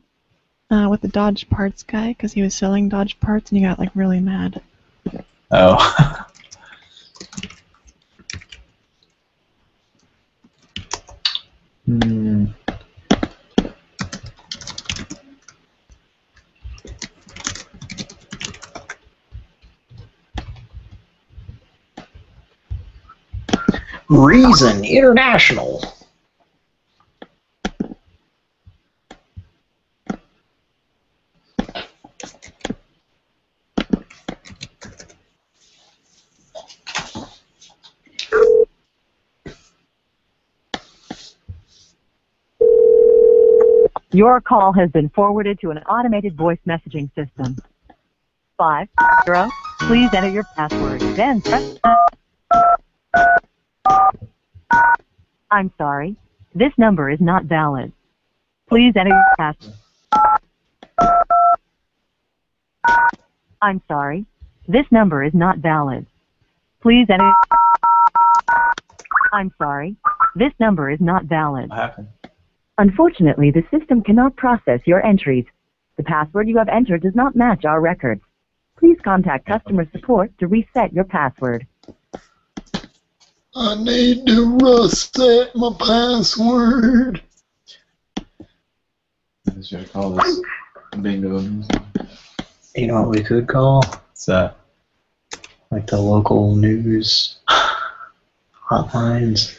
uh, with the Dodge parts guy because he was selling Dodge parts and he got like really mad.
Oh.
Reason International.
Your call has been forwarded to an automated voice messaging system. Five zero. Please enter your password. Then press. I'm sorry. This number is not valid. Please enter your password. I'm sorry. This number is not valid. Please enter. I'm sorry. This number is not valid.
What happened?
Unfortunately, the system cannot process your entries. The password you have entered does not match our records. Please contact customer support to reset your password.
I need to reset my password.
I should call this bingo.
You know what we could call?
What's that?
Like the local news hotlines.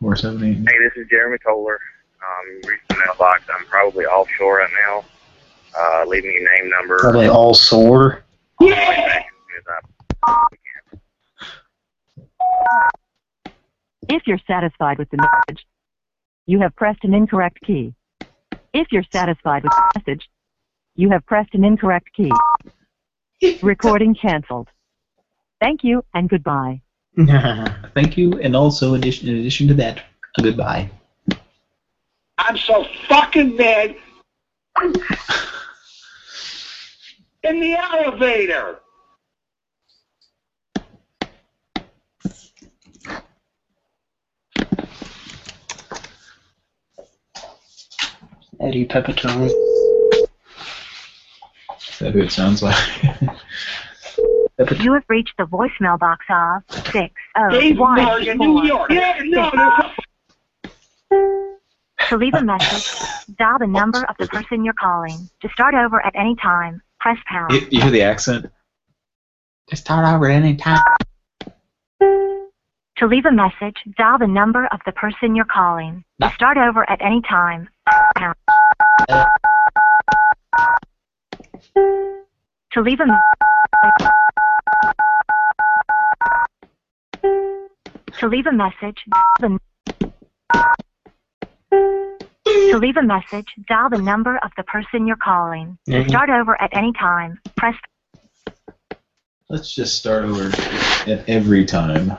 Four seven eight.
Hey, this is Jeremy Kohler. Um, reached the mailbox. I'm probably offshore right now. Uh, leave me your name, number.
Probably all sore.
If you're satisfied with the message, you have pressed an incorrect key. If you're satisfied with the message, you have pressed an incorrect key. Recording canceled. Thank you and goodbye.
Thank you, and also in addition, in addition to that, a goodbye.
I'm so fucking mad. In the elevator.
Eddie Pepitone.
Is that who it sounds like?
You have reached the voicemail box of six oh
Dave
one
Morgan, New York. Yeah, no, no.
To leave a message, dial the number of the person you're calling. To start over at any time, press pound.
You, you hear the accent? Just start over at any time.
To leave a message, dial the number of the person you're calling. To start over at any time, pound. To leave a To leave a message, the To leave a message, dial the number of the person you're calling. To
Mhm.
start over at any time, press
Let's just start over at every time.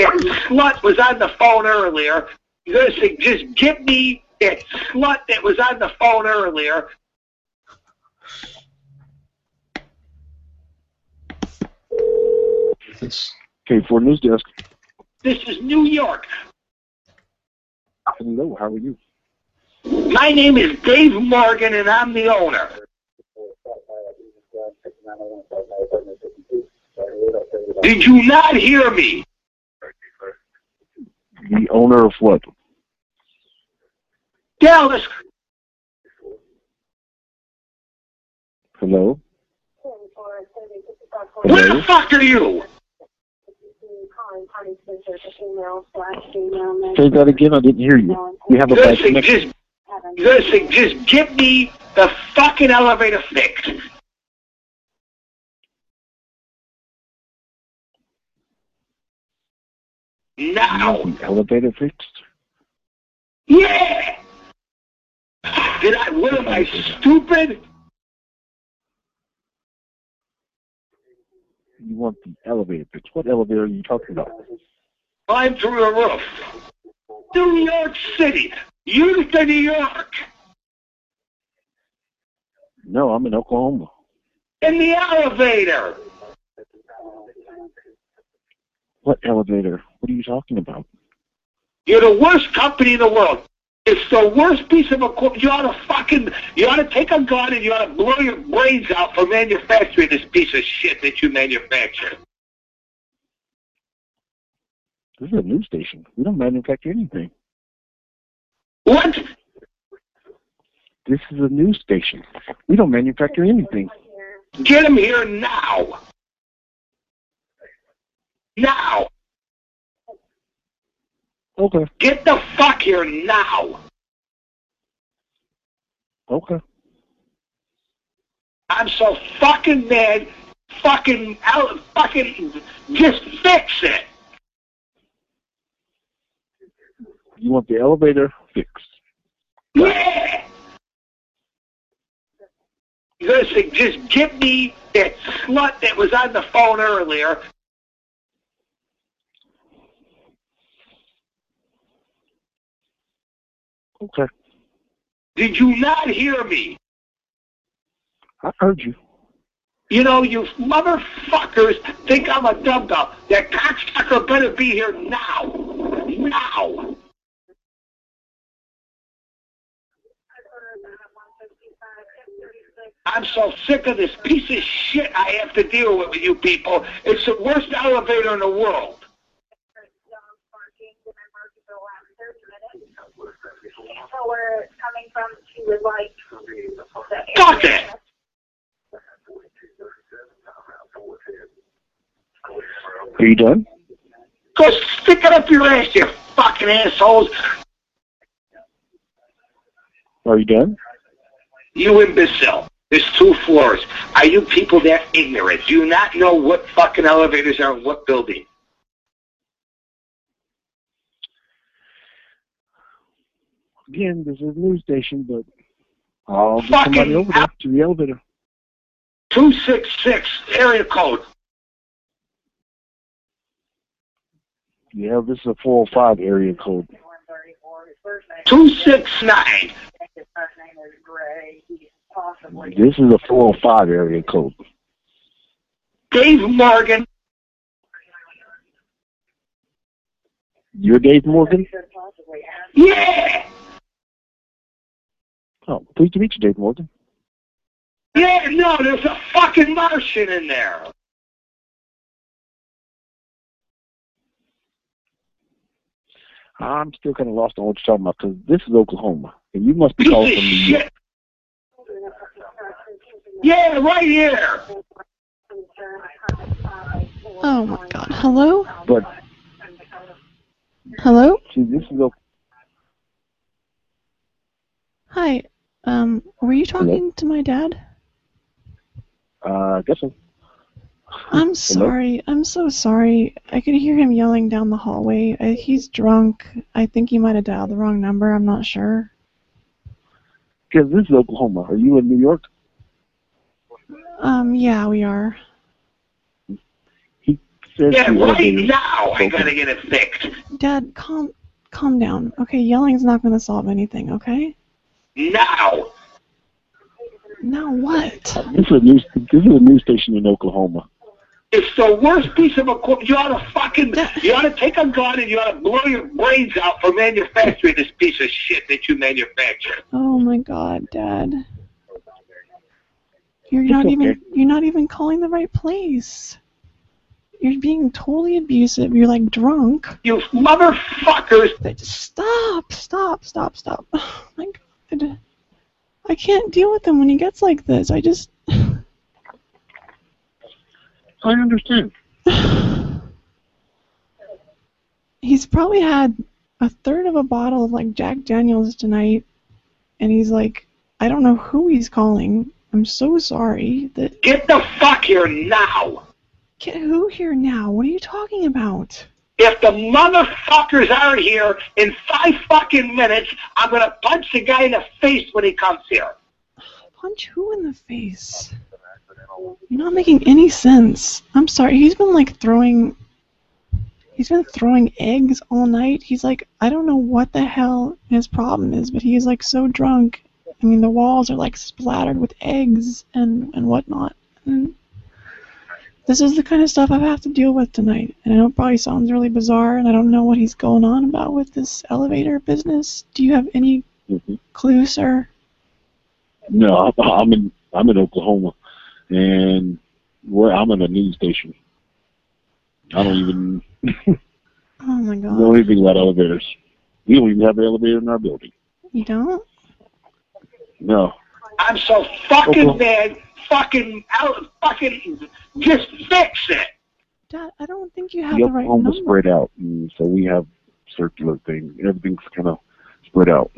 That slut was on the phone earlier. You're gonna say, just give me that slut that was on the phone earlier.
Okay, for news desk.
This is New York.
Hello, how are you?
My name is Dave Morgan, and I'm the owner. Did you not hear me?
The owner of what?
Dallas,
Hello?
where the fuck are you?
Say that again, I didn't hear you. We have a
You're
bad connection.
just, you're gonna say, just give me the fucking elevator fixed. Now.
The elevator fixed?
Yeah. Did I? What am I stupid?
You want the elevator fixed. What elevator are you talking about?
Climb through the roof. New York City, Utica, New York.
No, I'm in Oklahoma.
In the elevator.
What elevator? What are you talking about?
You're the worst company in the world. It's the worst piece of equipment. You ought to fucking, you ought to take a gun and you ought to blow your brains out for manufacturing this piece of shit that you manufacture.
This is a news station. We don't manufacture anything.
What?
This is a news station. We don't manufacture anything.
Get him here now. Now.
Okay.
Get the fuck here now.
Okay.
I'm so fucking mad. Fucking, out, fucking, just fix it.
You want the elevator fixed.
Yeah. You're gonna say, just give me that slut that was on the phone earlier.
Okay.
Did you not hear me?
I heard you.
You know, you motherfuckers think I'm a dum dum. That cocksucker better be here now. Now. I'm so sick of this piece of shit I have to deal with with you people. It's the worst elevator in the world.
So where it's coming from, she would like.
Fuck it!
Are you done?
Go stick it up your ass, you fucking assholes.
Are you done?
You imbecile. There's two floors. Are you people that ignorant? Do you not know what fucking elevators are in what building?
Again, this is a news station, but oh, I'll get somebody over there to the elevator.
266 area code.
Yeah, this is a 405 area code.
269.
This is a 405 area code.
Dave Morgan.
You're Dave Morgan?
Yeah!
Oh, pleased to meet you, Dave Morgan.
Yeah, no, there's a fucking Martian in there.
I'm still kind of lost on what you're talking about because this is Oklahoma, and you must be
Piece
calling from New York.
Yeah, right here.
Oh my god. Hello?
But
Hello?
see, this is Oklahoma.
Hi. Um, were you talking to my dad?
Uh, I guess so.
I'm sorry. I'm so sorry. I could hear him yelling down the hallway. I, he's drunk. I think he might have dialed the wrong number. I'm not sure.
Because this is Oklahoma. Are you in New York?
Um, yeah, we are.
He Says
Yeah,
the
right
elevator-
now I gotta get it fixed.
Dad, calm, calm down. Okay, yelling's not going to solve anything. Okay?
Now.
Now what?
This is a news. This is a news station in Oklahoma.
It's the worst piece of equipment. You ought to fucking, you ought to take a gun and you ought to blow your brains out for manufacturing this piece of shit that you manufacture.
Oh my God, Dad. You're
It's
not even. You're not even calling the right place. You're being totally abusive. You're like drunk.
You motherfuckers!
Stop! Stop! Stop! Stop! Oh my God. I can't deal with him when he gets like this. I just.
I understand.
He's probably had a third of a bottle of like Jack Daniels tonight, and he's like, I don't know who he's calling. I'm so sorry that.
Get the fuck here now!
Get who here now? What are you talking about?
If the motherfuckers aren't here in five fucking minutes, I'm gonna punch the guy in the face when he comes here.
Punch who in the face? You're not making any sense. I'm sorry. He's been like throwing. He's been throwing eggs all night. He's like, I don't know what the hell his problem is, but he's like so drunk. I mean, the walls are like splattered with eggs and and whatnot. And this is the kind of stuff I have to deal with tonight. And I know it probably sounds really bizarre, and I don't know what he's going on about with this elevator business. Do you have any mm-hmm. clue, sir?
No, I'm- I'm in. I'm in Oklahoma, and where I'm in a news station. I don't even
Oh my god.
know anything about elevators. We don't even have an elevator in our building.
You don't?
No.
I'm so fucking
Oklahoma.
mad. Fucking out. Fucking just fix it.
Dad, I don't think you have
The
the right
Oklahoma's
number.
spread out, and so we have circular thing. Everything's kind of spread out.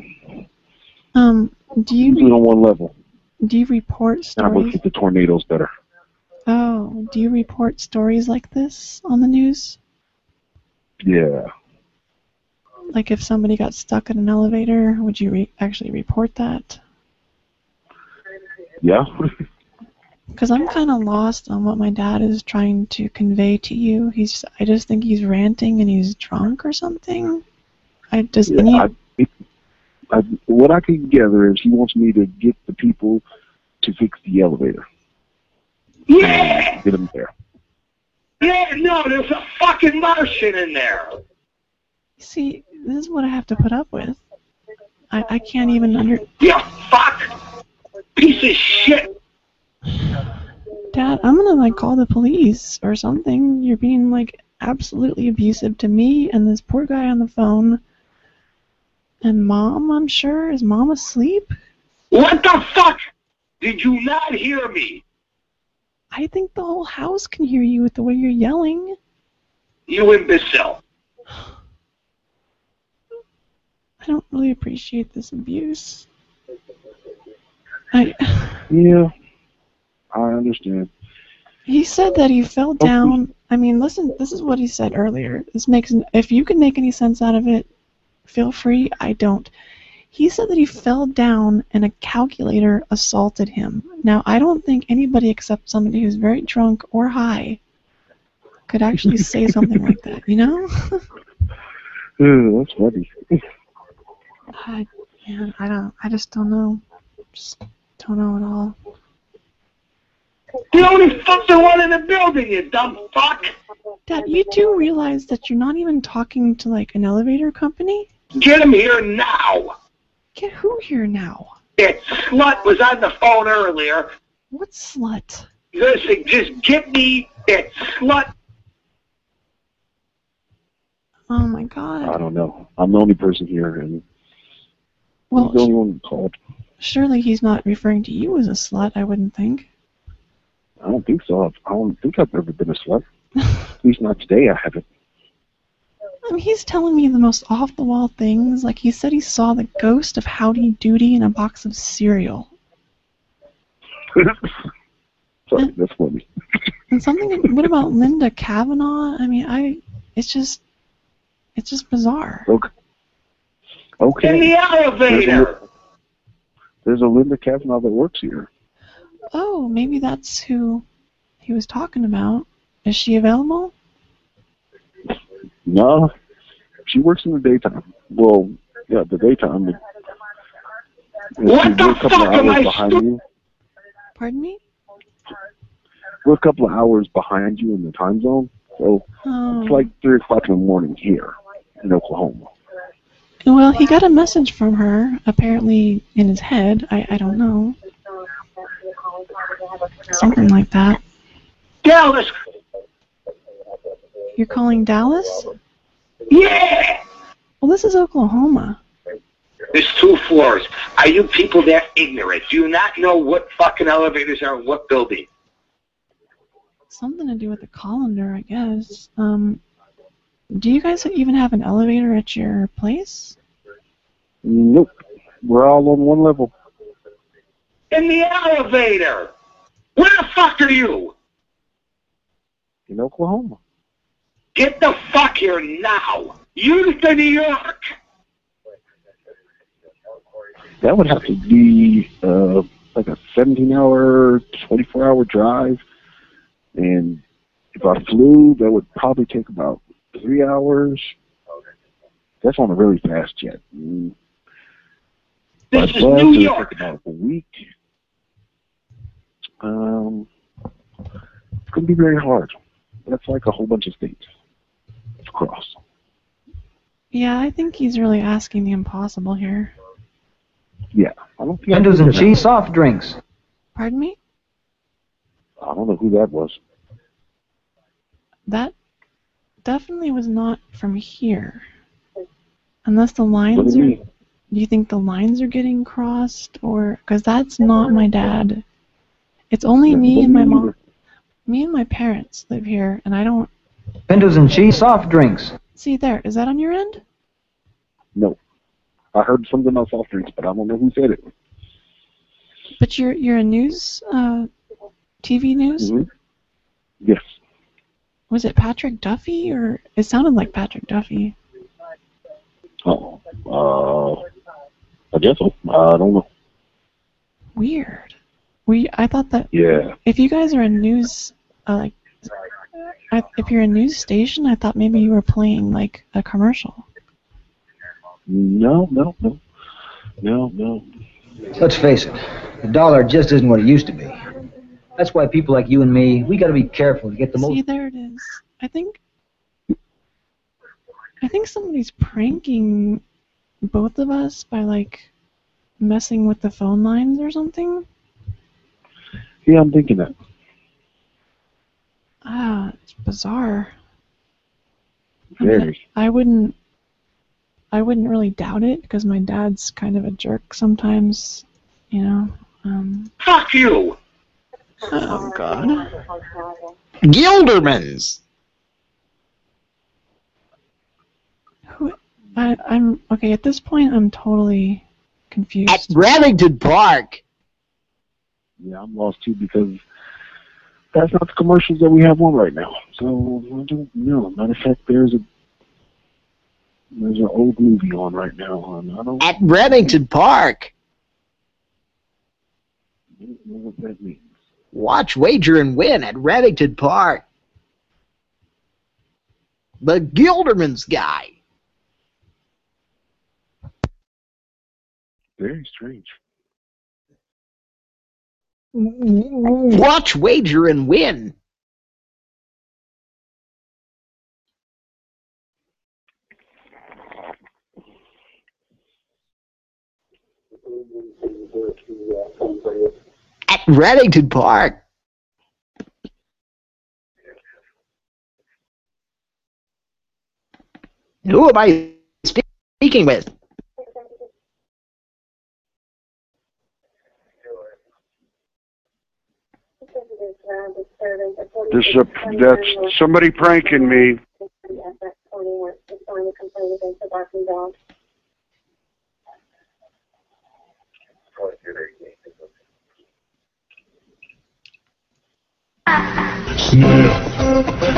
Um, do you
Usually on one level.
do you report
And I work
stories?
with the tornadoes better.
Oh, do you report stories like this on the news?
Yeah.
Like if somebody got stuck in an elevator, would you re- actually report that?
Yeah.
Because I'm kind of lost on what my dad is trying to convey to you. He's, I just think he's ranting and he's drunk or something. I does any,
Yeah, I, I, what I can gather is he wants me to get the people to fix the elevator.
Yeah!
Get them there.
Yeah, no, there's a fucking Martian in there.
see, this is what I have to put up with. I, I can't even under.
You fuck! Piece of shit!
Dad, I'm gonna like call the police or something. You're being like absolutely abusive to me and this poor guy on the phone. And mom, I'm sure, is mom asleep?
What the fuck? Did you not hear me?
I think the whole house can hear you with the way you're yelling.
You imbecile.
I don't really appreciate this abuse. I
Yeah, I understand.
he said that he fell down. I mean, listen, this is what he said earlier. This makes if you can make any sense out of it, feel free. I don't. He said that he fell down and a calculator assaulted him. Now, I don't think anybody except somebody who's very drunk or high could actually say something like that, you know?
Ooh, that's funny.
I, man, I don't. I just don't know. Just don't know at all.
The only fucking one in the building, you dumb fuck!
Dad, you do realize that you're not even talking to like an elevator company?
Get him here now!
Get who here now?
That slut was on the phone earlier.
What slut?
Listen, just get me that slut.
Oh my god.
I don't know. I'm the only person here, and
Well,
he's the only one called.
Surely he's not referring to you as a slut, I wouldn't think.
I don't think so. I don't think I've ever been a slut. At least not today. I haven't.
I mean, he's telling me the most off the wall things. Like he said he saw the ghost of Howdy Doody in a box of cereal.
Sorry, that's funny.
And something what about Linda Cavanaugh? I mean, I it's just it's just bizarre.
Okay. Okay.
In the elevator!
There's a Linda Cavanaugh that works here.
Oh, maybe that's who he was talking about. Is she available?
No, she works in the daytime. Well, yeah, the daytime. But,
What the
a couple
fuck
of
am
hours
I
behind you.
Pardon me?
We're a couple of hours behind you in the time zone, so
Oh.
it's like three o'clock in the morning here in Oklahoma.
Well, he got a message from her, apparently in his head. I, I don't know. Something like that.
Dallas!
You're calling Dallas?
Yeah!
Well, this is Oklahoma.
There's two floors. Are you people that ignorant? Do you not know what fucking elevators are in what building?
Something to do with the colander, I guess. Um, do you guys even have an elevator at your place?
Nope, we're all on one level.
In the elevator! Where the fuck are you?
In Oklahoma.
Get the fuck here now! Utica, New York!
That would have to be uh, like a 17-hour, 24-hour drive, and if I flew, that would probably take about three hours. That's on a really fast jet.
This
By
is New York.
About a week. Um, it's gonna be very hard. That's like a whole bunch of states to cross.
Yeah, I think he's really asking the impossible here.
Yeah, I don't think.
Windows
can
and
do that.
cheese soft drinks.
Pardon me?
I don't know who that was.
That definitely was not from here. Unless the
What
lines
do you
are.
mean?
Do you think the lines are getting crossed, or because that's not my dad? It's only me
What
and my mom. Me and my parents live here, and I don't
Windows and cheese soft drinks.
see there. Is that on your end?
No. I heard something about soft drinks, but I don't know who said it.
But you're you're a news, uh, TV news.
Mhm. Yes.
Was it Patrick Duffy, or it sounded like Patrick Duffy?
Oh, uh, I guess so. I don't know.
Weird. We I thought that
Yeah.
if you guys are a news uh, like I, if you're a news station, I thought maybe you were playing like a commercial.
No, no, no, no, no.
Let's face it, the dollar just isn't what it used to be. That's why people like you and me, we got to be careful to get the
See,
most.
See, there it is. I think I think somebody's pranking both of us by like messing with the phone lines or something.
Yeah, I'm thinking that.
Ah, it's bizarre. I
Very.
I wouldn't I wouldn't really doubt it because my dad's kind of a jerk sometimes, you know. Um
Fuck you!
Oh god.
Gilderman's.
I, I'm okay, at this point I'm totally confused.
At Remington Park.
Yeah, I'm lost too because that's not the commercials that we have on right now. So I don't know. Matter of fact, there's a there's an old movie on right now, and I don't
At Remington Park.
know what that means.
Watch, wager, and win at Remington Park. The Gilderman's guy.
Very strange.
Watch, wager, and win. At Remington Park. Who am I speaking with?
This is a, that's somebody pranking me.
Sniff.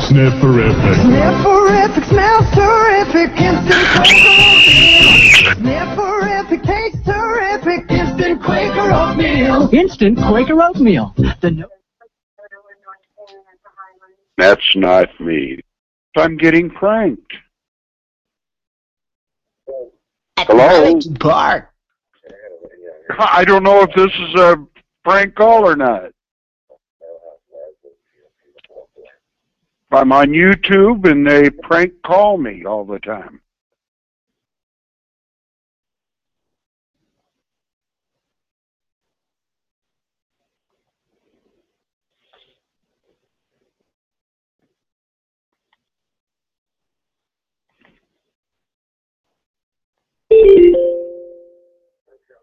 Snifferific.
Snifferific smells terrific, instant Quaker oatmeal. Snifferific tastes terrific, instant Quaker oatmeal. Instant Quaker oatmeal. The no-
That's not me. I'm getting pranked. Hello?
Park.
I don't know if this is a prank call or not. I'm on YouTube and they prank call me all the time.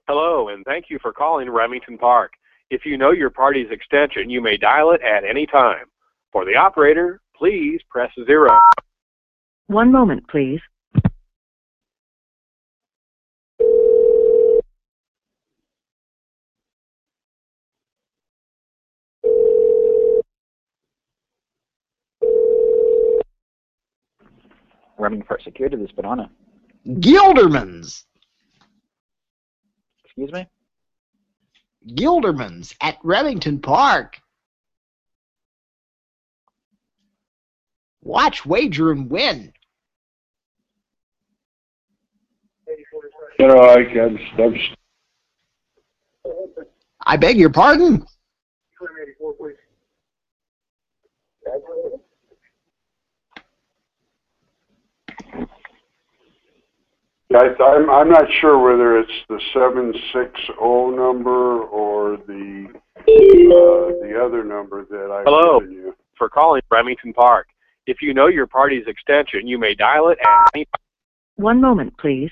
Hello, and thank you for calling Remington Park. If you know your party's extension, you may dial it at any time. For the operator, please press zero.
One moment, please.
Remington Park Security, this Banana.
Gilderman's.
Excuse me?
Gilderman's at Remington Park. Watch, wager, and win.
You know, I, I'm, I'm
I beg your pardon?
I, I'm I'm not sure whether it's the seven six zero number or the uh, the other number that I've
Hello,
given you.
for calling Remington Park. If you know your party's extension, you may dial it at any
One moment, please.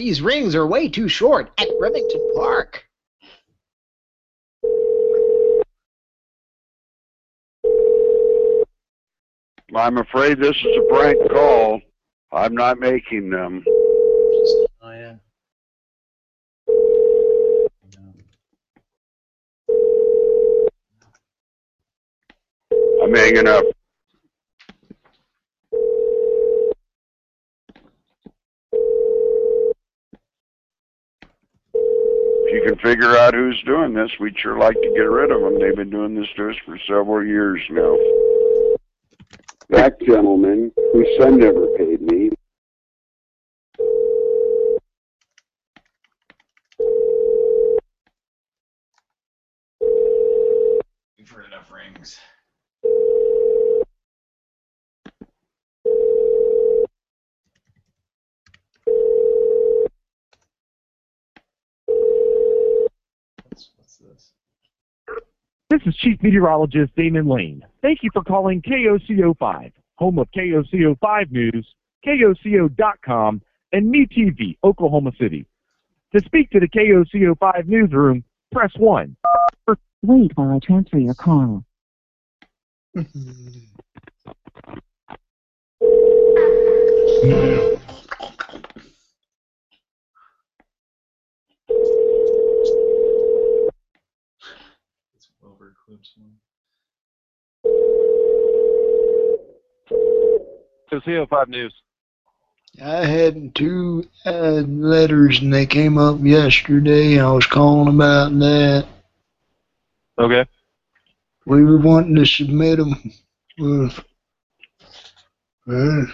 These rings are way too short at Remington Park.
I'm afraid this is a prank call. I'm not making them.
Oh yeah.
I'm hanging up. If you can figure out who's doing this, we'd sure like to get rid of them. They've been doing this to us for several years now.
That gentleman, whose son never paid me,
We've heard enough rings. This
is Chief Meteorologist Damon Lane. Thank you for calling KOCO5, home of KOCO5 News, KOCO.com, and MeTV, Oklahoma City. To speak to the KOCO5 newsroom, press 1. For-
Wait while I transfer your call.
It's over clips one.
CO5 News.
I had two uh, letters and they came up yesterday. I was calling about that.
Okay.
We were wanting to submit them. Uh, uh,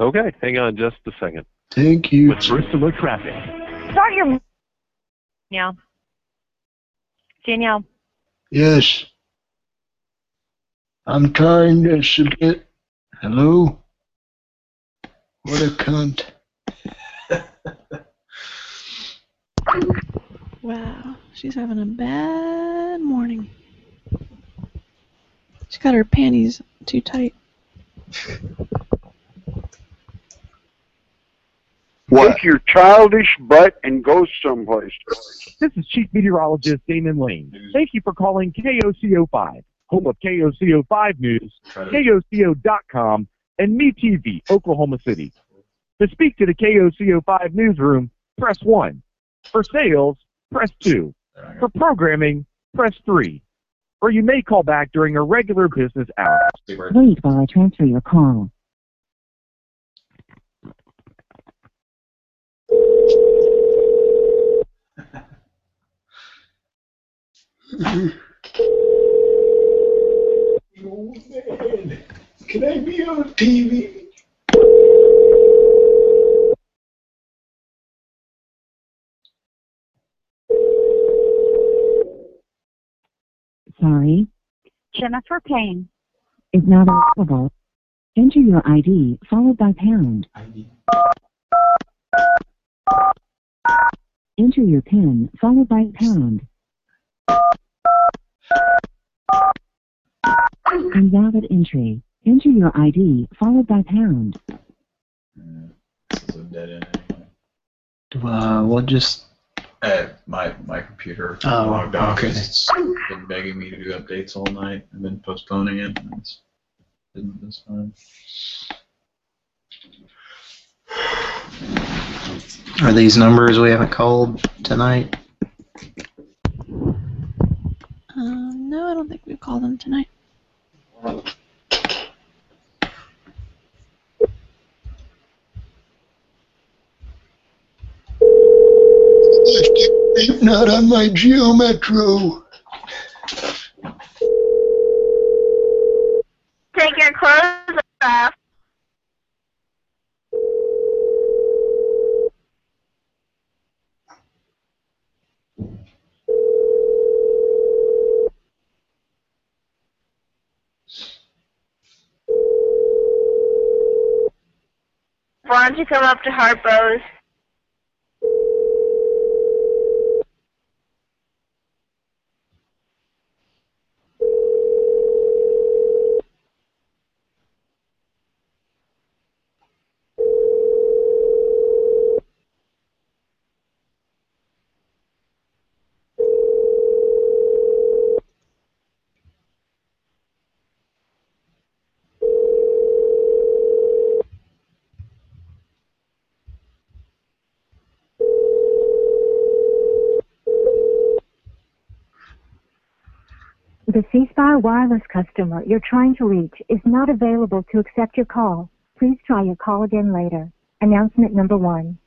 Okay, hang on just a second.
thank you.
With Bristol traffic.
Start your. Danielle. Danielle.
Yes. I'm trying to submit. Hello? What a cunt.
Wow, she's having a bad morning. She's got her panties too tight.
Take your childish butt and go someplace.
This is Chief Meteorologist Damon Lane. Thank you for calling KOCO5, home of KOCO5 News, KOCO.com, and MeTV, Oklahoma City. To speak to the KOCO5 newsroom, press 1. For sales, press 2. For programming, press 3. Or you may call back during our regular business hours.
Wait while I transfer your call.
Oh man, can I be on TV?
Sorry,
Jennifer Payne.
is not available. Enter your ID followed by pound. ID. Enter your PIN followed by pound. Invalid entry. Enter your ID followed by pound.
This is a dead end.
Uh, we'll just.
Uh, my my computer
Oh,
logged off.
okay.
It's been begging me to do updates all night. I've been postponing it. And it's didn't this time.
Are these numbers we haven't called tonight?
Um, no, I don't think we've called them tonight.
Not on my Geo Metro.
Take your clothes off. Don't you come up to Harpo's?
The ceasefire wireless customer you're trying to reach is not available to accept your call. Please try your call again later. Announcement number one.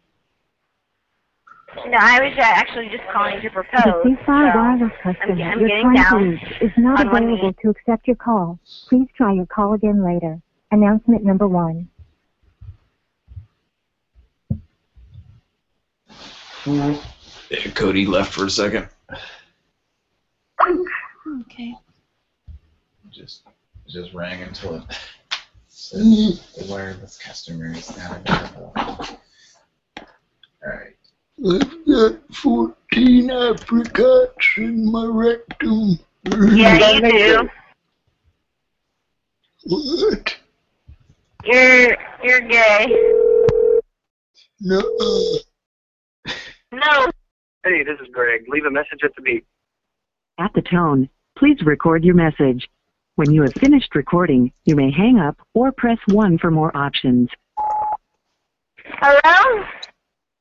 No, I was uh, actually just calling to propose.
The ceasefire
so
wireless
I'm,
customer
I'm
you're trying to reach is not available to accept your call. Please try your call again later. Announcement number one.
Cody left for a second.
Okay.
Just just rang until it said mm-hmm. the wireless customer is not available. Alright.
I've got 14 apricots in my rectum.
Yeah, you do.
What?
You're you're gay.
No.
No.
Hey, this is Greg. Leave a message at the beep.
At the tone, please record your message. When you have finished recording, you may hang up or press 1 for more options.
Hello?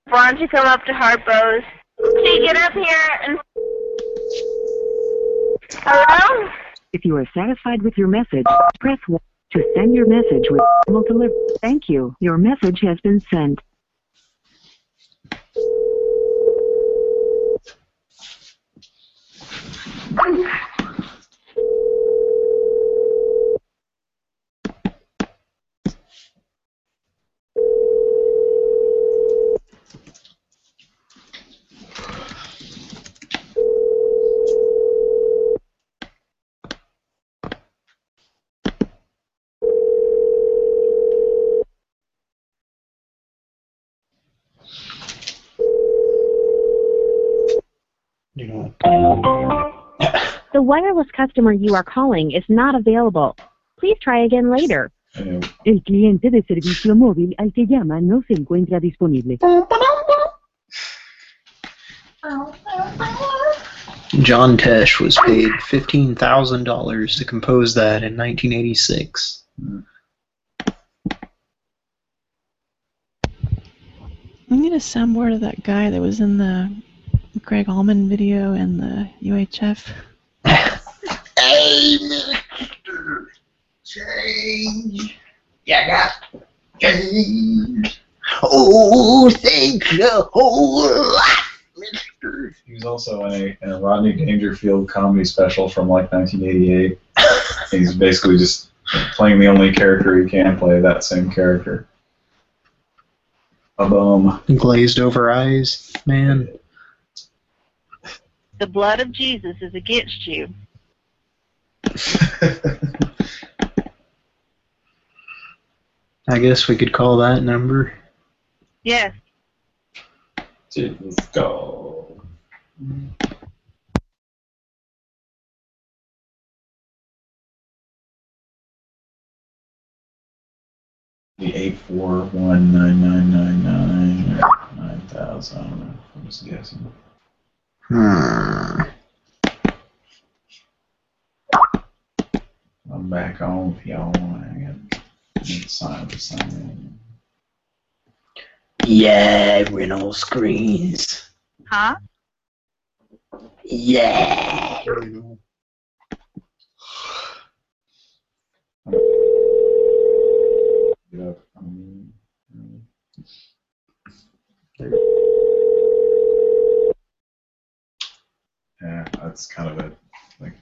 Why don't you come up to Harpo's? Can you get up here and Hello?
If you are satisfied with your message, press 1 to send your message with deliver. Thank you. Your message has been sent. The wireless customer you are calling is not available. Please try again later.
El cliente de servicio móvil al que llama no se encuentra disponible.
John Tesh was paid $15,000 to compose that in 1986.
We need a soundboard of that guy that was in the Gregg Allman video and the UHF.
Hey, mister. Change. You got change. Oh, thanks a whole lot, mister.
He was also in a, in a Rodney Dangerfield comedy special from like 1988. He's basically just playing the only character he can play, that same character. A bum.
Glazed over eyes, man.
The blood of Jesus is against you.
I guess we could call that number.
Yes.
Let's go. The eight four one nine nine nine nine nine thousand. I'm just guessing.
Hmm.
I'm back on if y'all want. I got need to sign to sign in.
Yeah, rental screens.
Huh?
Yeah.
Get up. Yeah, that's kind of it. Like,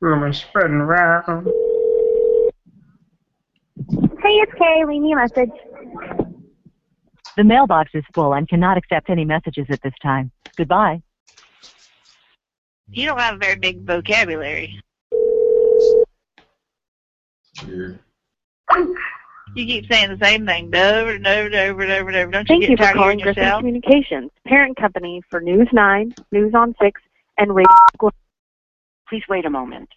Rumors spreading around.
Hey, it's Kay. Leave me a message.
The mailbox is full and cannot accept any messages at this time. Goodbye.
You don't have a very big vocabulary.
weird.
You keep saying the same thing over and over and over and over and over. Don't you get
you for
tired of
calling
hearing
Griffin
yourself?
Communications, parent company for News 9, News on 6, and Radio. Please wait a moment.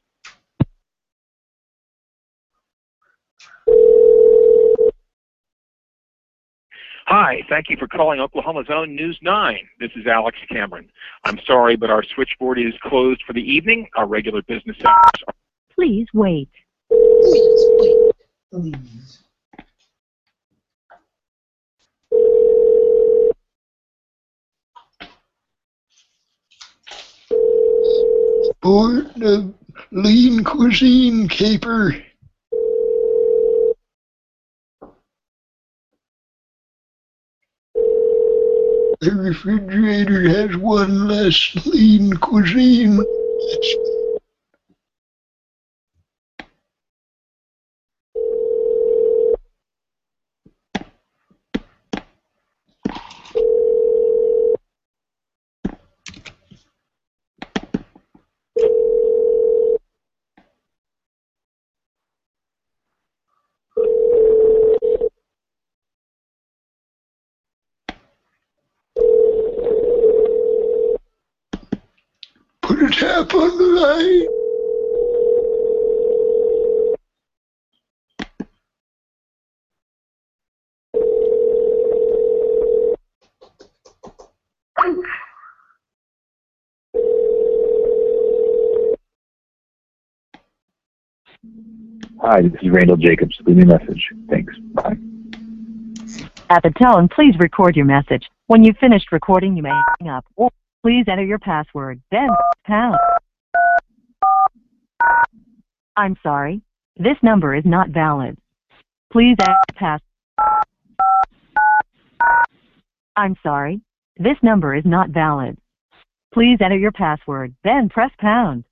Hi, thank you for calling Oklahoma's own News 9. This is Alex Cameron. I'm sorry, but our switchboard is closed for the evening. Our regular business hours are
Please wait.
Please, wait, please.
Port of lean cuisine caper. The refrigerator has one less lean cuisine a tap on the line.
Hi, this is Randall Jacobs. Leave me a message. Thanks. Bye.
At the tone, please record your message. When you've finished recording, you may hang up. Or please enter your password, then pound. I'm sorry. This number is not valid. Please enter pass. I'm sorry. This number is not valid. Please enter your password, then press pound.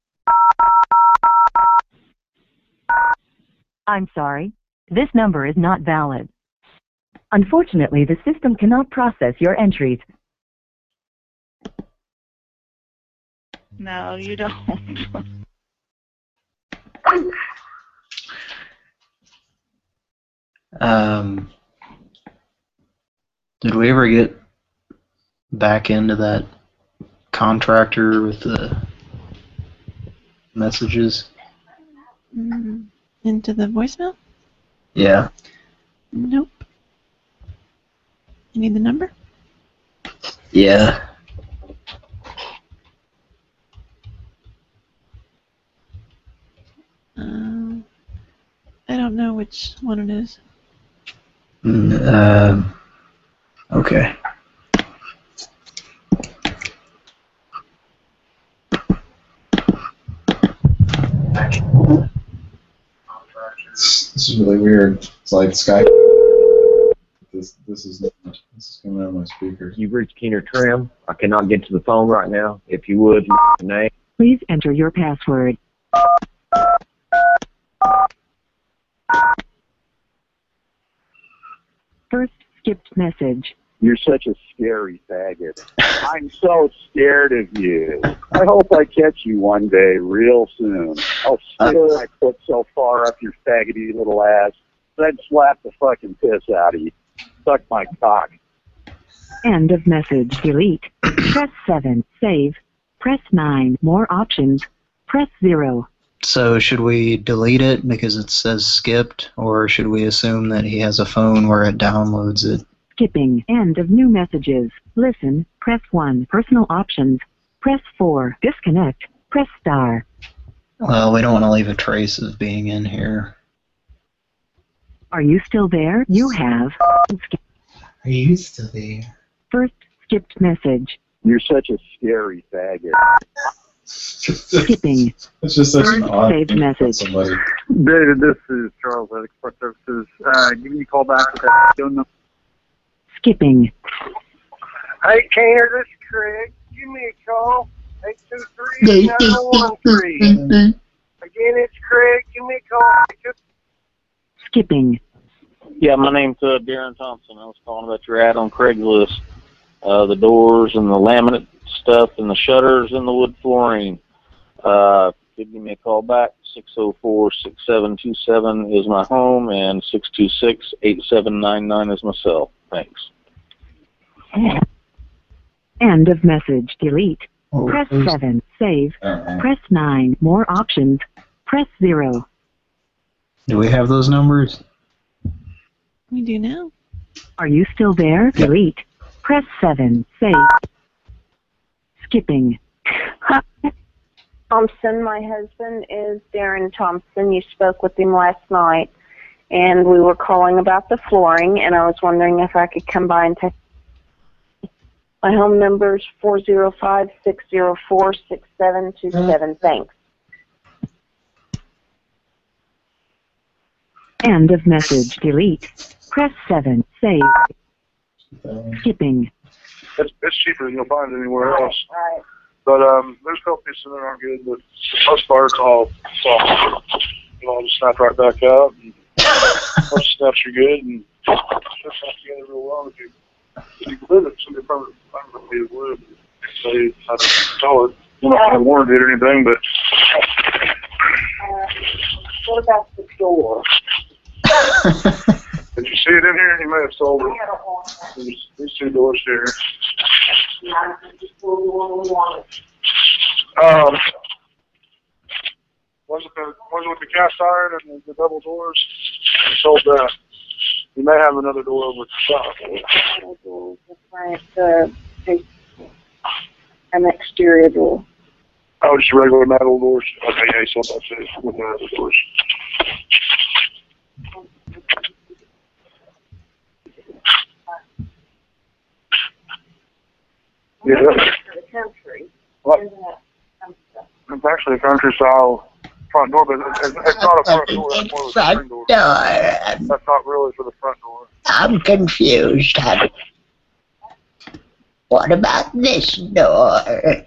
I'm sorry. This number is not valid. Unfortunately, the system cannot process your entries.
No, you don't.
Um, did we ever get back into that contractor with the messages?
Mm, into the voicemail?
Yeah.
Nope. You need the number?
Yeah.
Um, I don't know which one it is.
Mm, Um, okay.
This this is really weird. It's like Skype. This this is not, this is coming out of my speakers.
You've reached Keener Trim. I cannot get to the phone right now. If you would, leave your name.
Please enter your password. First skipped message.
You're such a scary faggot. I'm so scared of you. I hope I catch you one day, real soon. I'll stick uh-huh. my foot so far up your faggoty little ass that I'd slap the fucking piss out of you. Suck my cock.
End of message. Delete. Press 7. Save. Press 9. More options. Press 0.
So should we delete it because it says skipped, or should we assume that he has a phone where it downloads it?
Skipping. End of new messages. Listen. Press 1. Personal options. Press 4. Disconnect. Press star.
Well, we don't want to leave a trace of being in here.
Are you still there? You have.
Are you still there?
First skipped message.
You're such a scary faggot.
Skipping.
It's just such an odd
Saved
thing to put
message.
David, this is Charles at Express Services. Uh, give me a call back with that phone number.
Skipping.
Hey, Kaner, this is Craig. Give me a call. 823-913. Again, it's Craig. Give me a call.
Skipping.
Yeah, my name's uh, Darren Thompson. I was calling about your ad on Craigslist. Uh, the doors and the laminate stuff and the shutters and the wood flooring. Uh, give me a call back. 604-6727 is my home and 626-8799 is my cell. Thanks.
End of message. Delete.
Oh,
Press
oops.
7. Save.
Uh-uh.
Press 9. More options. Press 0.
Do we have those numbers?
We do now.
Are you still there? Delete. Press 7. Save. Skipping.
Hi, Thompson. My husband is Darren Thompson. You spoke with him last night, and we were calling about the flooring, and I was wondering if I could come by and take.
My home number is 405-604-6727. Thanks.
End of message. Delete. Press 7. Save. Skipping.
It's, it's cheaper than you'll find anywhere else. But um, there's a couple pieces that aren't good, but for the most part, it's all soft. It'll all just snap right back out. And most snaps are good, and it snaps together real well if you if you glue it. Somebody probably permanently would say how to install it. You don't have a warranty or anything, but
What about the door?
did you see it in here? You may have sold it. There's these two doors here. Um, was it the was it with the cast iron and the, the double doors? Sold that. You may have another door over at the shop.
Right, uh, an exterior door.
Oh, just regular metal doors. Okay, yeah, you sold that too with the other doors. Yeah,
For the country.
What? it's actually a country style front door, but it's, it's it's not a front door. That's more of a
Front
screen door.
door.
That's not really for the front door.
I'm confused, honey. What about this door?
You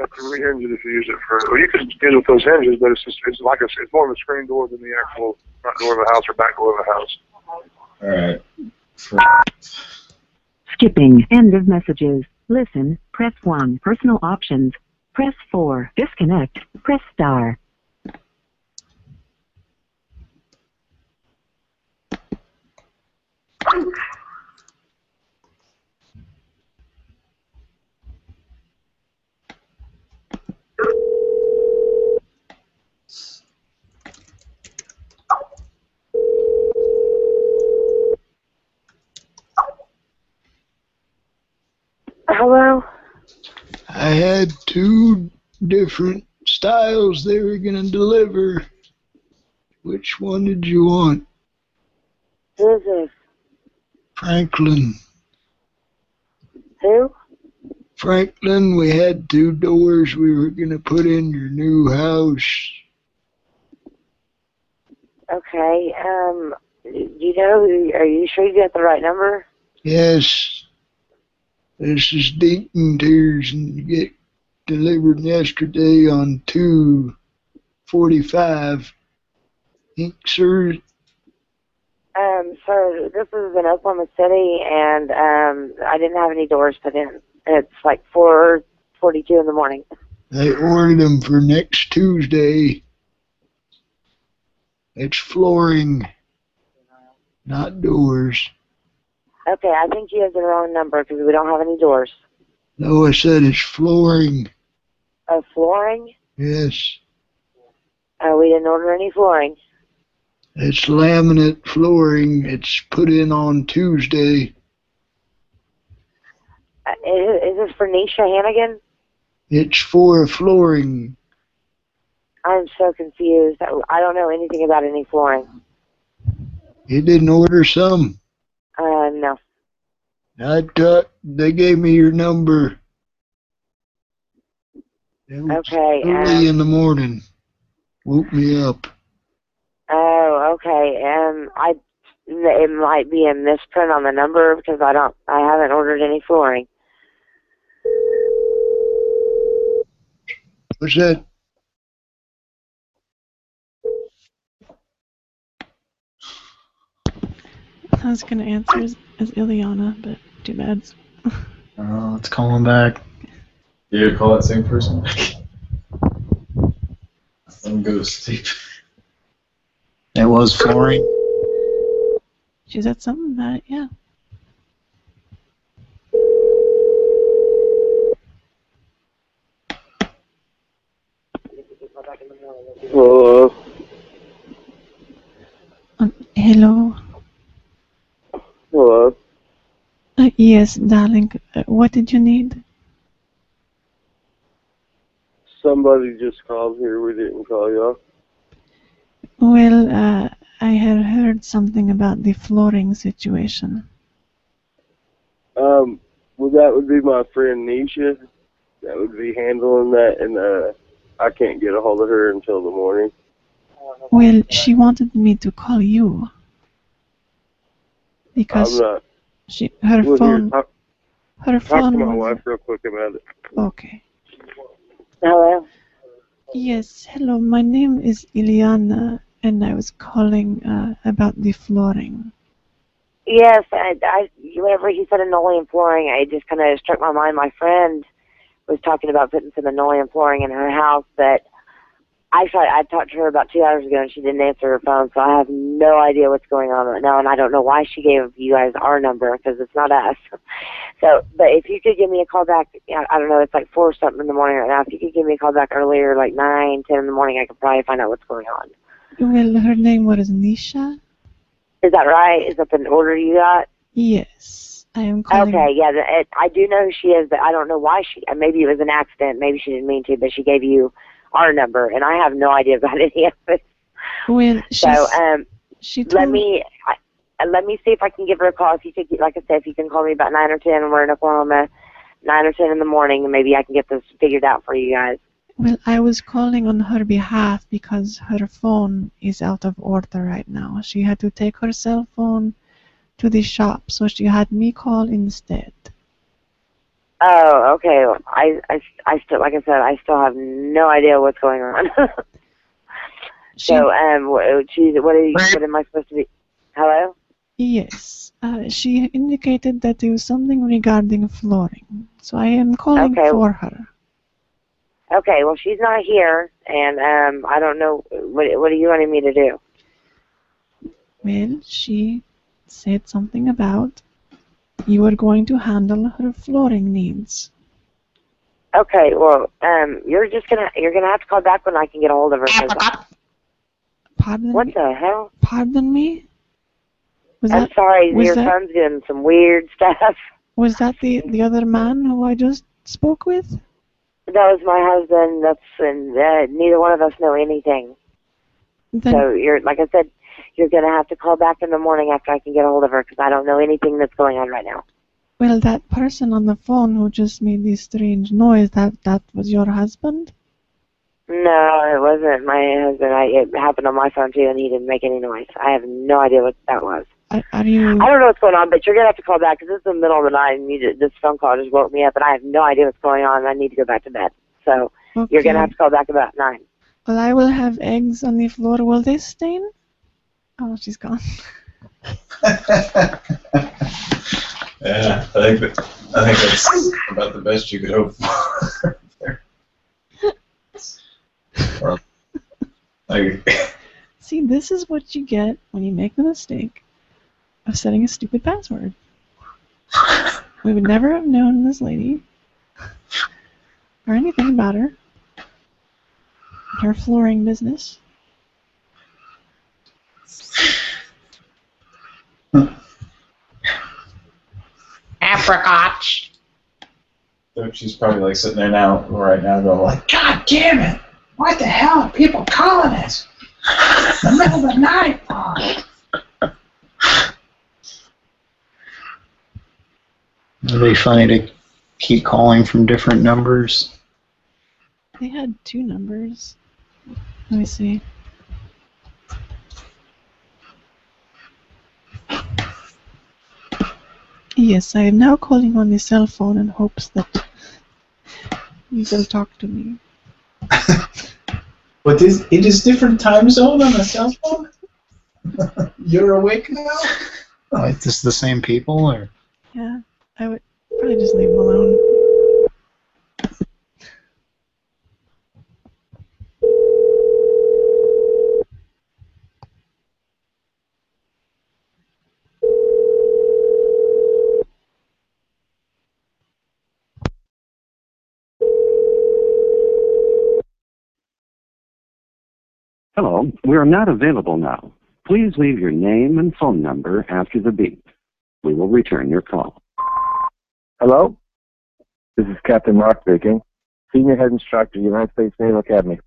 have to rehinge it if you use it for. Well, you can get it with those hinges, but it's just it's like a, it's more of a screen door than the actual front door of a house or back door of a house.
All right.
Skipping. End of messages. Listen. Press 1. Personal options. Press 4. Disconnect. Press star.
Hello?
I had two different styles they were going to deliver. Which one did you want?
Who is this?
Franklin.
Who?
Franklin, we had two doors we were going to put in your new house.
Okay, um, you know, are you sure you got the right number?
Yes. This is Deaton Tears and get delivered yesterday on 245. Ink, sir.
Um, sir, this is in Oklahoma City, and um, I didn't have any doors put in. It's like 4:42 in the morning.
I ordered them for next Tuesday. It's flooring, not doors.
Okay, I think you have the wrong number because we don't have any doors.
No, I said it's flooring.
Uh, flooring?
Yes.
Uh, we didn't order any flooring.
It's laminate flooring. It's put in on Tuesday.
Uh, is, is this for Nisha Hannigan?
It's for flooring.
I'm so confused. I I don't know anything about any flooring.
You didn't order some.
Uh, no.
I thought they gave me your number.
Okay.
early
Um,
in the morning. Woke me up.
oh, okay. Um, I it might be a misprint on the number because I don't. I haven't ordered any flooring.
What's that?
I was going to answer as, as Ileana, but too bad.
Oh, it's calling back.
You gonna call that same person? Let them go to sleep.
It was flooring.
She said something about it, yeah.
Hello.
Um, hello.
Hello.
Uh, yes, darling. Uh, what did you need?
Somebody just called here. We didn't call y'all.
Well, uh, I had heard something about the flooring situation.
Um, well, that would be my friend Nisha. That would be handling that, and uh, I can't get a hold of her until the morning.
Well, she wanted me to call you because
I'm not.
She her
well,
phone
Here, talk,
her
talk
phone
to my
was
wife real quick about it.
okay.
Hello.
Yes, hello. My name is Iliana, and I was calling uh, about the flooring.
Yes, I, I, whenever he said linoleum flooring, it just kind of struck my mind. My friend was talking about putting some linoleum flooring in her house, but actually, I talked to her about two hours ago, and she didn't answer her phone, so I have no idea what's going on right now, and I don't know why she gave you guys our number because it's not us. So, but if you could give me a call back, I don't know, it's like four something in the morning right now. If you could give me a call back earlier, like nine, ten in the morning, I could probably find out what's going on.
Well, her name was Nisha.
Is that right? Is that the order you got?
Yes, I am calling.
Okay, yeah, the, it, I do know who she is, but I don't know why she. Maybe it was an accident. Maybe she didn't mean to, but she gave you our number, and I have no idea about any of it.
Well,
So, um,
she
let me I, uh, let me see if I can give her a call. If you could, like I said, if you can call me about nine or ten, and we're in Oklahoma, nine or ten in the morning, and maybe I can get this figured out for you guys.
Well, I was calling on her behalf because her phone is out of order right now. She had to take her cell phone to the shop, so she had me call instead.
Oh, okay. I, I, I still, like I said, I still have no idea what's going on. so, um, what, geez, what are you, what am I supposed to be? Hello?
Yes, uh, she indicated that there was something regarding flooring, so I am calling
Okay.
for her.
Okay, well, she's not here, and um, I don't know what what are you wanting me to do?
Well, she said something about you are going to handle her flooring needs.
Okay, well, um, you're just gonna you're gonna have to call back when I can get a hold of her. 'cause-
Pardon
what
me?
the hell?
Pardon me? Was
I'm
that
sorry,
was
your
that-
phone's doing some weird stuff.
was that the the other man who I just spoke with?
That was my husband. That's and uh, neither one of us know anything.
Then
so you're like I said, you're gonna have to call back in the morning after I can get a hold of her because I don't know anything that's going on right now.
well, that person on the phone who just made this strange noise that that was your husband?
No, it wasn't my husband. I, it happened on my phone too, and he didn't make any noise. I have no idea what that was.
Are, are you?
I don't know what's going on, but you're gonna have to call back because it's the middle of the night, and you just, this phone call just woke me up, and I have no idea what's going on. and I need to go back to bed. So you're gonna have to call back about nine.
Well, I will have eggs on the floor. Will they stain? Oh, she's gone.
Yeah, I think that, I think that's about the best you could hope for. or, like,
See, this is what you get when you make the mistake of setting a stupid password. we would never have known this lady or anything about her, her flooring business.
Apricots.
so she's probably like sitting there now, right now, going like,
God damn it! What the hell are people calling us? In the middle of the night, Paul.
It'd be funny to keep calling from different numbers.
They had two numbers. Let me see. Yes, I am now calling on the cell phone in hopes that you will talk to me.
But this, it is different time zone on the cell phone? You're awake now?
Oh, is this the same people or?
Yeah, I would probably just leave them alone.
Hello, we are not available now. Please leave your name and phone number after the beep. We will return your call.
Hello? This is Captain Mark speaking. Senior Head Instructor, United States Naval Academy.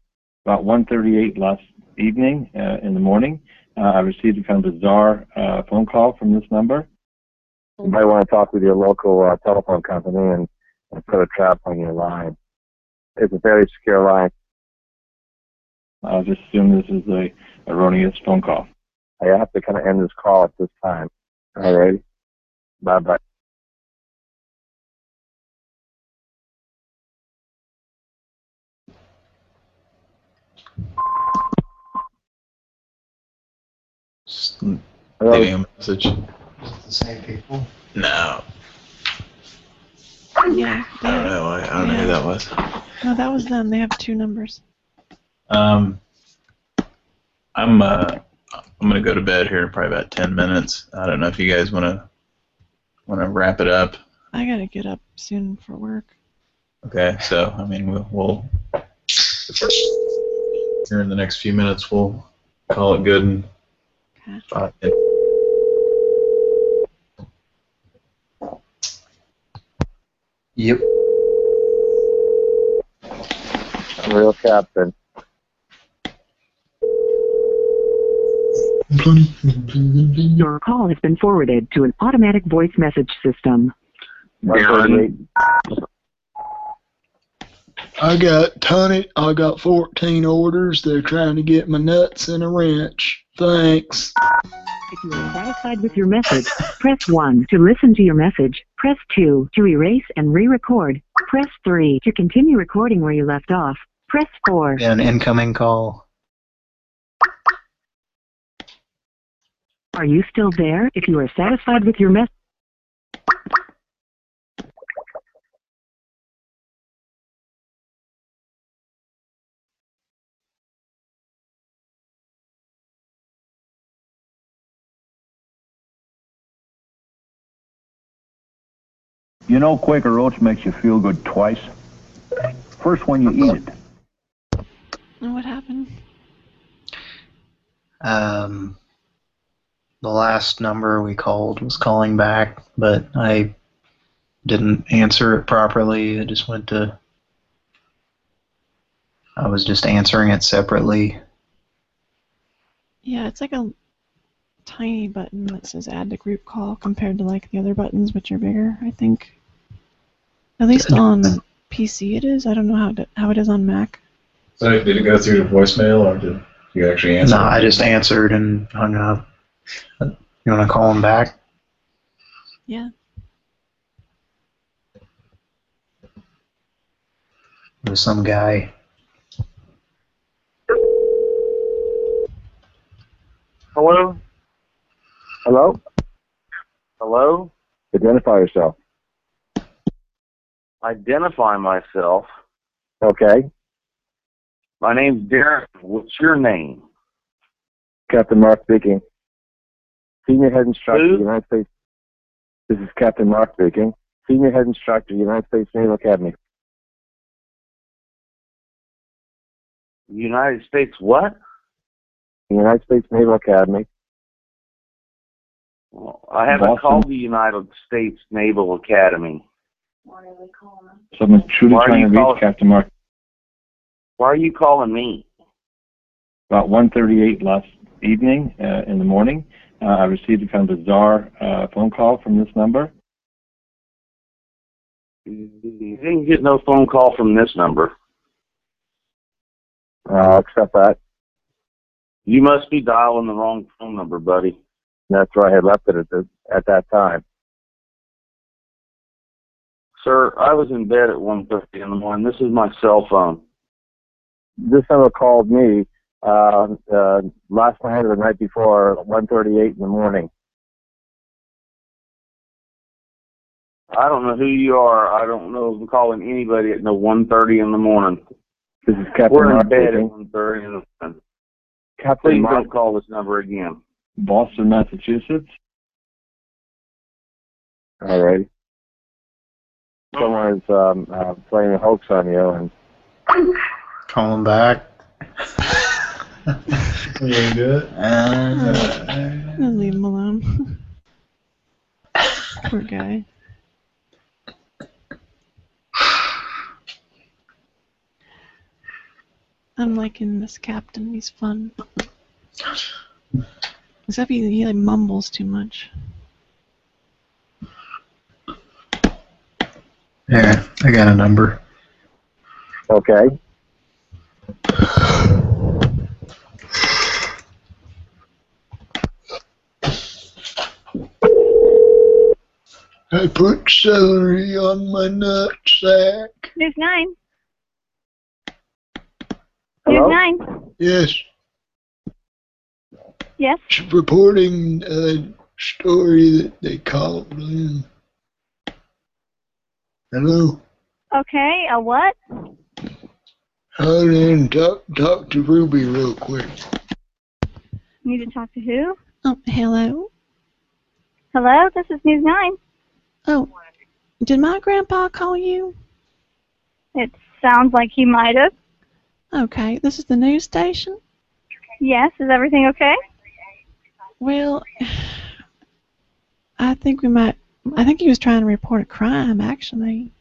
About 1.38 last evening uh, in the morning, uh, I received a kind of bizarre uh, phone call from this number.
You might want to talk with your local uh, telephone company and, and put a trap on your line. It's a very secure line.
I'll just assume this is a erroneous phone call.
I have to kind of end this call at this time. All right. Bye bye.
Just leaving a message.
The same people.
No,
Yeah.
I don't know. I, I don't know who that was.
No, that was them. They have two numbers.
Um, I'm uh, I'm gonna go to bed here in probably about ten minutes. I don't know if you guys wanna wanna wrap it up.
I gotta get up soon for work.
Okay, so I mean we'll, we'll here in the next few minutes we'll call it good and. Uh, and
Yep.
Real captain.
Your call has been forwarded to an automatic voice message system.
I got tonnage. I got 14 orders. They're trying to get my nuts in a wrench. Thanks.
If you are satisfied with your message, press 1 to listen to your message. Press 2 to erase and re-record. Press 3 to continue recording where you left off. Press 4.
An incoming call.
Are you still there? If you are satisfied with your message,
You know Quaker Oats makes you feel good twice. First when you eat it.
And what happened?
Um, the last number we called was calling back, but I didn't answer it properly. I just went to. I was just answering it separately.
Yeah, it's like a tiny button that says add to group call compared to like the other buttons which are bigger, I think. At least on PC it is. I don't know how to, how it is on Mac.
So did it go through to voicemail or did you actually answer?
No, I just answered and hung up. You want to call him back?
Yeah.
It was some guy.
Hello?
Hello?
Hello?
Identify yourself.
Identify myself.
Okay.
My name's Darren. What's your name?
Captain Mark speaking. Senior Head Instructor,
Who?
United States. This is Captain Mark speaking. Senior Head Instructor, United States Naval Academy.
United States what?
United States Naval Academy.
Well, I haven't
Boston.
called the United States Naval Academy.
Someone's truly
Why are
trying
you
to reach
calling-
Captain Mark.
Why are you calling me?
About 1:38 last evening uh, in the morning, uh, I received a kind of bizarre uh, phone call from this number.
You didn't get no phone call from this number.
Uh, I'll accept that.
You must be dialing the wrong phone number, buddy.
That's where I had left it at, the, at that time.
Sir, I was in bed at 1.30 in the morning. This is my cell phone.
This number called me uh, uh, last night or the night before, 1:38 in the morning.
I don't know who you are. I don't know if I'm calling anybody at no 1.30 in the morning.
This is Captain
We're
Mark
in bed
speaking.
at 1.30 in the morning.
Captain
Please
Mark.
don't call this number again.
Boston, Massachusetts.
All right. Someone's um, uh, playing a hoax on you, and
Call him back.
You gonna do it?
Uh,
Just leave him alone. Poor guy. I'm liking this captain. He's fun. Except he, he like mumbles too much.
Yeah, I got a number.
Okay.
I put celery on my nutsack.
News 9.
Hello?
News 9.
Yes,
Yes.
it's reporting a story that they called in. Hello?
Okay, a what?
Hold in, talk, talk to Ruby real quick.
Need to talk to who?
Oh, hello.
Hello, this is News 9.
Oh, did my grandpa call you?
It sounds like he might have.
Okay, this is the news station.
Yes, is everything okay?
Well, I think we might. I think he was trying to report a crime, actually.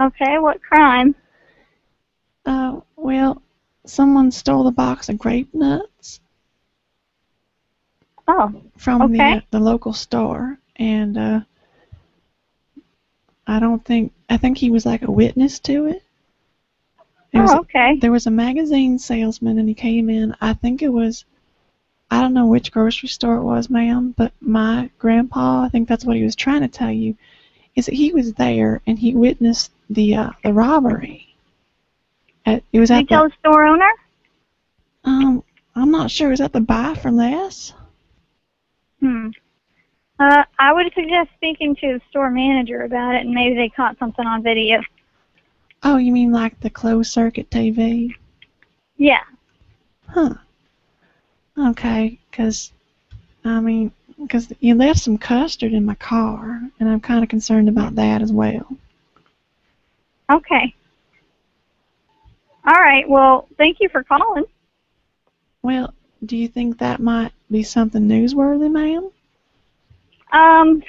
Okay, what crime?
Uh, well, someone stole a box of grape nuts
Oh,
from the
Okay.
uh, the local store, and uh, I don't think I think he was like a witness to it. It was-
Oh, okay.
There was a magazine salesman, and he came in. I think it was. I don't know which grocery store it was, ma'am, but my grandpa, I think that's what he was trying to tell you, is that he was there and he witnessed the uh, the robbery. At, it was at
tell
the,
store owner?
um, I'm not sure. Was that the buy for less?
Hmm. Uh, I would suggest speaking to the store manager about it, and maybe they caught something on video.
Oh, you mean like the closed circuit TV?
Yeah.
Huh. Okay, 'cause I mean, 'cause you left some custard in my car, and I'm kind of concerned about that as well.
Okay. All right. Well, thank you for calling.
Well, do you think that might be something newsworthy, ma'am?
Um,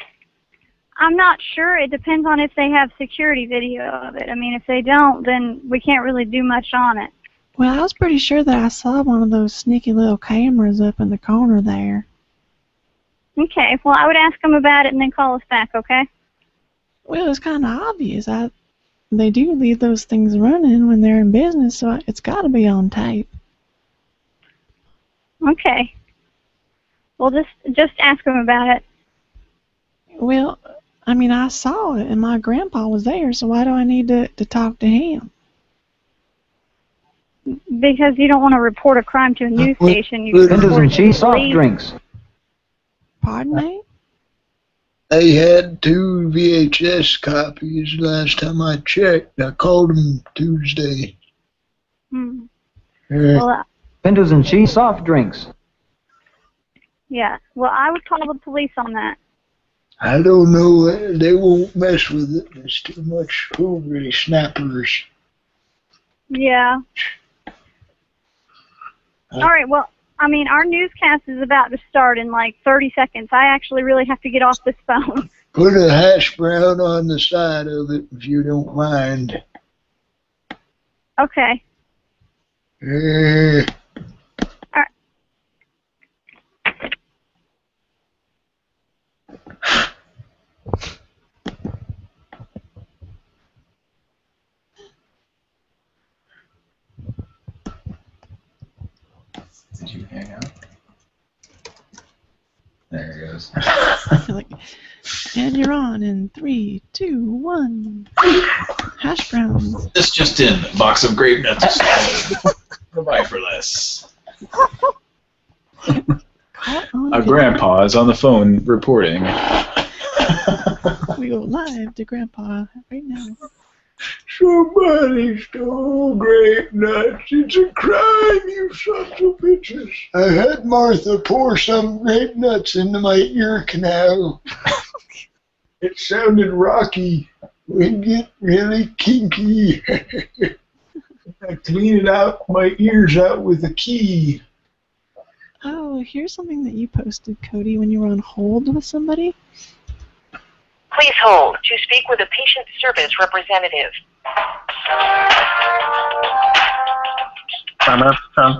I'm not sure. It depends on if they have security video of it. I mean, if they don't, then we can't really do much on it.
Well, I was pretty sure that I saw one of those sneaky little cameras up in the corner there.
Okay. Well, I would ask them about it and then call us back. Okay.
Well, it's kind of obvious. I they do leave those things running when they're in business, so it's got to be on tape.
Okay. Well, just just ask them about it.
Well, I mean, I saw it, and my grandpa was there, so why do I need to to talk to him?
Because you don't want to report a crime to a news
Well,
station. You
well,
can report it to the
soft
police.
drinks.
Pardon me?
They had two VHS copies last time I checked. I called them Tuesday.
Hmm.
Yeah.
Well, uh,
Windows and cheese soft drinks.
yeah. Well, I would call the police on that.
I don't know. They won't mess with it. There's too much hungry snappers.
Yeah. All right. Well, I mean, our newscast is about to start in like 30 seconds. I actually really have to get off this phone.
Put a hash brown on the side of it if you don't mind.
Okay.
Eh,
Did you hang up? There he goes.
like, and you're on in three, two, one. Hash browns.
This just in, box of grape nuts. Goodbye for less. A grandpa is on the phone reporting.
We go live to Grandpa right now.
Somebody stole grape nuts. It's a crime, you sons of bitches. I had Martha pour some grape nuts into my ear canal. it sounded rocky. We get really kinky. I cleaned out, my ears out with a key.
Oh, here's something that you posted, Cody, when you were on hold with somebody.
Please hold to speak with a patient service representative.
Time. Time.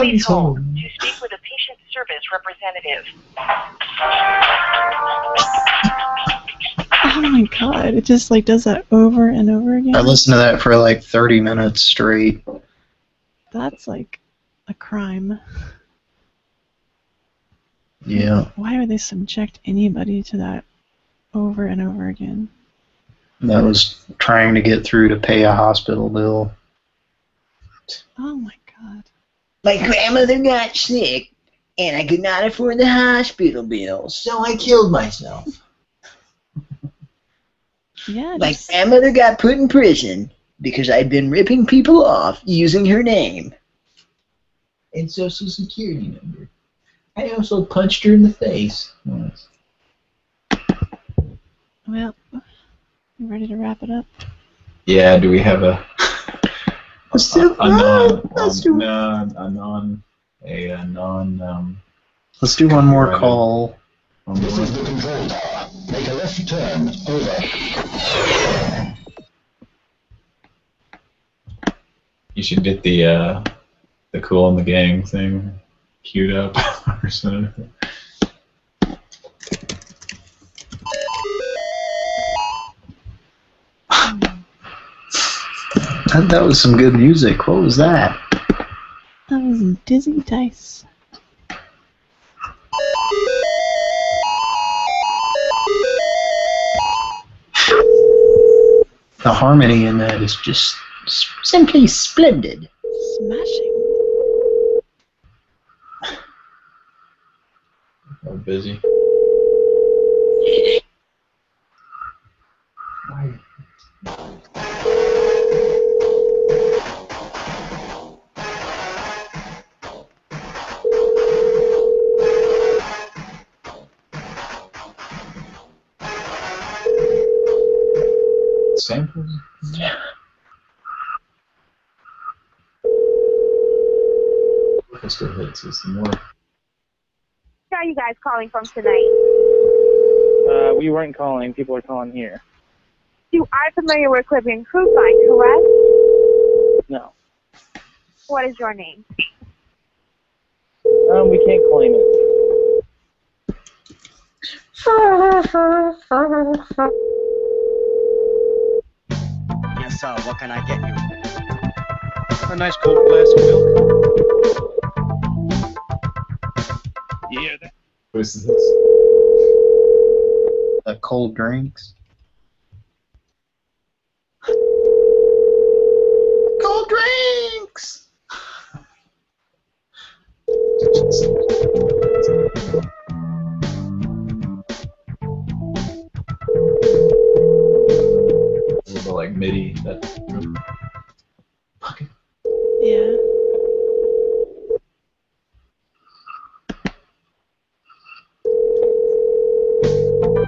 Please hold to speak with a patient service representative.
Oh my god, it just like does that over and over again.
I listened to that for like 30 minutes straight.
That's like a crime.
Yeah.
Why would they subject anybody to that over and over again?
That was trying to get through to pay a hospital bill.
Oh my god.
My grandmother got sick, and I could not afford the hospital bill, so I killed myself.
Yeah.
My
just-
grandmother got put in prison because I'd been ripping people off using her name and social security number. I also punched her in the face once.
Well, you ready to wrap it up?
Yeah, do we have a
Let's
a,
do
a non
Let's
um,
do
non a non a, a non um
Let's do one more
Right.
call.
one more?
Make a left turn. Over.
You should get the uh the Kool & the Gang thing queued up or something.
That, that was some good music. What was that?
That was Dizzy Dice.
The harmony in that is just
simply splendid.
Smashing.
We're busy. Samples? Orchestra hits is the more
Where are you guys calling from tonight?
Uh, we weren't calling. People are calling here.
You are familiar with Caribbean Cruise Line, correct?
No.
What is your name?
Um, we can't claim it.
Yes, sir. Uh, what can I get you? A nice cold glass of milk.
Yeah. That, what is this?
The cold drinks.
Cold drinks!
A little bit like MIDI. That
Yeah.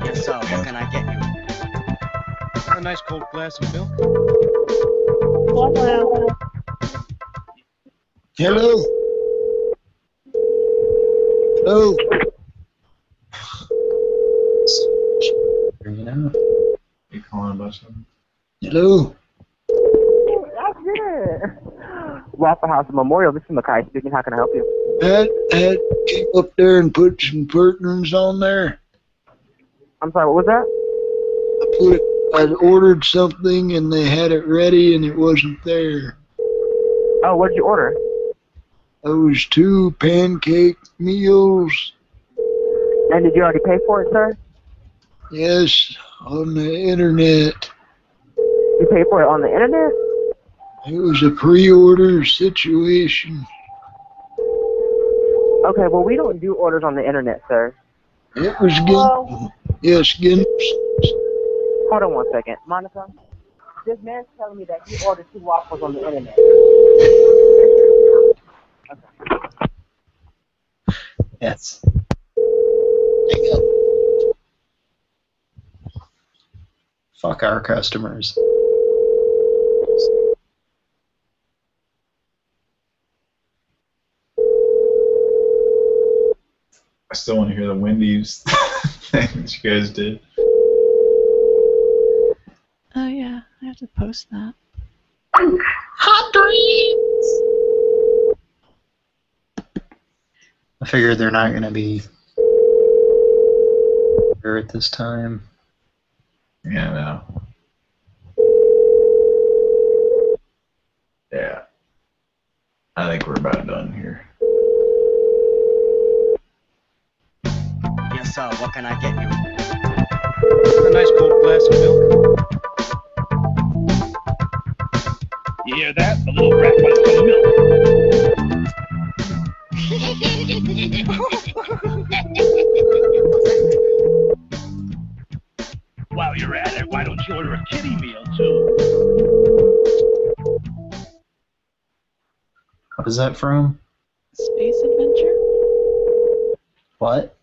Yes, sir. What can I get you? A nice cold glass of milk.
Hello? Hello?
You know?
you calling about something?
Hello?
That's it. Waffle House Memorial. This is Makai speaking. How can I help you?
Had, had came up there and put some curtains on there.
I'm sorry. What was that?
I put it, I ordered something and they had it ready and it wasn't there.
Oh, what did you order?
It was two pancake meals.
And did you already pay for it, sir?
Yes, on the internet.
You paid for it on the internet?
It was a pre-order situation.
Okay. Well, we don't do orders on the internet, sir.
It was good. Yes, good.
Hold on one second, Monica. This man's telling me that he ordered two waffles on the internet.
Yes. Fuck our customers.
I still want to hear the Wendy's thing that you guys did.
Oh yeah, I have to post that.
Hot dreams. I figured they're not going to be here at this time.
Yeah, no. Yeah. I think we're about done here.
Yes, sir. What can I get you? A nice cold glass of milk.
You hear that? The little rat wants some milk. While you're at it, why don't you order a kitty meal too?
What is that from?
Space adventure.
What?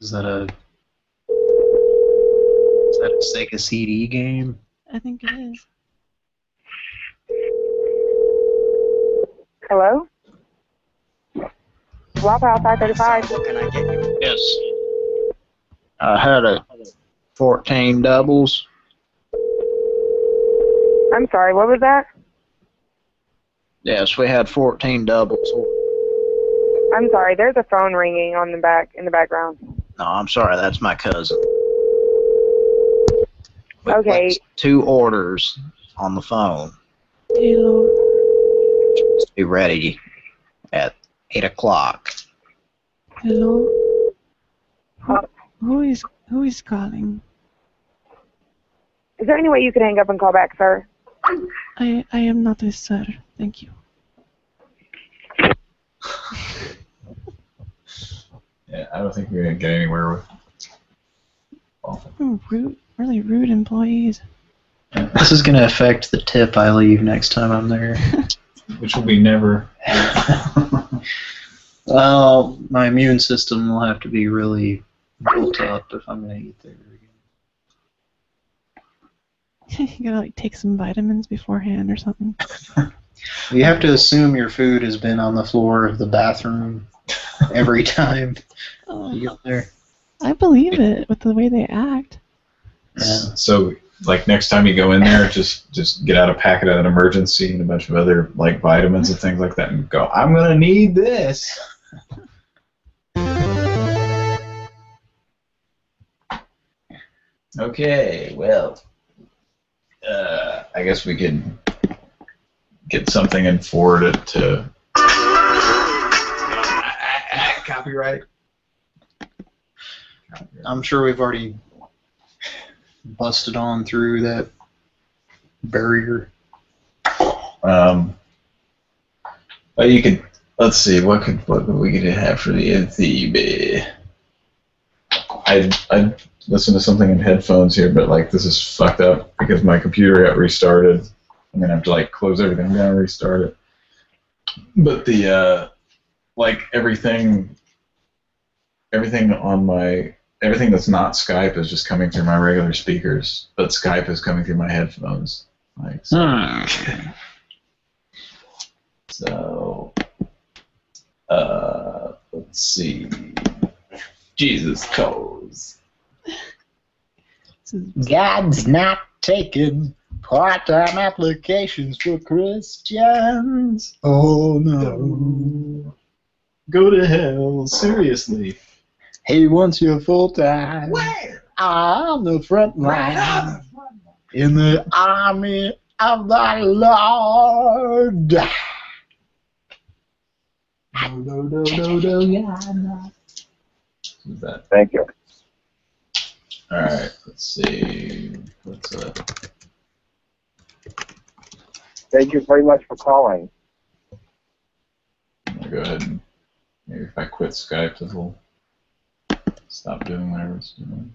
Is that a is that a Sega CD game?
I think it is.
Hello? Waffle House 535.
What can I get you?
Yes. I had a 14 doubles.
I'm sorry, what was that?
Yes, we had 14 doubles.
I'm sorry, there's a phone ringing on the back in the background.
No, I'm sorry, that's my cousin. We
Okay.
placed two orders on the phone.
Hello.
to be ready at 8 o'clock.
Hello. Who, who is who is calling?
Is there any way you could hang up and call back, sir?
I I am not a sir. Thank you.
Yeah, I don't think we're gonna get anywhere with.
Rude, really rude employees.
This is going to affect the tip I leave next time I'm there.
Which will be never.
well, my immune system will have to be really built up if I'm going to eat there. Again.
you gotta like take some vitamins beforehand or something.
You have to assume your food has been on the floor of the bathroom every time you get there.
I believe it with the way they act.
So, like next time you go in there, just just get out a packet of an emergency and a bunch of other like vitamins and things like that, and go. I'm gonna need this. Okay, well, uh, I guess we could get something and forward it to copyright.
I'm sure we've already busted on through that barrier.
Um, but you could let's see what could what we could have for the NCB. I I listen to something in headphones here, but like this is fucked up because my computer got restarted. I'm gonna have to like close everything down and restart it. But the uh, like everything everything on my everything that's not Skype is just coming through my regular speakers, but Skype is coming through my headphones. Like so. So, uh, let's see. Jesus toes.
God's not taking part-time applications for Christians. Oh no.
Go to hell, seriously.
He wants you full-time. Where? On the front line. In the army of the Lord. No, no, no, no, no, yeah, no.
Who's that?
Thank you.
All right, let's see. What's uh,
Thank you very much for calling.
I'm gonna go ahead and maybe if I quit Skype, this will stop doing whatever it's doing.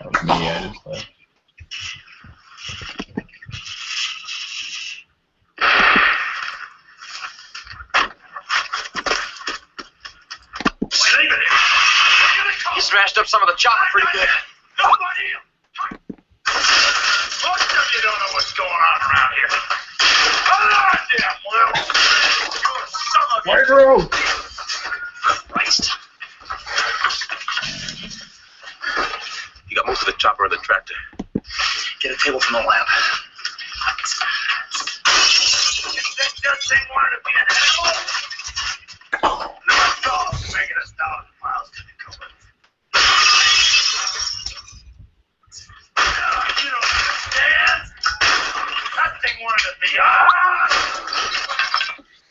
That was me, I just left.
He smashed up some of the chocolate pretty good. the tractor. Get a table from the lab.
This just ain't wanted to be an animal. No dog's making us thousand miles to you don't understand. That thing wanted to be.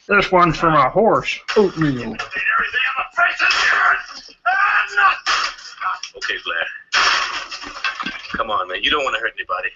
This one's from a horse. Oatmeal.
you don't want to hurt anybody.